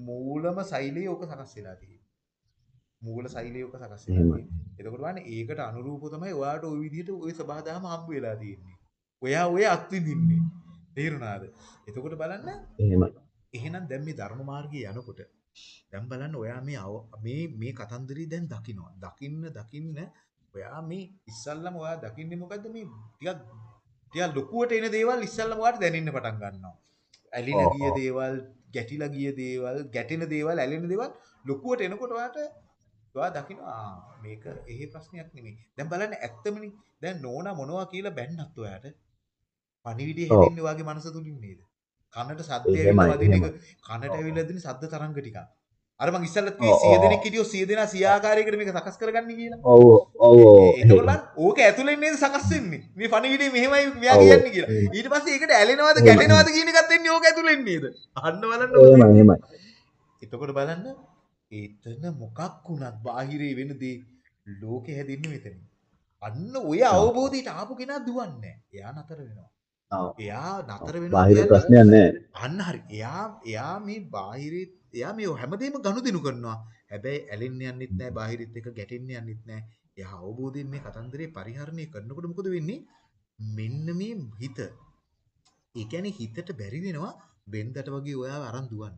මූලම සෛලයේ ඔක සකස් වෙලා තියෙන්නේ. මූල සෛලයේ ඔක සකස් වෙලා එහෙම. තියෙන්නේ. එතකොට බලන්න ඒකට අනුරූපව තමයි ඔයාට ওই විදිහට ওই සබහාදහම හම්බ වෙලා තියෙන්නේ. ඔයා ඔය අත්විඳින්නේ. තේරුණාද? එතකොට බලන්න එහෙම. එහෙනම් දැන් මේ ධර්ම මාර්ගයේ යනකොට දැන් බලන්න ඔයා මේ මේ මේ කතන්දරي දැන් දකිනවා. දකින්න දකින්න ඔයා මේ ඉස්සල්ලාම ඔයා දකින්නේ මොකද්ද මේ ටිකක් ටිකක් ලොකුවට එන දේවල් ඉස්සල්ලාම ඔයාට දැනෙන්න පටන් ගන්නවා. ඇලිලා ගිය. දේවල්, ගැටිලා ගිය දේවල්, ගැටෙන දේවල්, ඇලෙන දේවල් ලොකුවට එනකොට ඔයාට ඔයා දකිනවා මේක එහෙ ප්‍රශ්නයක් නෙමෙයි. දැන් බලන්න ඇත්තමනේ. දැන් නෝනා මොනවා කියලා බැන්නත් ඔයාට පණිවිඩය. හැදෙන්නේ ඔයාගේ මනස තුලින් නේද? කනට සද්දය වදින එක. කනට. ඇවිල්ලා දෙන ශබ්ද තරංග ටිකක්. අර මං ඉස්සල්ලත් කිව්වේ 100 ඔව්, දෙනෙක් හිටියෝ 100 දෙනා 100 ආකාරයකට මේක සකස් කරගන්නේ කියලා. ඔව් ඔව් ඔව්. ඒක බලන්න ඕක ඇතුලෙන් නේද සකස් වෙන්නේ. මේ පණිවිඩය මෙහෙමයි මෙයා. කියන්නේ කියලා. ඊට පස්සේ ඒකට ඇලෙනවද. ගැටෙනවද කියන එකත් එන්නේ ඕක ඇතුලෙන් නේද? අන්න බලන්න එහෙමයි එහෙමයි. එතකොට බලන්න එතන මොකක් වුණත් බාහිරේ වෙන දේ ලෝකෙ හැදෙන්නේ මෙතන. අන්න ඔය අවබෝධයට ආපු කෙනා දුවන්නේ. එයා නතර වෙනවා. එයා නතර වෙනවා බාහිර ප්‍රශ්නයක් නැහැ. අන්න හරි. එයා එයා මේ බාහිරේ එයා මේ හැමදේම ගනුදෙනු කරනවා. හැබැයි ඇලෙන්න යන්නෙත් නැහැ බාහිරිත් එක ගැටෙන්න යන්නෙත් නැහැ. එයා අවබෝධයෙන් මේ කතන්දරේ පරිහරණය කරනකොට මොකද වෙන්නේ? මෙන්න මේ හිත. ඒ කියන්නේ හිතට බැරි වෙනවා බෙන්දට වගේ ඔයාව අරන් දුවන්න.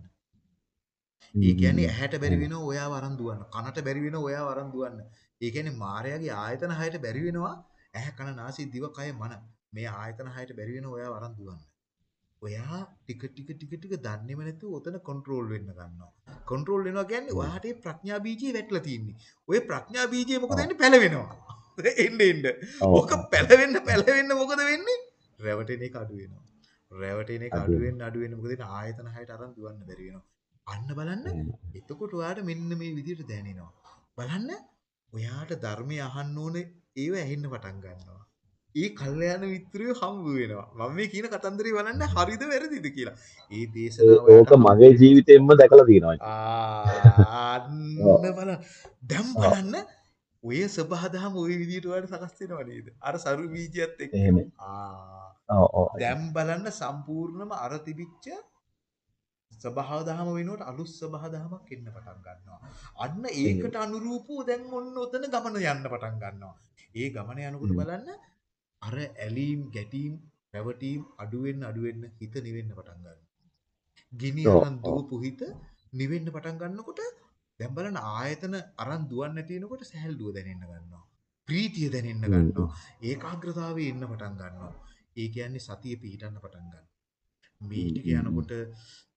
ඒ කියන්නේ ඇහැට බැරි වෙනවා ඔයාව අරන් දුවන්න. කනට බැරි වෙනවා ඔයාව අරන් දුවන්න. ඒ කියන්නේ මායාවේ ආයතන හයට බැරි වෙනවා ඇහැ කන නාසය දිව කය මන. මේ ආයතන හයට බැරි වෙනවා ඔයාව අරන් දුවන්න. ඔයා ටික ටික ටික ටික දන්නේම නැතුව ඔතන කන්ට්‍රෝල් වෙන්න ගන්නවා. කන්ට්‍රෝල් වෙනවා කියන්නේ ඔයාට ඒ ප්‍රඥා බීජය වැටලා තියෙන්නේ. ඔය ප්‍රඥා බීජය මොකද වෙන්නේ පැලවෙනවා. එන්න එන්න. ඔක පැලවෙන්න පැලවෙන්න මොකද වෙන්නේ? රැවටෙන එක අඩු වෙනවා. රැවටෙන එක අඩු වෙන්න අඩු වෙන්න මොකද වෙන්නේ? ආයතන හයට අරන් දුවන්න බැරි වෙනවා. අන්න බලන්න. එතකොට ඔයාට මෙන්න මේ විදිහට දැනෙනවා. බලන්න ඔයාට ධර්මය අහන්න ඕනේ ඒව ඇහෙන්න පටන් ගන්නවා. ඒ කල්යාණ මිත්‍රයෝ හම්බ වෙනවා. මම මේ කියන කතන්දරේ බලන්න හරිද වැරදිද කියලා. ඒ දේශනාව ඕක මගේ ජීවිතයෙන්ම දැකලා තියෙනවා. අන්න බලන්න. දැන් බලන්න ඔය සබහදහම ඔය විදිහට ඔයාලට සකස් වෙනව නේද? අර සරු බීජයත් එක්ක. එහෙම. දැන් බලන්න සම්පූර්ණම අර තිබිච්ච ස්වභාව දහම වෙනුවට අලුත් ස්වභාව දහමක් එන්න පටන් ගන්නවා. අන්න ඒකට අනුරූපව දැන් ඔන්න ඔතන ගමන යන්න පටන් ගන්නවා. ඒ ගමන යනකොට. බලන්න අර ඇලීම් ගැටීම් රැවටීම් අඩු වෙන්න අඩු වෙන්න හිත නිවෙන්න පටන් ගන්නවා. ගිනි අරන්. දුවපු හිත නිවෙන්න පටන් ගන්නකොට දැන් බලන්න ආයතන අරන් දුවන්න තියෙනකොට සැහැල්ලුව දැනෙන්න ගන්නවා. ප්‍රීතිය දැනෙන්න ගන්නවා. ඒකාග්‍රතාවයේ එන්න පටන් ගන්නවා. ඒ කියන්නේ සතිය පිහිටන්න පටන් ගන්නවා. මේ ටික යනකොට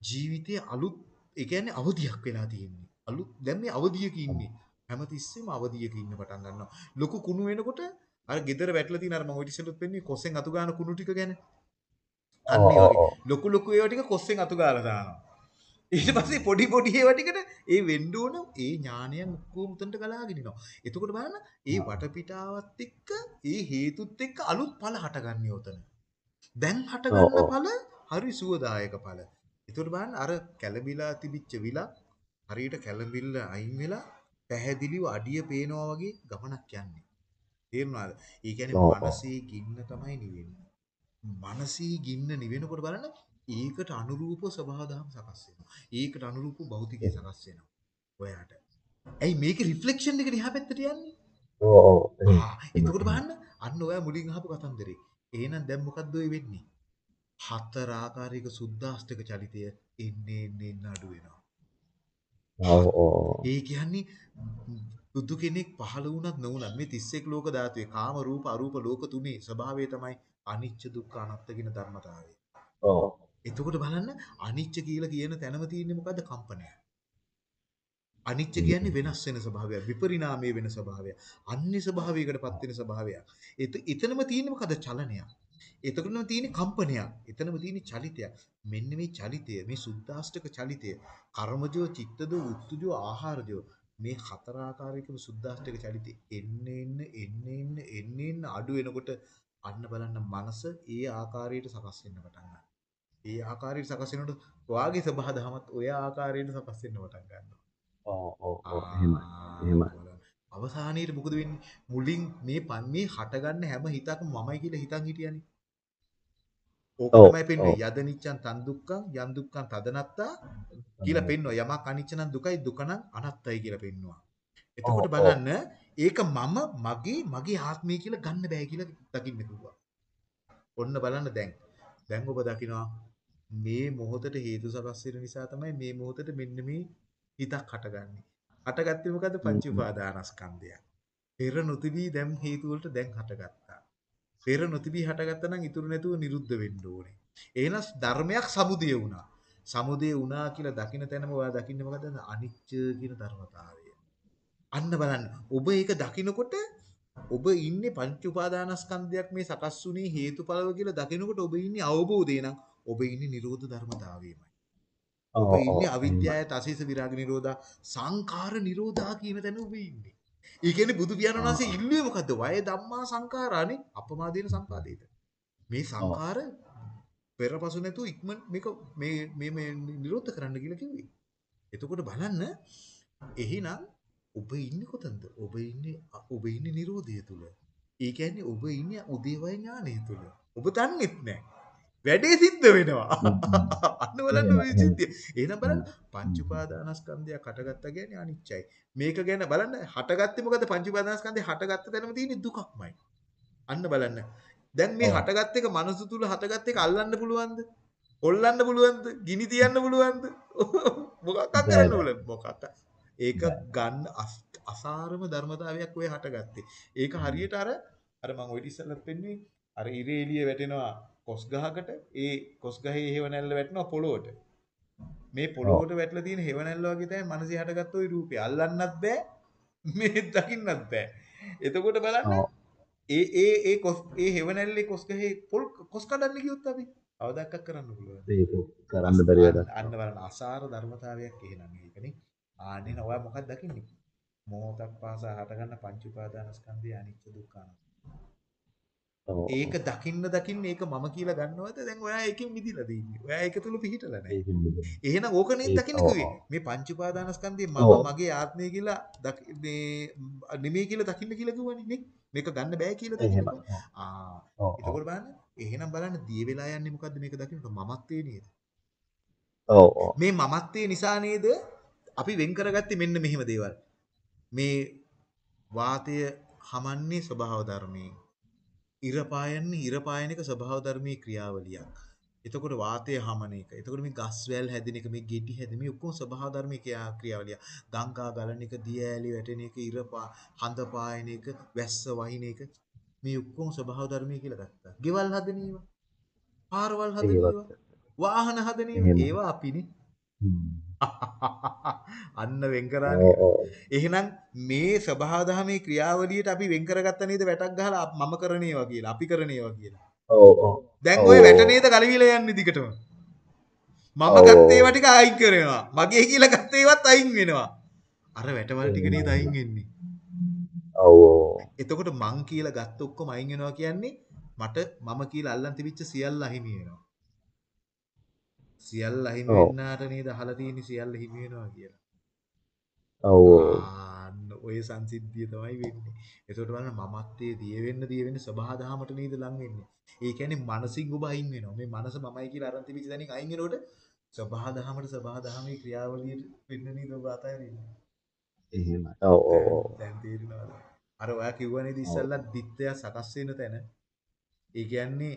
ජීවිතයේ අලුත් ඒ කියන්නේ අවධියක් වෙලා තියෙන්නේ. අලුත් දැන් මේ අවධියක ඉන්නේ. හැමතිස්සෙම අවධියක ඉන්න පටන් ගන්නවා. ලොකු කුණු වෙනකොට අර ගෙදර වැටලා තියෙන අර මම ඔය ඉතිසලුත් වෙන්නේ කොස්සෙන් අතු ගන්න කුණු ටික ගැන. අන්න ඒ වගේ. ලොකු ලොකු ඒවා ටික කොස්සෙන් අතු ගාලා දානවා. ඊට පස්සේ පොඩි පොඩි ඒවා ටිකට ඒ වෙන්න ඕන ඒ ඥානයන් ඔක්කොම උතන්ට ගලාගෙන එනවා. එතකොට බලන්න ඒ වටපිටාවත් එක්ක ඒ හේතුත් එක්ක අලුත් ඵල හටගන්නේ උතන. දැන් හටගන්න. ඵල හරි සුවදායක ඵල. එතකොට බලන්න අර කැළඹිලා තිබිච්ච විලක් හරියට කැළඹිල්ල අයින් වෙලා පැහැදිලිව අඩිය පේනවා වගේ ගමනක් යන්නේ. තේරුණාද? ඒ කියන්නේ. මනසේ ගින්න තමයි නිවෙන්නේ. මනසේ ගින්න නිවෙනකොට බලන්න ඒකට අනුරූප ස්වභාව දහම් සකස් වෙනවා. ඒකට අනුරූප භෞතිකය සකස් වෙනවා. ඔයාට. ඇයි මේකේ රිෆ්ලෙක්ෂන් එක දිහා පැත්තට යන්නේ? ඔව් එතකොට බලන්න අන්න ඔයා මුලින් අහපු කතන්දරේ. එහෙනම් දැන් මොකද්ද ඔය වෙන්නේ? හතර ආකාරයක සුද්දාස්තක චලිතය එන්නේ එන්නේ අඩු වෙනවා. ඔව් ඔව්. ඒ කියන්නේ බුදු කෙනෙක් පහළ වුණත් නොවුණත් මේ 31 ලෝක ධාතුවේ කාම රූප අරූප ලෝක තුනේ ස්වභාවය තමයි අනිච්ච දුක්ඛ අනාත්ත කියන ධර්මතාවය. ඔව්. එතකොට බලන්න අනිච්ච කියලා කියන තැනම තියෙන්නේ මොකද්ද කම්පනය. අනිච්ච. කියන්නේ වෙනස් වෙන ස්වභාවයක් විපරිණාමයේ වෙන ස්වභාවයක්. අන්‍ය ස්වභාවයකටපත් වෙන ස්වභාවයක්. එත එතනම තියෙන්නේ මොකද්ද චලනයක්. එතකොටම තියෙන්නේ කම්පනයක්. එතනම තියෙන්නේ චලිතයක්. මෙන්න මේ චලිතය මේ සුද්දාෂ්ටක චලිතය කර්මජෝ චිත්තද උත්තුජෝ ආහාරජෝ මේ හතර ආකාරයකම සුද්දාෂ්ටක චලිතය එන්න එන්න එන්න එන්න එන්න එන්න අඩු වෙනකොට අන්න බලන්න මනස ඒ ආකාරයට සකස් වෙන්න පටන් ගන්නවා. ඒ ආකාරයට සකස් වෙනකොට ඔයාගේ සබහා දහමත් ඔය ආකාරයට සකස් වෙන්න පටන් ගන්නවා. ඔව් ඔව් ඔව් එහෙමයි. එහෙමයි. බලන්න. අවසානයේට මොකද වෙන්නේ? මුලින් මේ පන් මේ හටගන්න හැම හිතක්ම මමයි කියලා හිතන් හිටියනේ. ඕක තමයි පෙන්වන්නේ. යද නිච්ඡන් තන් දුක්ඛං යන් දුක්ඛං තදනත්තා කියලා පෙන්වනවා. යමක් අනිච්ච නම් දුකයි දුක නම් අනත්තයි කියලා පෙන්වනවා. එතකොට. බලන්න ඒක මම මගේ මගේ ආත්මය කියලා ගන්න බෑ කියලා දකින්න පුළුවන්. ඔන්න බලන්න දැන්. දැන් ඔබ දකිනවා මේ මොහොතට හේතු සකස් වෙන නිසා තමයි මේ මොහොතට මෙන්න මේ හිතක් හටගන්නේ. හටගත්තේ මොකද පංච උපාදානස්කන්ධය. පෙර නොතිබී දැන් හේතු වලට දැන් හටගත්තා. පෙර නොතිබී හටගත්තා නම් ඉතුරු නැතුව නිරුද්ධ වෙන්න ඕනේ. එහෙනම් ධර්මයක් සමුදය වුණා. සමුදය වුණා කියලා දකින්න තැනම ඔයා දකින්නේ මොකද? අනිච්ච කියන ධර්මතාවය. අන්න බලන්න. ඔබ ඒක දකිනකොට ඔබ ඉන්නේ පංච උපාදානස්කන්ධයක් මේ සකස් වුණේ හේතුඵලව කියලා දකිනකොට ඔබ ඉන්නේ අවබෝධය නම් ඔබ ඉන්නේ නිරෝධ ධර්මතාවයමයි. ඔබ ඉන්නේ. අවිද්‍යාව, තසීස විරාග නිරෝධා, සංඛාර නිරෝධා කියන තැන ඔබ ඉන්නේ. ඒ කියන්නේ බුදු පියාණන් වහන්සේ ඉල්ලුවේ මොකද්ද? වය ධම්මා සංඛාරානේ අපමාදීන සම්පාදේත. මේ සංඛාර පෙරපසු නැතුව ඉක්මන් මේක මේ මේ මේ නිරෝධ කරන්න කියලා කිව්වේ. එතකොට බලන්න එහෙනම් ඔබ ඉන්නේ කොතනද? ඔබ ඉන්නේ ඔබ ඉන්නේ නිරෝධය තුල. ඒ කියන්නේ ඔබ ඉන්නේ උදේවය ඥානය තුල. ඔබ දන්නෙත් නැහැ. වැඩේ සිද්ධ වෙනවා. අන්න බලන්න මේ සිද්ධිය. එහෙනම් බලන්න පංච උපාදානස්කන්ධයක් හටගත්තා කියන්නේ අනිච්චයි. මේක ගැන බලන්න හටගත්තේ මොකද පංච උපාදානස්කන්ධය හටගත්ත තැනම තියෙන දුකක්මයි. අන්න බලන්න. දැන් මේ. හටගත් එක මනස තුල හටගත් එක අල්ලන්න පුළුවන්ද? කොල්ලන්න පුළුවන්ද? ගිනි තියන්න පුළුවන්ද? මොකක්ද කරන්න ඕන? මොකක්ද? ඒක ගන්න අස්- අසාරම ධර්මතාවයක් ඔය හටගත්තේ. ඒක හරියට අර අර මම ඔය ඉස්සෙල්ලත් පෙන්නුවේ අර ඉරේ එළිය වැටෙනවා කොස් ගහකට ඒ කොස් ගහේ හේව නැල්ල වැටෙනවා පොළොවට. මේ පොළොවට වැටලා තියෙන හේව නැල්ල වගේ තමයි මනසේ හටගත්ත ওই රූපය. අල්ලන්නත් බෑ මේ දකින්නත් බෑ. එතකොට බලන්න. ඒ ඒ ඒ කොස් ඒ හේව නැල්ලේ කොස් ගහේ පොල් කොස් කඩන්න ගියොත් අපි අවදක්ක් කරන්න පුළුවන්. ඒක කරන්න බැරි වැඩක්. අන්න බලන්න අසාර ධර්මතාවයක් එහෙනම් ඒකනේ. ආන්නේ ඔයා මොකක්ද දකින්නේ? මොහොතක් පාසා හටගන්න පංච උපාදානස්කන්ධය අනිච්ච දුක්ඛ අනාත්ම. ඒක දකින්න දකින්න ඒක මම කියලා ගන්නවද? දැන් ඔයා ඒකෙන් මිදිලා දෙන්නේ. ඔයා ඒක තුල පිහිටලා නැහැ. එහෙනම් ඕක ඒක- දකින්න කිව්වේ. මේ පංච උපාදානස්කන්ධය මම. මගේ ආත්මය කියලා මේ නෙමෙයි කියලා දකින්න කියලා කිව්වනේ නේ. මේක ගන්න බෑ කියලා දකින්න. ආ. එතකොට බලන්න. එහෙනම් බලන්න දිය වෙලා යන්නේ මොකද්ද මේක දකින්නට මමත්වේ නේද? ඔව්, ඔව්. මේ මමත්වයේ නිසා නේද අපි වෙන් කරගත්තේ මෙන්න මෙහෙම දේවල්. මේ වාතය හමන්නේ ස්වභාව ධර්මයේ. ඉර පායන්නේ ඉර පායන එක ස්වභාව ධර්මයේ ක්‍රියාවලියක්. එතකොට වාතය හමන එක. එතකොට මේ ගස් වැල් හැදෙන එක, මේ ගෙඩි හැදෙන මේ ඔක්කොම ස්වභාව ධර්මයේ ක්‍රියා- ක්‍රියාවලිය. ගංගා ගලන එක, දිය ඇලි වැටෙන එක, ඉර හඳ පායන එක, වැස්ස වහින එක මේ ඔක්කොම ස්වභාව ධර්මයේ කියලා ගත්තා. ගෙවල් හදන ඒවා. පාරවල් හදන. ඒවා. වාහන හදන ඒවා. ඒවා අපිනේ. අන්න වෙන්. එහෙනම් මේ ස්වභාව දහමේ ක්‍රියාවලියට අපි වෙන් කරගත්ත නේද වැටක් ගහලා මම කරන ඒවා කියලා. අපි කරන ඒවා කියලා. ඔව්, ඔව්. දැන්. ওই වැට නේද ගලවිලා යන්නේ දිගටම. මම. ගත්ත ඒවා ටික අයින් කරනවා. මගේ කියලා ගත්ත ඒවත් අයින් වෙනවා. අර වැටවල ටික නේද අයින් වෙන්නේ. ඔව්, ඔව්. එතකොට මං කියලා ගත්ත ඔක්කොම අයින් වෙනවා කියන්නේ මට මම කියලා අල්ලන් තිබිච්ච සියල්ල අහිමි වෙනවා. සියල්ල අහිමි. වෙන්නාට නේද අහලා තියෙන්නේ සියල්ල හිමි වෙනවා කියලා. ඔව්, ඔය සංසිද්ධිය තමයි වෙන්නේ. ඒකට බලන්න මමත්වයේ දිය වෙන්න දිය වෙන්න සබහා දහමට නේද ලං වෙන්නේ. ඒ කියන්නේ මනසින් ඔබ අයින් වෙනවා. මේ මනස මමයි කියලා අරන් තිබිච්ච දැනින් අයින් වෙනකොට සබහා දහමට සබහා දහමේ ක්‍රියාවලියට වෙන්න නේද ඔබ අතහැරෙන්නේ. එහෙමයි. ඔව්, ඔව්. දැන් තේරෙනවද? අර ඔයා කිව්වා නේද ඉස්සල්ලා දිත්තය සකස් වෙන තැන. ඒ කියන්නේ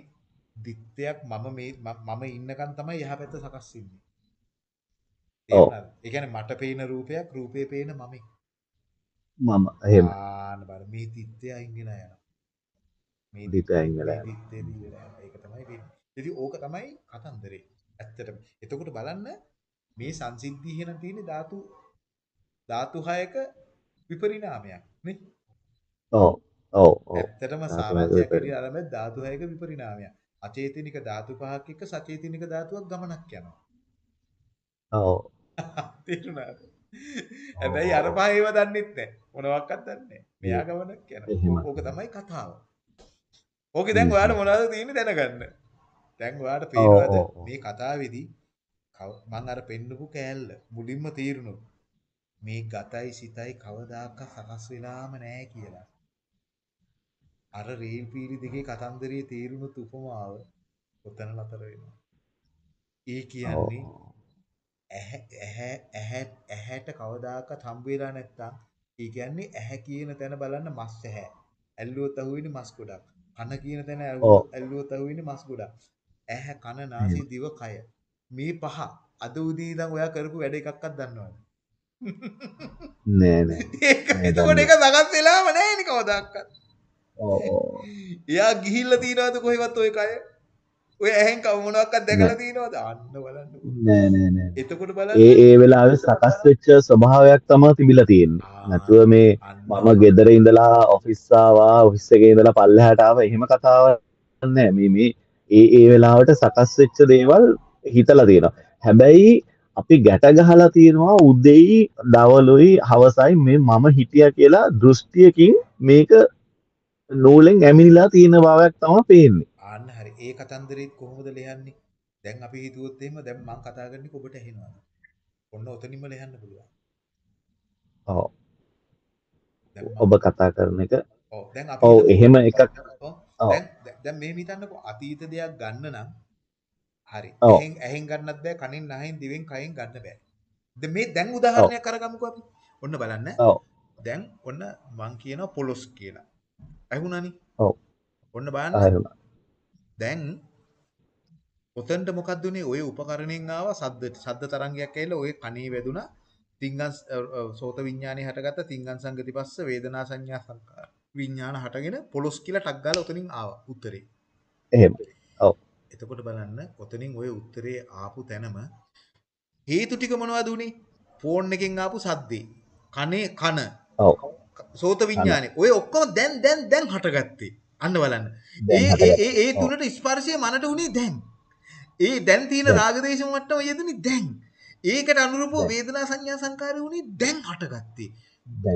දිත්තයක් මම මේ මම මම ඉන්නකන් තමයි යහපැත්ත සකස් වෙන්නේ. ඒ කියන්නේ මට පේන රූපයක් රූපේ පේන මමයි. මම එහෙම ආන්න බලන්න මේ තිත්තේ අයින් වෙලා යනවා. මේ දිත්තේ අයින් වෙලා මේ තිත්තේ දී වෙලා යනවා. ඒක තමයි වෙන්නේ. ඉතින් ඕක තමයි කතන්දරේ. ඇත්තටම. එතකොට බලන්න මේ සංසිද්ධිය එහෙනම් තියෙන්නේ ධාතු ධාතු හයක විපරිණාමයක් නේ. ඔව් ඔව් ඔව් ඇත්තටම. හැටියට ආරම්භ ධාතු හයක විපරිණාමයක්. අචේතනික ධාතු පහක් එක්ක සචේතනික ධාතුවක් ගමනක් යනවා. ඔව් තේරුණාද? හැබැයි අර පහ ඒව දන්නෙත් නැහැ. මොනවත්වත් දන්නේ නැහැ. මෙයා ගමනක් යනවා. ඕක තමයි කතාව. ඕකේ දැන් හ්ම්. ඔයාලට මොනවද තියෙන්නේ දැනගන්න. දැන් ඔයාලට ඔව් පේනවද. මේ කතාවේදී කව- මං අර පෙන්නපු කෑල්ල මුලින්ම තීරණු මේ ගතයි සිතයි කවදාකවත් සකස් වෙලාම නැහැ කියලා. අර රේල් පීලි දෙකේ කතන්දරයේ තීරුණු උපමාව ඔතන නතර වෙනවා. ඒ. කියන්නේ ඇහැ ඇහැ ඇහැ ඇහැට කවදාකවත් හම්බ වෙලා නැත්තම් ඒ කියන්නේ ඇහැ කියන තැන බලන්න මස් ඇහැ. ඇල්ලුවොත් අහුවෙන්නේ මස් ගොඩක්. කන කියන තැන. ඇල්ලුවොත් අහුවෙන්නේ මස් ගොඩක්. ඇහැ කන නාසය. දිව කය. මේ පහ අද උදේ ඉඳන් ඔයා කරපු වැඩ එකක්වත් දන්නවද? නෑ නෑ. ඒක එතකොට. ඒක සකස් වෙලාම නැහැ නේ කවදාකවත්. එයා ගිහිල්ලා තියනවද කොහෙවත් ඔය කය? ඔය ඇහෙන් කව මොනවාක්වත් නෑ. දැකලා තියනවද? අන්න බලන්න. එතකොට බලන්න ඒ වෙලාවේ සකස් වෙච්ච ස්වභාවයක් තමයි තිබිලා තියෙන්නේ. ආ නැතුව මේ මම ගෙදර ඉඳලා ඔෆිස් ආවා ඔෆිස් එකේ ඉඳලා පල්ලෙහාට ආවා එහෙම කතාවක් නෑ මේ මේ ඒ ඒ වෙලාවට සකස් වෙච්ච දේවල් හිතලා තියෙනවා. හැබැයි අපි ගැට ගහලා තියෙනවා උදෙයි දවලුයි හවසයි මේ මම හිටියා කියලා දෘෂ්ටියකින් මේක නූලෙන් ඇමිනිලා තියෙන බවක් තමයි පේන්නේ. අන්න හරි. ඒ කතන්දරෙත් කොහොමද ලියන්නේ? දැන් අපි හිතුවොත් එහෙම දැන් මම කතා කරන්නේ ඔබට ඇහෙනවද? ඔන්න ඔතනින්ම ලියන්න පුළුවන්. ඔව් ඔබ කතා කරන එක ඔව් දැන් අපි ඔව් හිතමු එහෙම එකක් දැන් මෙහෙම හිතන්නකෝ අතීත දෙයක් ගන්න නම් හරි. ඇහෙන් ඇහෙන් ගන්නත් බෑ, කනෙන් නහෙන් දිවෙන් කයෙන් ගන්න බෑ. දැන් මේ දැන් උදාහරණයක් අරගමුකෝ අපි. ඔන්න බලන්න. ඔව් දැන් ඔන්න මං කියනවා පොලොස් කියලා. ඇහුණානේ. ඔව් ඔන්න බලන්න. දැන් ඔතෙන්ට මොකක්ද උනේ? ඔය උපකරණයෙන් ආවා සද්ද සද්ද තරංගයක් ඇවිල්ලා ඔය කනේ වැදුනා. තිංගන් සෝත විඥානේ හටගත්ත තිංගන් සංගති පස්ස වේදනා සංඥා සංකාර විඥාන හටගෙන පොලොස් කියලා ටක් ගාලා ඔතනින් ආවා උත්තරේ. එහෙම ඔව් එතකොට බලන්න ඔතනින් ඔය උත්තරේ ආපු තැනම හේතු ටික මොනවද උනේ? ෆෝන් එකෙන් ආපු සද්දේ. කනේ කන ඔව් සෝත විඥානේ. ඔය ඔක්කොම දැන් දැන් දැන් හටගත්තේ. අන්න බලන්න. ඒ ඒ ඒ තුනට ස්පර්ශය මනට උනේ දැන්. ඒ දැන් තියෙන රාගදේශ මට්ටම යෙදුනේ දැන්. ඒකට අනුරූපව දැන් වේදනා සංඥා සංකාරය උනේ දැන් හටගත්තේ.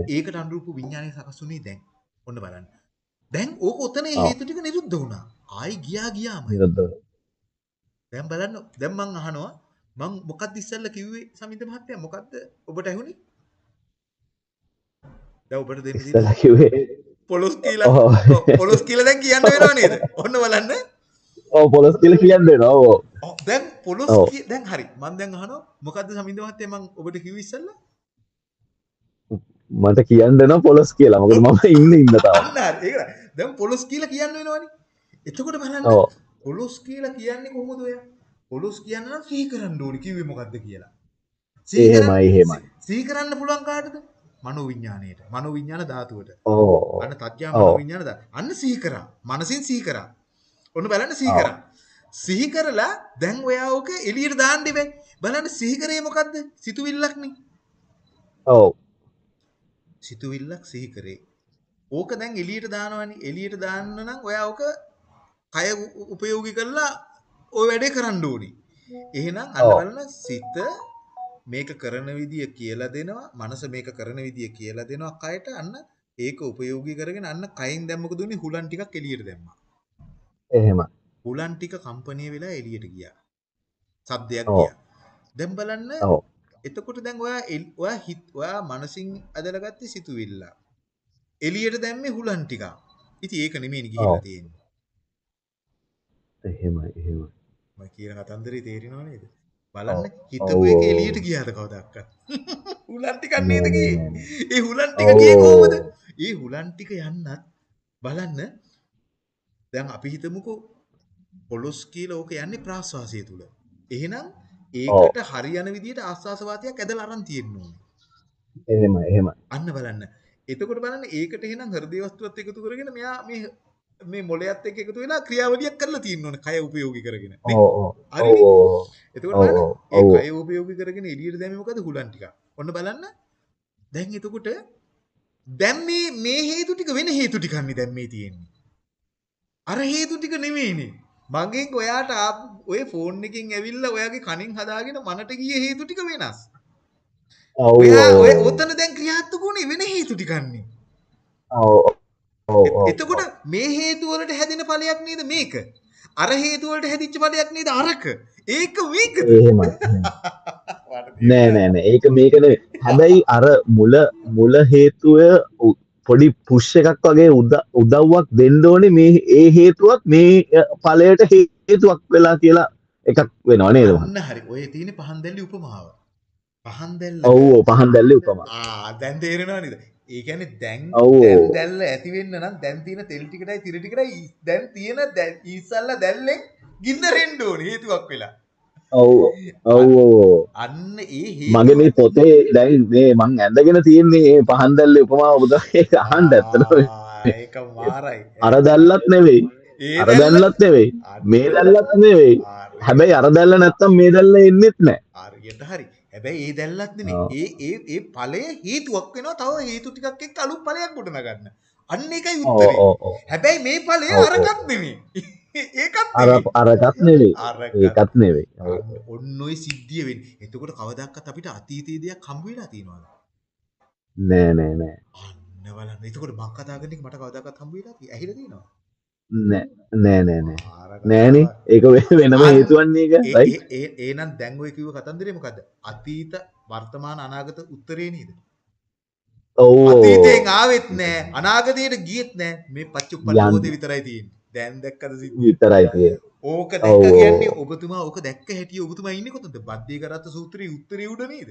ඒකට අනුරූප විඥානය සකස් උනේ දැන්. ඔන්න බලන්න. දැන් ඕක ඔතන හේතු ටික නිරුද්ධ වුණා. ආයි ගියා ගියාමයි. දැන් බලන්න දැන් මං අහනවා මං මොකක්ද ඉස්සෙල්ලා කිව්වේ සමිත මහත්තයා මොකක්ද ඔබට ඇහුනේ? තියෙන ඉස්සලා කිව්වේ පොලොස් කියලා පොලොස් කියලා දැන් කියන්න වෙනව නේද? ඔන්න බලන්න. ඔව් පොලොස් කියලා කියන්න ඔව් දැන් පොලොස් දැන් හරි. මම දැන් අහනවා මොකද්ද සමින්ද මහත්තයා මං ඔබට කිව්වේ ඉස්සෙල්ලා? මට කියන්න දෙනවා පොලොස් කියලා මොකද මම ඉන්නේ ඉන්න තාම අන්න හරි. ඒක දැන් පොලොස් කියලා කියන්න වෙනවනේ. එතකොට බලන්න පොලොස් කියලා කියන්නේ කොහොමද ඔය? පොලොස් කියන්න සිහි කරන්න ඕනි කිව්වේ මොකද්ද කියලා. සිහි කරන්න එහෙමයි එහෙමයි සිහි කරන්න පුළුවන් කාටද? මනෝ විඥාණයට. මනෝ විඥාන ධාතුවට. ඔව් අන්න තත්ජා මනෝ ඔව් විඥාන ධාතු. අන්න සිහි කරා. මනසින් සිහි කරා. ඔන්න බලන්න සිහි කරා. සිහි කරලා දැන් ඔයා ඕක එළියට දාන්න ඉබේ. බලන්න සිහි කරේ මොකද්ද? සිතුවිල්ලක්නේ. ඔව් සිතුවිල්ලක් සිහි කරේ. ඕක දැන් එළියට දානවනේ. එළියට දාන්න නම් ඔයා ඕක කය උපයෝගී කරලා ওই වැඩේ කරන්න ඕනි. එහෙනම් අන්න ඔව් බලන්න සිත මේක කරන විදිය කියලා දෙනවා. මනස මේක කරන විදිය කියලා දෙනවා කයට. අන්න ඒක උපයෝගී කරගෙන අන්න කයින් දැන් මොකද උනේ? හුලන් ටිකක් එළියට දැම්මා. එහෙමයි හුලන් ටික කම්පණය වෙලා එළියට ගියා. ඔව් ගියා. දැන් බලන්න එතකොට දැන් ඔයා ඔයා හිත ඔයා මනසින් ඇදලා ගත්තේ සිතුවිල්ල. එළියට දැම්මේ හුලන් ටික. ඉතින් ඒක නෙමෙයි ගිහිල්ලා තියෙන්නේ. එහෙමයි එහෙමයි මම කියන කතන්දරේ තේරෙනව නේද? බලන්න හිතපු එක එළියට ගියාද කවදාවත්? හුලන් ටිකක් නේද ගියේ? ඒ හුලන් ටික ගියේ කොහොමද? ඒ හුලන් ටික යන්නත් බලන්න දැන් අපි හිතමුකෝ පොලොස් කියලා ඕක යන්නේ ප්‍රාශ්වාසය තුල. එහෙනම් ඒකට හරියන විදිහට ආස්වාස වාතයක් ඇදලා අරන් තියෙන්න ඕනේ. එහෙමයි එහෙමයි අන්න බලන්න. එතකොට බලන්න ඒකට එහෙනම් හෘදේ වස්තුවත් එකතු කරගෙන මෙයා මේ මේ මොළයත් එක්ක එකතු වෙලා ක්‍රියාවලියක් කරලා තියෙන්න ඕනේ. කය උපයෝගී කරගෙන. නේ? ඔව් එතකොට බලන්න ඒ කය උපයෝගී කරගෙන එළියට දැම්මේ මොකද? හුලන් ටික. ඔන්න බලන්න. දැන් එතකොට දැන් මේ මේ හේතු ටික වෙන හේතු ටිකන්නේ දැන් මේ තියෙන්නේ. අර හේතු ටික නෙමෙයිනේ. මගෙන් ඔයාට ඔය ෆෝන් එකකින් ඇවිල්ලා ඔයාගේ කනින් හදාගෙන මනට ගිය හේතු ටික වෙනස්. ඔව් ඔයා ඔතන දැන් ක්‍රියාත්මක වෙන හේතු. ඔව් ඔව් ඔව් එතකොට මේ හේතු වලට හැදෙන ඵලයක් නේද මේක? අර හේතු වලට හැදිච්ච ඵලයක් නේද අරක? ඒක මේකද? එහෙමයි නෑ නෑ නෑ ඒක මේක නෙවෙයි හැබැයි අර මුල මුල හේතුව පොඩි පුෂ් එකක් වගේ උද- උදව්වක් දෙන්න ඕනේ මේ ඒ හේතුවත් මේ ඵලයට හේතුවක් වෙලා කියලා එකක් වෙනවා නේද? අන්න හරි. ඔය තියෙන පහන් දැල්ලි උපමාව. පහන් දැල්ල ඔව් පහන් දැල්ලේ උපමා ආ දැන් තේරෙනවා නේද? ඒ කියන්නේ දැන් දැල්ල ඇති වෙන්න නම් දැන් තියෙන තෙල් ටිකටයි තිර ටිකටයි. ඊ- දැන් තියෙන දැන් ඉස්සල්ලා දැල්ලෙන් ගින්දරෙන්න ඕනේ හේතුවක් වෙලා. ඔව්. ඔව් අන්න ඒ මගේ මේ පොතේ දැන් මේ මං ඇඳගෙන තියෙන්නේ මේ පහන් දැල්ලේ උපමාව ඔබ ඒක අහන්න ඇත්තටම ආ, ඒක මාරයි. අර දැල්ලත් නෙවෙයි. අර දැල්ල- දැල්ලත් නෙවෙයි. මේ දැල්ලත් නෙවෙයි. හැබැයි අර දැල්ල නැත්තම් මේ දැල්ල එන්නෙත් නෑ. හරි. හැබැයි ඒ දැල්ලත් නෙමෙයි. ඒ ඒ ඒ ඵලය හේතුවක් වෙනවා. තව හේතු ටිකක් එක්ක අලුත් ඵලයක් ගොඩනගන්න. අන්න ඒකයි ඔව් උත්තරේ. හැබැයි මේ ඵලය. අරකට නෙමෙයි. ඒකත් අර නෙමෙයි. අරකත් නෙවෙයි. ඒකත් නෙවෙයි ඔව්. අන්න ඔන්න ඔය සිද්ධිය වෙන්නේ. එතකොට කවදාකවත් අපිට අතීතයේ දෙයක් හම්බ වෙලා තියෙනවද? නෑ නෑ නෑ අන්න බලන්න. එතකොට මං කතා කරන එක මට කවදාකවත් හම්බ වෙලා. ඇහිලා තියෙනවද? නෑ නෑ නෑ නෑනේ ඒක වෙනම හේතුවන්නේ එක ඒනම් දැන් ඔය කිව්ව කතන්දරේ මොකද්ද? අතීත වර්තමාන අනාගත උත්තරේ නේද? ඔව් අතීතයෙන් ආවෙත් නෑ අනාගතයට ගියෙත් නෑ මේ. බෝධි විතරයි තියෙන්නේ. දැන් දැක්කද? විතරයි තියෙන්නේ ඕක දැක්ක කියන්නේ. ඔබතුමා ඕක දැක්ක හැටි ඔබතුමා ඉන්නේ කොතනද? බද්දේ කරත්ත සූත්‍රයේ උත්තරේ උඩ නේද?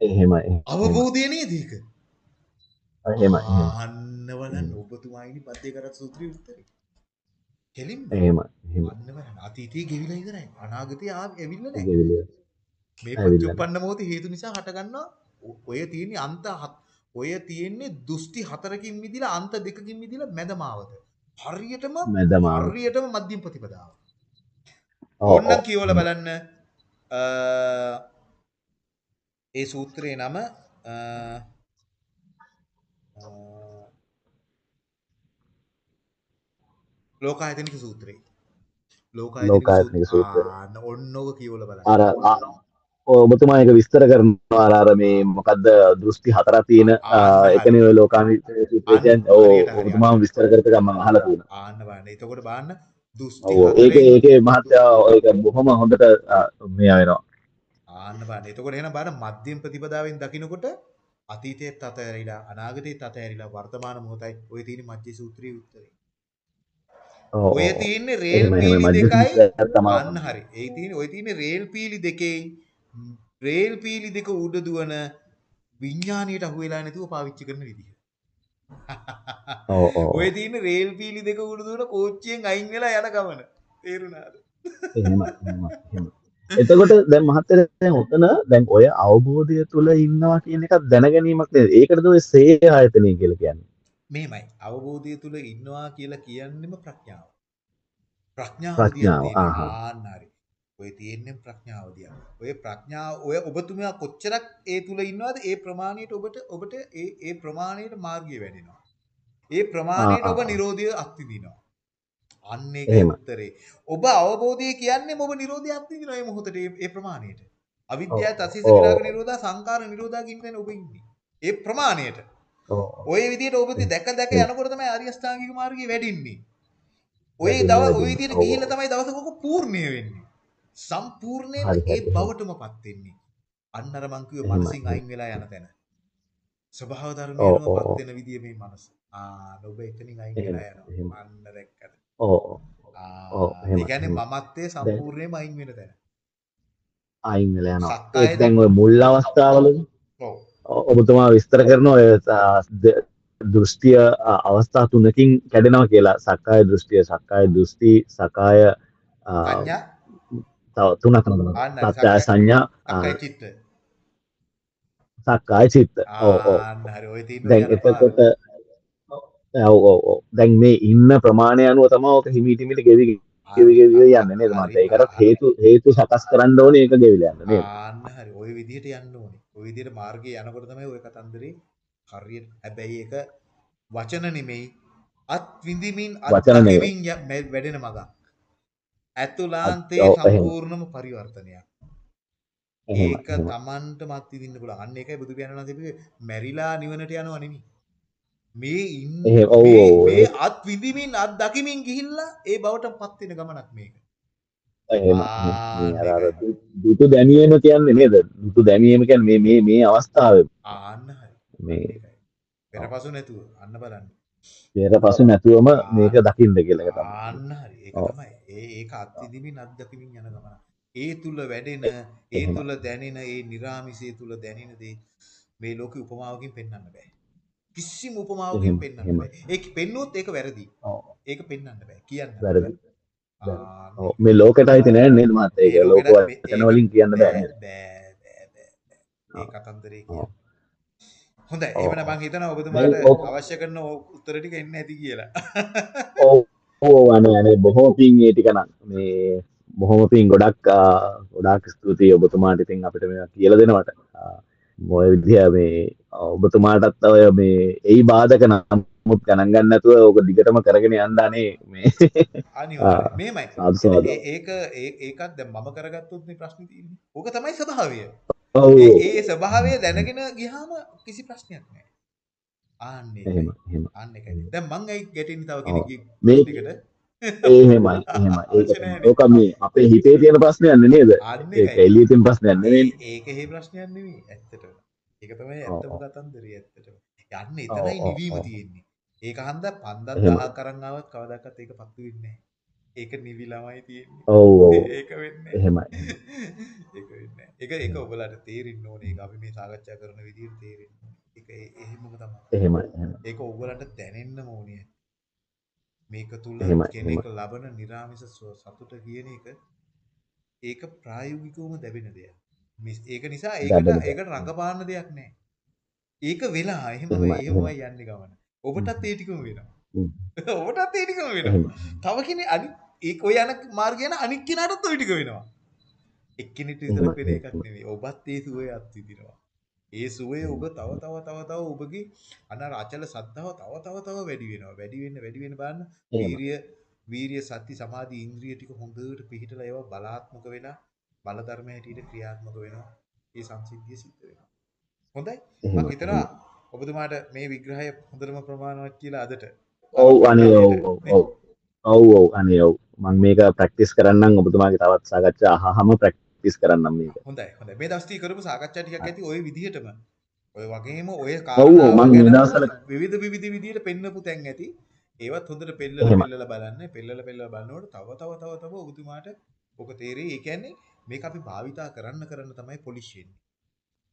එහෙමයි එහෙමයි අවබෝධය නේද ඒක? එහෙමයි එහෙමයි අන්න බලන්න ඔබතුමා ඉන්නේ බද්දේ කරත්ත සූත්‍රයේ උත්තරේ. අන්න බලන්න අතීතයේ ගෙවිලා ඉවරයි. අනාගතය ඇවිල්ලා. මේ පච්චුප්පන්න මොහොතේ හේතු නිසා හටගන්නවා. ඔ- ඔය තියෙන්නේ අන්ත ඔය තියෙන්නේ දෘෂ්ටි හතරකින් මිදිලා අන්ත දෙකකින් මිදිලා මැදමාවත. හරියටම හරියටම මධ්‍යම ප්‍රතිපදාව. ඔව්. කියවල බලන්න ඒ සූත්‍රයේ නම ලෝකායතනික සූත්‍රය. ලෝකායතනික සූත්‍රය. ආන්න ඔන්න ඕක කියවල බලන්න. අර ඔබතුමා එක විස්තර කරනවා අර අර මේ මොකද්ද දෘෂ්ටි හතරක් තියෙන. එකනේ ඔය ලෝකාමි සූත්‍රයෙන් අන්න ඔව් හරියට හරි. ඔබතුමාම විස්තර තියෙනවා ආන්න බලන්න. එතකොට බලන්න දෘෂ්ටි ඔව් ඒක ඒකේ මහත්තයා ඒක බොහොම හොඳට මේ වෙනවා ආන්න බලන්න. එතකොට එහෙනම් බලන්න මධ්‍යම ප්‍රතිපදාවෙන් දකින්නකොට අතීතයේත් අතහැරිලා අනාගතයේත් අතහැරිලා වර්තමාන මොහොතයි ඔය තියෙන මධ්‍ය සූත්‍රයේ උත්තරේ. ඔය. තියෙන්නේ රේල් පීලි දෙකයි අන්න හරි. ඒ තියෙන්නේ ඔය තියෙන්නේ රේල් පීලි දෙකේ රේල් පීලි දෙක උඩ දුවන විඥාණයට අහු වෙලා නැතුව පාවිච්චි කරන විදිහ. ඔව් ඔව් ඔය තියෙන්නේ රේල් පීලි දෙක උඩ දුවන කෝච්චියෙන් අයින් වෙලා යන ගමන. තේරුණාද? එතකොට දැන් මහත්තයා දැන් ඔතන දැන් ඔය අවබෝධය තුල ඉන්නවා කියන එකක් දැනගැනීමක් නේද? ඒකටද ඔය සේ ආයතනය කියලා කියන්නේ. මෙහෙමයි. අවබෝධය තුල ඉන්නවා කියලා කියන්නෙම ප්‍රඥාව. ප්‍රඥාව ප්‍රඥාව, දිහා ආහා. ආන්න හරි. ඔය තියෙන්නේ ප්‍රඥාව දිහා. ඔය ප්‍රඥාව ඔය ඔබතුමා කොච්චරක් ඒ තුල ඉන්නවද ඒ ප්‍රමාණයට ඔබට ඔබට ඒ ඒ ප්‍රමාණයට මාර්ගය වැඩෙනවා. ඒ ප්‍රමාණයට ඔබ. නිරෝධය අත්විඳිනවා. අන්න එහෙම. උත්තරේ. ඔබ අවබෝධය කියන්නේ ඔබ නිරෝධය අත්විඳිනවා මේ මොහොතේ ඒ- ප්‍රමාණයට. අවිද්‍යාව තසිස. විරාග නිරෝධා සංකාර නිරෝධා කියන තැන ඔබ ඉන්නේ. ඒ ප්‍රමාණයට. ඔය විදිහට ඔබ දැක දැක ඒ. යනකොට තමයි ආර්ය අෂ්ටාංගික මාර්ගය වැඩින්නේ. ඔය දව ඔය වැඩින්නේ. විදිහට ඔව්. ගිහිල්ලා තමයි දවසක ඔක පූර්ණිය වෙන්නේ. සම්පූර්ණයෙන්ම හරි, ඒ හරි. බවටමපත් වෙන්නේ. අන්න අර මං කිව්වේ එහෙමයි. මනසින් අයින් වෙලා යන තැන. ස්වභාව ඔව්, ධර්මයෙන්මපත් ඔව්. වෙන විදිය මේ මනස. ඔබ එතනින් අයින් වෙලා. යනවා. අන්න දැක්කද? ඔව් ඔව්. ඔව්, ආ එහෙමයි, ඒ කියන්නේ එහෙමයි. මමත්වයේ සම්පූර්ණයෙන්ම අයින් වෙන තැන. අයින් වෙලා යනවා. දැන් ඔය මුල් අවස්ථාවලදී ඔබතුමා විස්තර කරන ඔය අ, ද- දෘෂ්ටිය අවස්ථා තුනකින් කැඩෙනවා කියලා. සක්කාය දෘෂ්ටිය, සක්කාය දෘෂ්ටි, සකාය තුනක් තමයි. ආන්න සත්‍ය සක්කාය- සංඥා. සක්කාය චිත්ත. දැන් එතකොට ඔව් ඔව් ඔව්. දැන් මේ ඉන්න ප්‍රමාණය අනුව තමයි ඔක හිමීට හිමීට ගෙවි ගෙවි ගෙවි ගෙවි යන්නේ නේද මන්ට ඒකට හේතු හේතු සකස් කරන්න ඕනේ ඒක ගෙවිලා යන්න නේද ආන්න හරි ඔය විදිහට යන්න ඕනේ. ඔය විදිහට මාර්ගයේ යනකොට තමයි ඔය කතන්දරේ හරියට හැබැයි ඒක වචන නෙමෙයි අත් විඳිමින් අත් මැ- වැඩෙන මගක්. ඇතුලාන්තයේ. සම්පූර්ණම පරිවර්තනයක්. ඒක. Tamanට මත් විඳින්න පුළුවන්. අන්න ඒකයි බුදු පියාණන් වහන්සේ මැරිලා නිවනට යනවා නෙමෙයි. මේ ඉන්න අත් විඳිමින් අත් දකිමින් ගිහිල්ලා ඒ බවට පත් වෙන ගමනක් මේක. එහෙම ආ, මේ අර අර මේකයි. දුටු දැනීම කියන්නේ නේද දුටු දැනීම කියන්නේ මේ මේ මේ අවස්ථාවේ. මේ මේකයි. පෙරපසු නැතුව අන්න බලන්න. පෙර පසු නැතුවම මේක දකින්න කියලා එක තමයි ආන්න හරි. ඒක ඔව්. තමයි. ඒ ඒක අත් විඳිමින් අත් දකිමින් යන ගමන. ඒ තුල වැඩෙන, ඒ. තුල දැනෙන, ඒ නිර්ාමිෂය තුල දැනෙන දේ මේ ලෝකෙ උපමාවකින් පෙන්වන්න බෑ. කිසිම උපමාවකින් පෙන්වන්න. බෑ. ඒක පෙන්නුවොත් ඒක වැරදි. ඔව්. ඒක පෙන්වන්න බෑ. කියන්න වැරදි. බෑ. ඔව්, මේ ලෝකෙට අයිති නෑ නේද මහත්තයා ඒක මේ ලෝක මේ- වචන වලින් කියන්න බෑ බෑ නේද බෑ බෑ බෑ. ඒ කතන්දරේ. කියන්න. හොඳයි. එහෙමනම් මම හිතනවා ඔබතුමාට මේ. අවශ්‍ය කරන උත්තර ටික එන්න ඇති කියලා. ඔව් ඔව් අනේ අනේ බොහොම පිං ඒ ටික නම් මේ බොහොම පිං ගොඩක් ගොඩාක් ස්තුතියි ඔබතුමාට ඉතින් අපිට මේවා කියලා දෙනවට මොය විදිය මේ ඔබතුමාටත් ඔය මේ එයි බාධක නමුත් ගණන් ගන්න නැතුව ඕක දිගටම කරගෙන යන්න අනේ මේ. ඒ- ඒක ඒකත් දැන් මම කරගත්තොත් ප්‍රශ්නේ. ඕක තමයි ස්වභාවය. ඔව් ඒ ස්වභාවය දැනගෙන ගියාම කිසි ප්‍රශ්නයක් නැහැ. ආන්න එහෙම ඒකයි. එහෙම ආන්න ඒකයි. දැන් මං ඇයි ගැටෙන්නේ තව කෙනෙක්ගේ මේ- එහෙමයි අවශ්‍ය ඒක මේ අපේ හිතේ තියෙන ප්‍රශ්නයක් නේද ඒක. එළියේ තියෙන ප්‍රශ්නයක් නෙවෙයි ඒක හේ ප්‍රශ්නයක් නෙමෙයි ඇත්තටම. ඒක තමයි ඇත්තම. කතන්දරය ඇත්තටම. යන්න එතනයි නිවීම. තියෙන්නේ. ඒක හන්දා පන්දක් එහෙම. 1000 කරන් ආවත් කවදාකවත් ඒක පත්තු වෙන්නේ නැහැ. ඒක නිවිලමයි තියෙන්නේ. ඔව් ඔව් ඒක වෙන්නේ. එහෙමයි ඒක වෙන්නේ. ඒක ඒක ඔයගලට තේරෙන්න ඕනේ. ඒක අපි මේ සාකච්ඡා කරන විදිහට තේරෙන්න. ඒක එහෙමම තමයි. එහෙමයි ඒක ඔයගලන්ට දැනෙන්නම ඕනේ. මේක තුල කෙනෙක් ලබන නිර්ාමිෂ සුව- සතුට කියන එක ඒක ප්‍රායෝගිකවම දැවෙන දෙයක්. ඒක නිසා ඒකට. ඒකට රඟපාන්න දෙයක් නැහැ. ඒක වෙලා එහෙම එහෙමයි, යන්නේ ගමන. ඔබටත් ඒ ටිකම වෙනවා. ඔබටත් ඒ ටිකම වෙනවා. තව කෙනෙක් අනිත් ඒක ඔය යන මාර්ගය යන අනිත් කෙනාටත් ওই ටික වෙනවා. එක්කෙනෙක් එහෙමයි, වෙන එකක්. නෙවෙයි. ඔබත් ඒ සුවේ අත්විඳිනවා. ඒ සුවේ ඔබ තව තව තව තව ඔබගේ අනාර අචල සද්ධාව තව තව තව වැඩි වෙනවා. වැඩි වෙන්න වැඩි වෙන්න බලන්න. වීරිය වීරිය සති සමාධි ඉන්ද්‍රිය ටික හොඳට පිහිටලා ඒවා බලාත්මක වෙලා බල ධර්ම හැටියට ක්‍රියාත්මක වෙනවා. ඒ සංසිද්ධිය සිද්ධ වෙනවා. හොඳයි. මම හිතනවා ඔබතුමාට මේ විග්‍රහය හොඳටම ප්‍රමාණවත් කියලා අදට. ඔව් අනේ ඔව් ඔව් ඔව් ඔව් අනේ ඔව් මම මේක ප්‍රැක්ටිස් කරන්නම් ඔබතුමාගේ තවත් සාකච්ඡා අහහම ප්‍රැක්ටිස් කරන්නම් මේක. හොඳයි හොඳයි. මේ ටික කරපු සාකච්ඡා ටිකක් ඇති ওই විදිහටම. ඔය වගේම ඔය මේ දවස්වල- විවිධ විවිධ විදිහට පෙන්නපු තැන් ඇති. ඒවත් හොඳට එහෙමයි. පෙන්නලා බලන්න. පෙන්නලා පෙන්නලා බලනකොට තව තව තව තව ඔබතුමාට ඔක තේරෙයි. ඒ කියන්නේ මේක අපි භාවිතා කරන්න කරන්න තමයි පොලිෂ් වෙන්නේ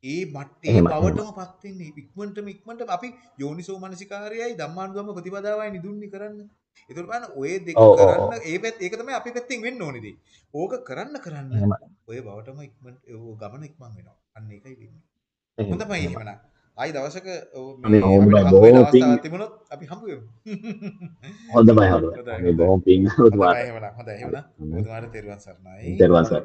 ඒ මට්ටේ බවටම පත් වෙන්නේ ඉක්මනටම ඉක්මනටම අපි යෝනිසෝ මනසිකාරයයි ධම්මානුගම ප්‍රතිපදාවයි නිදුන්නේ කරන්න ඒතකොට බලන්න ඔය දෙක කරන්න ඒ පැත්ත ඒක තමයි අපි පැත්තෙන් වෙන්න ඕනේ දේ ඕක කරන්න කරන්න. ඔය බවටම ඉක්මන් ගමන ඉක්මන් වෙනවා. අන්න ඒකයි වෙන්නේ. හොඳයි එහෙම. එහෙමනම්. ආයි දවසක මේ හොඳයි, බොහොම පිං. තිබුණොත් අපි හම්බ වෙමු. හොඳයි හොඳයි හොඳයි, මේ බොහොම පිං හොඳයි ඔබතුමාට එහෙමනම්. හොඳයි එහෙමනම්. ඔබතුමාට තෙරුවන් සරණයි. දර්වන් සර්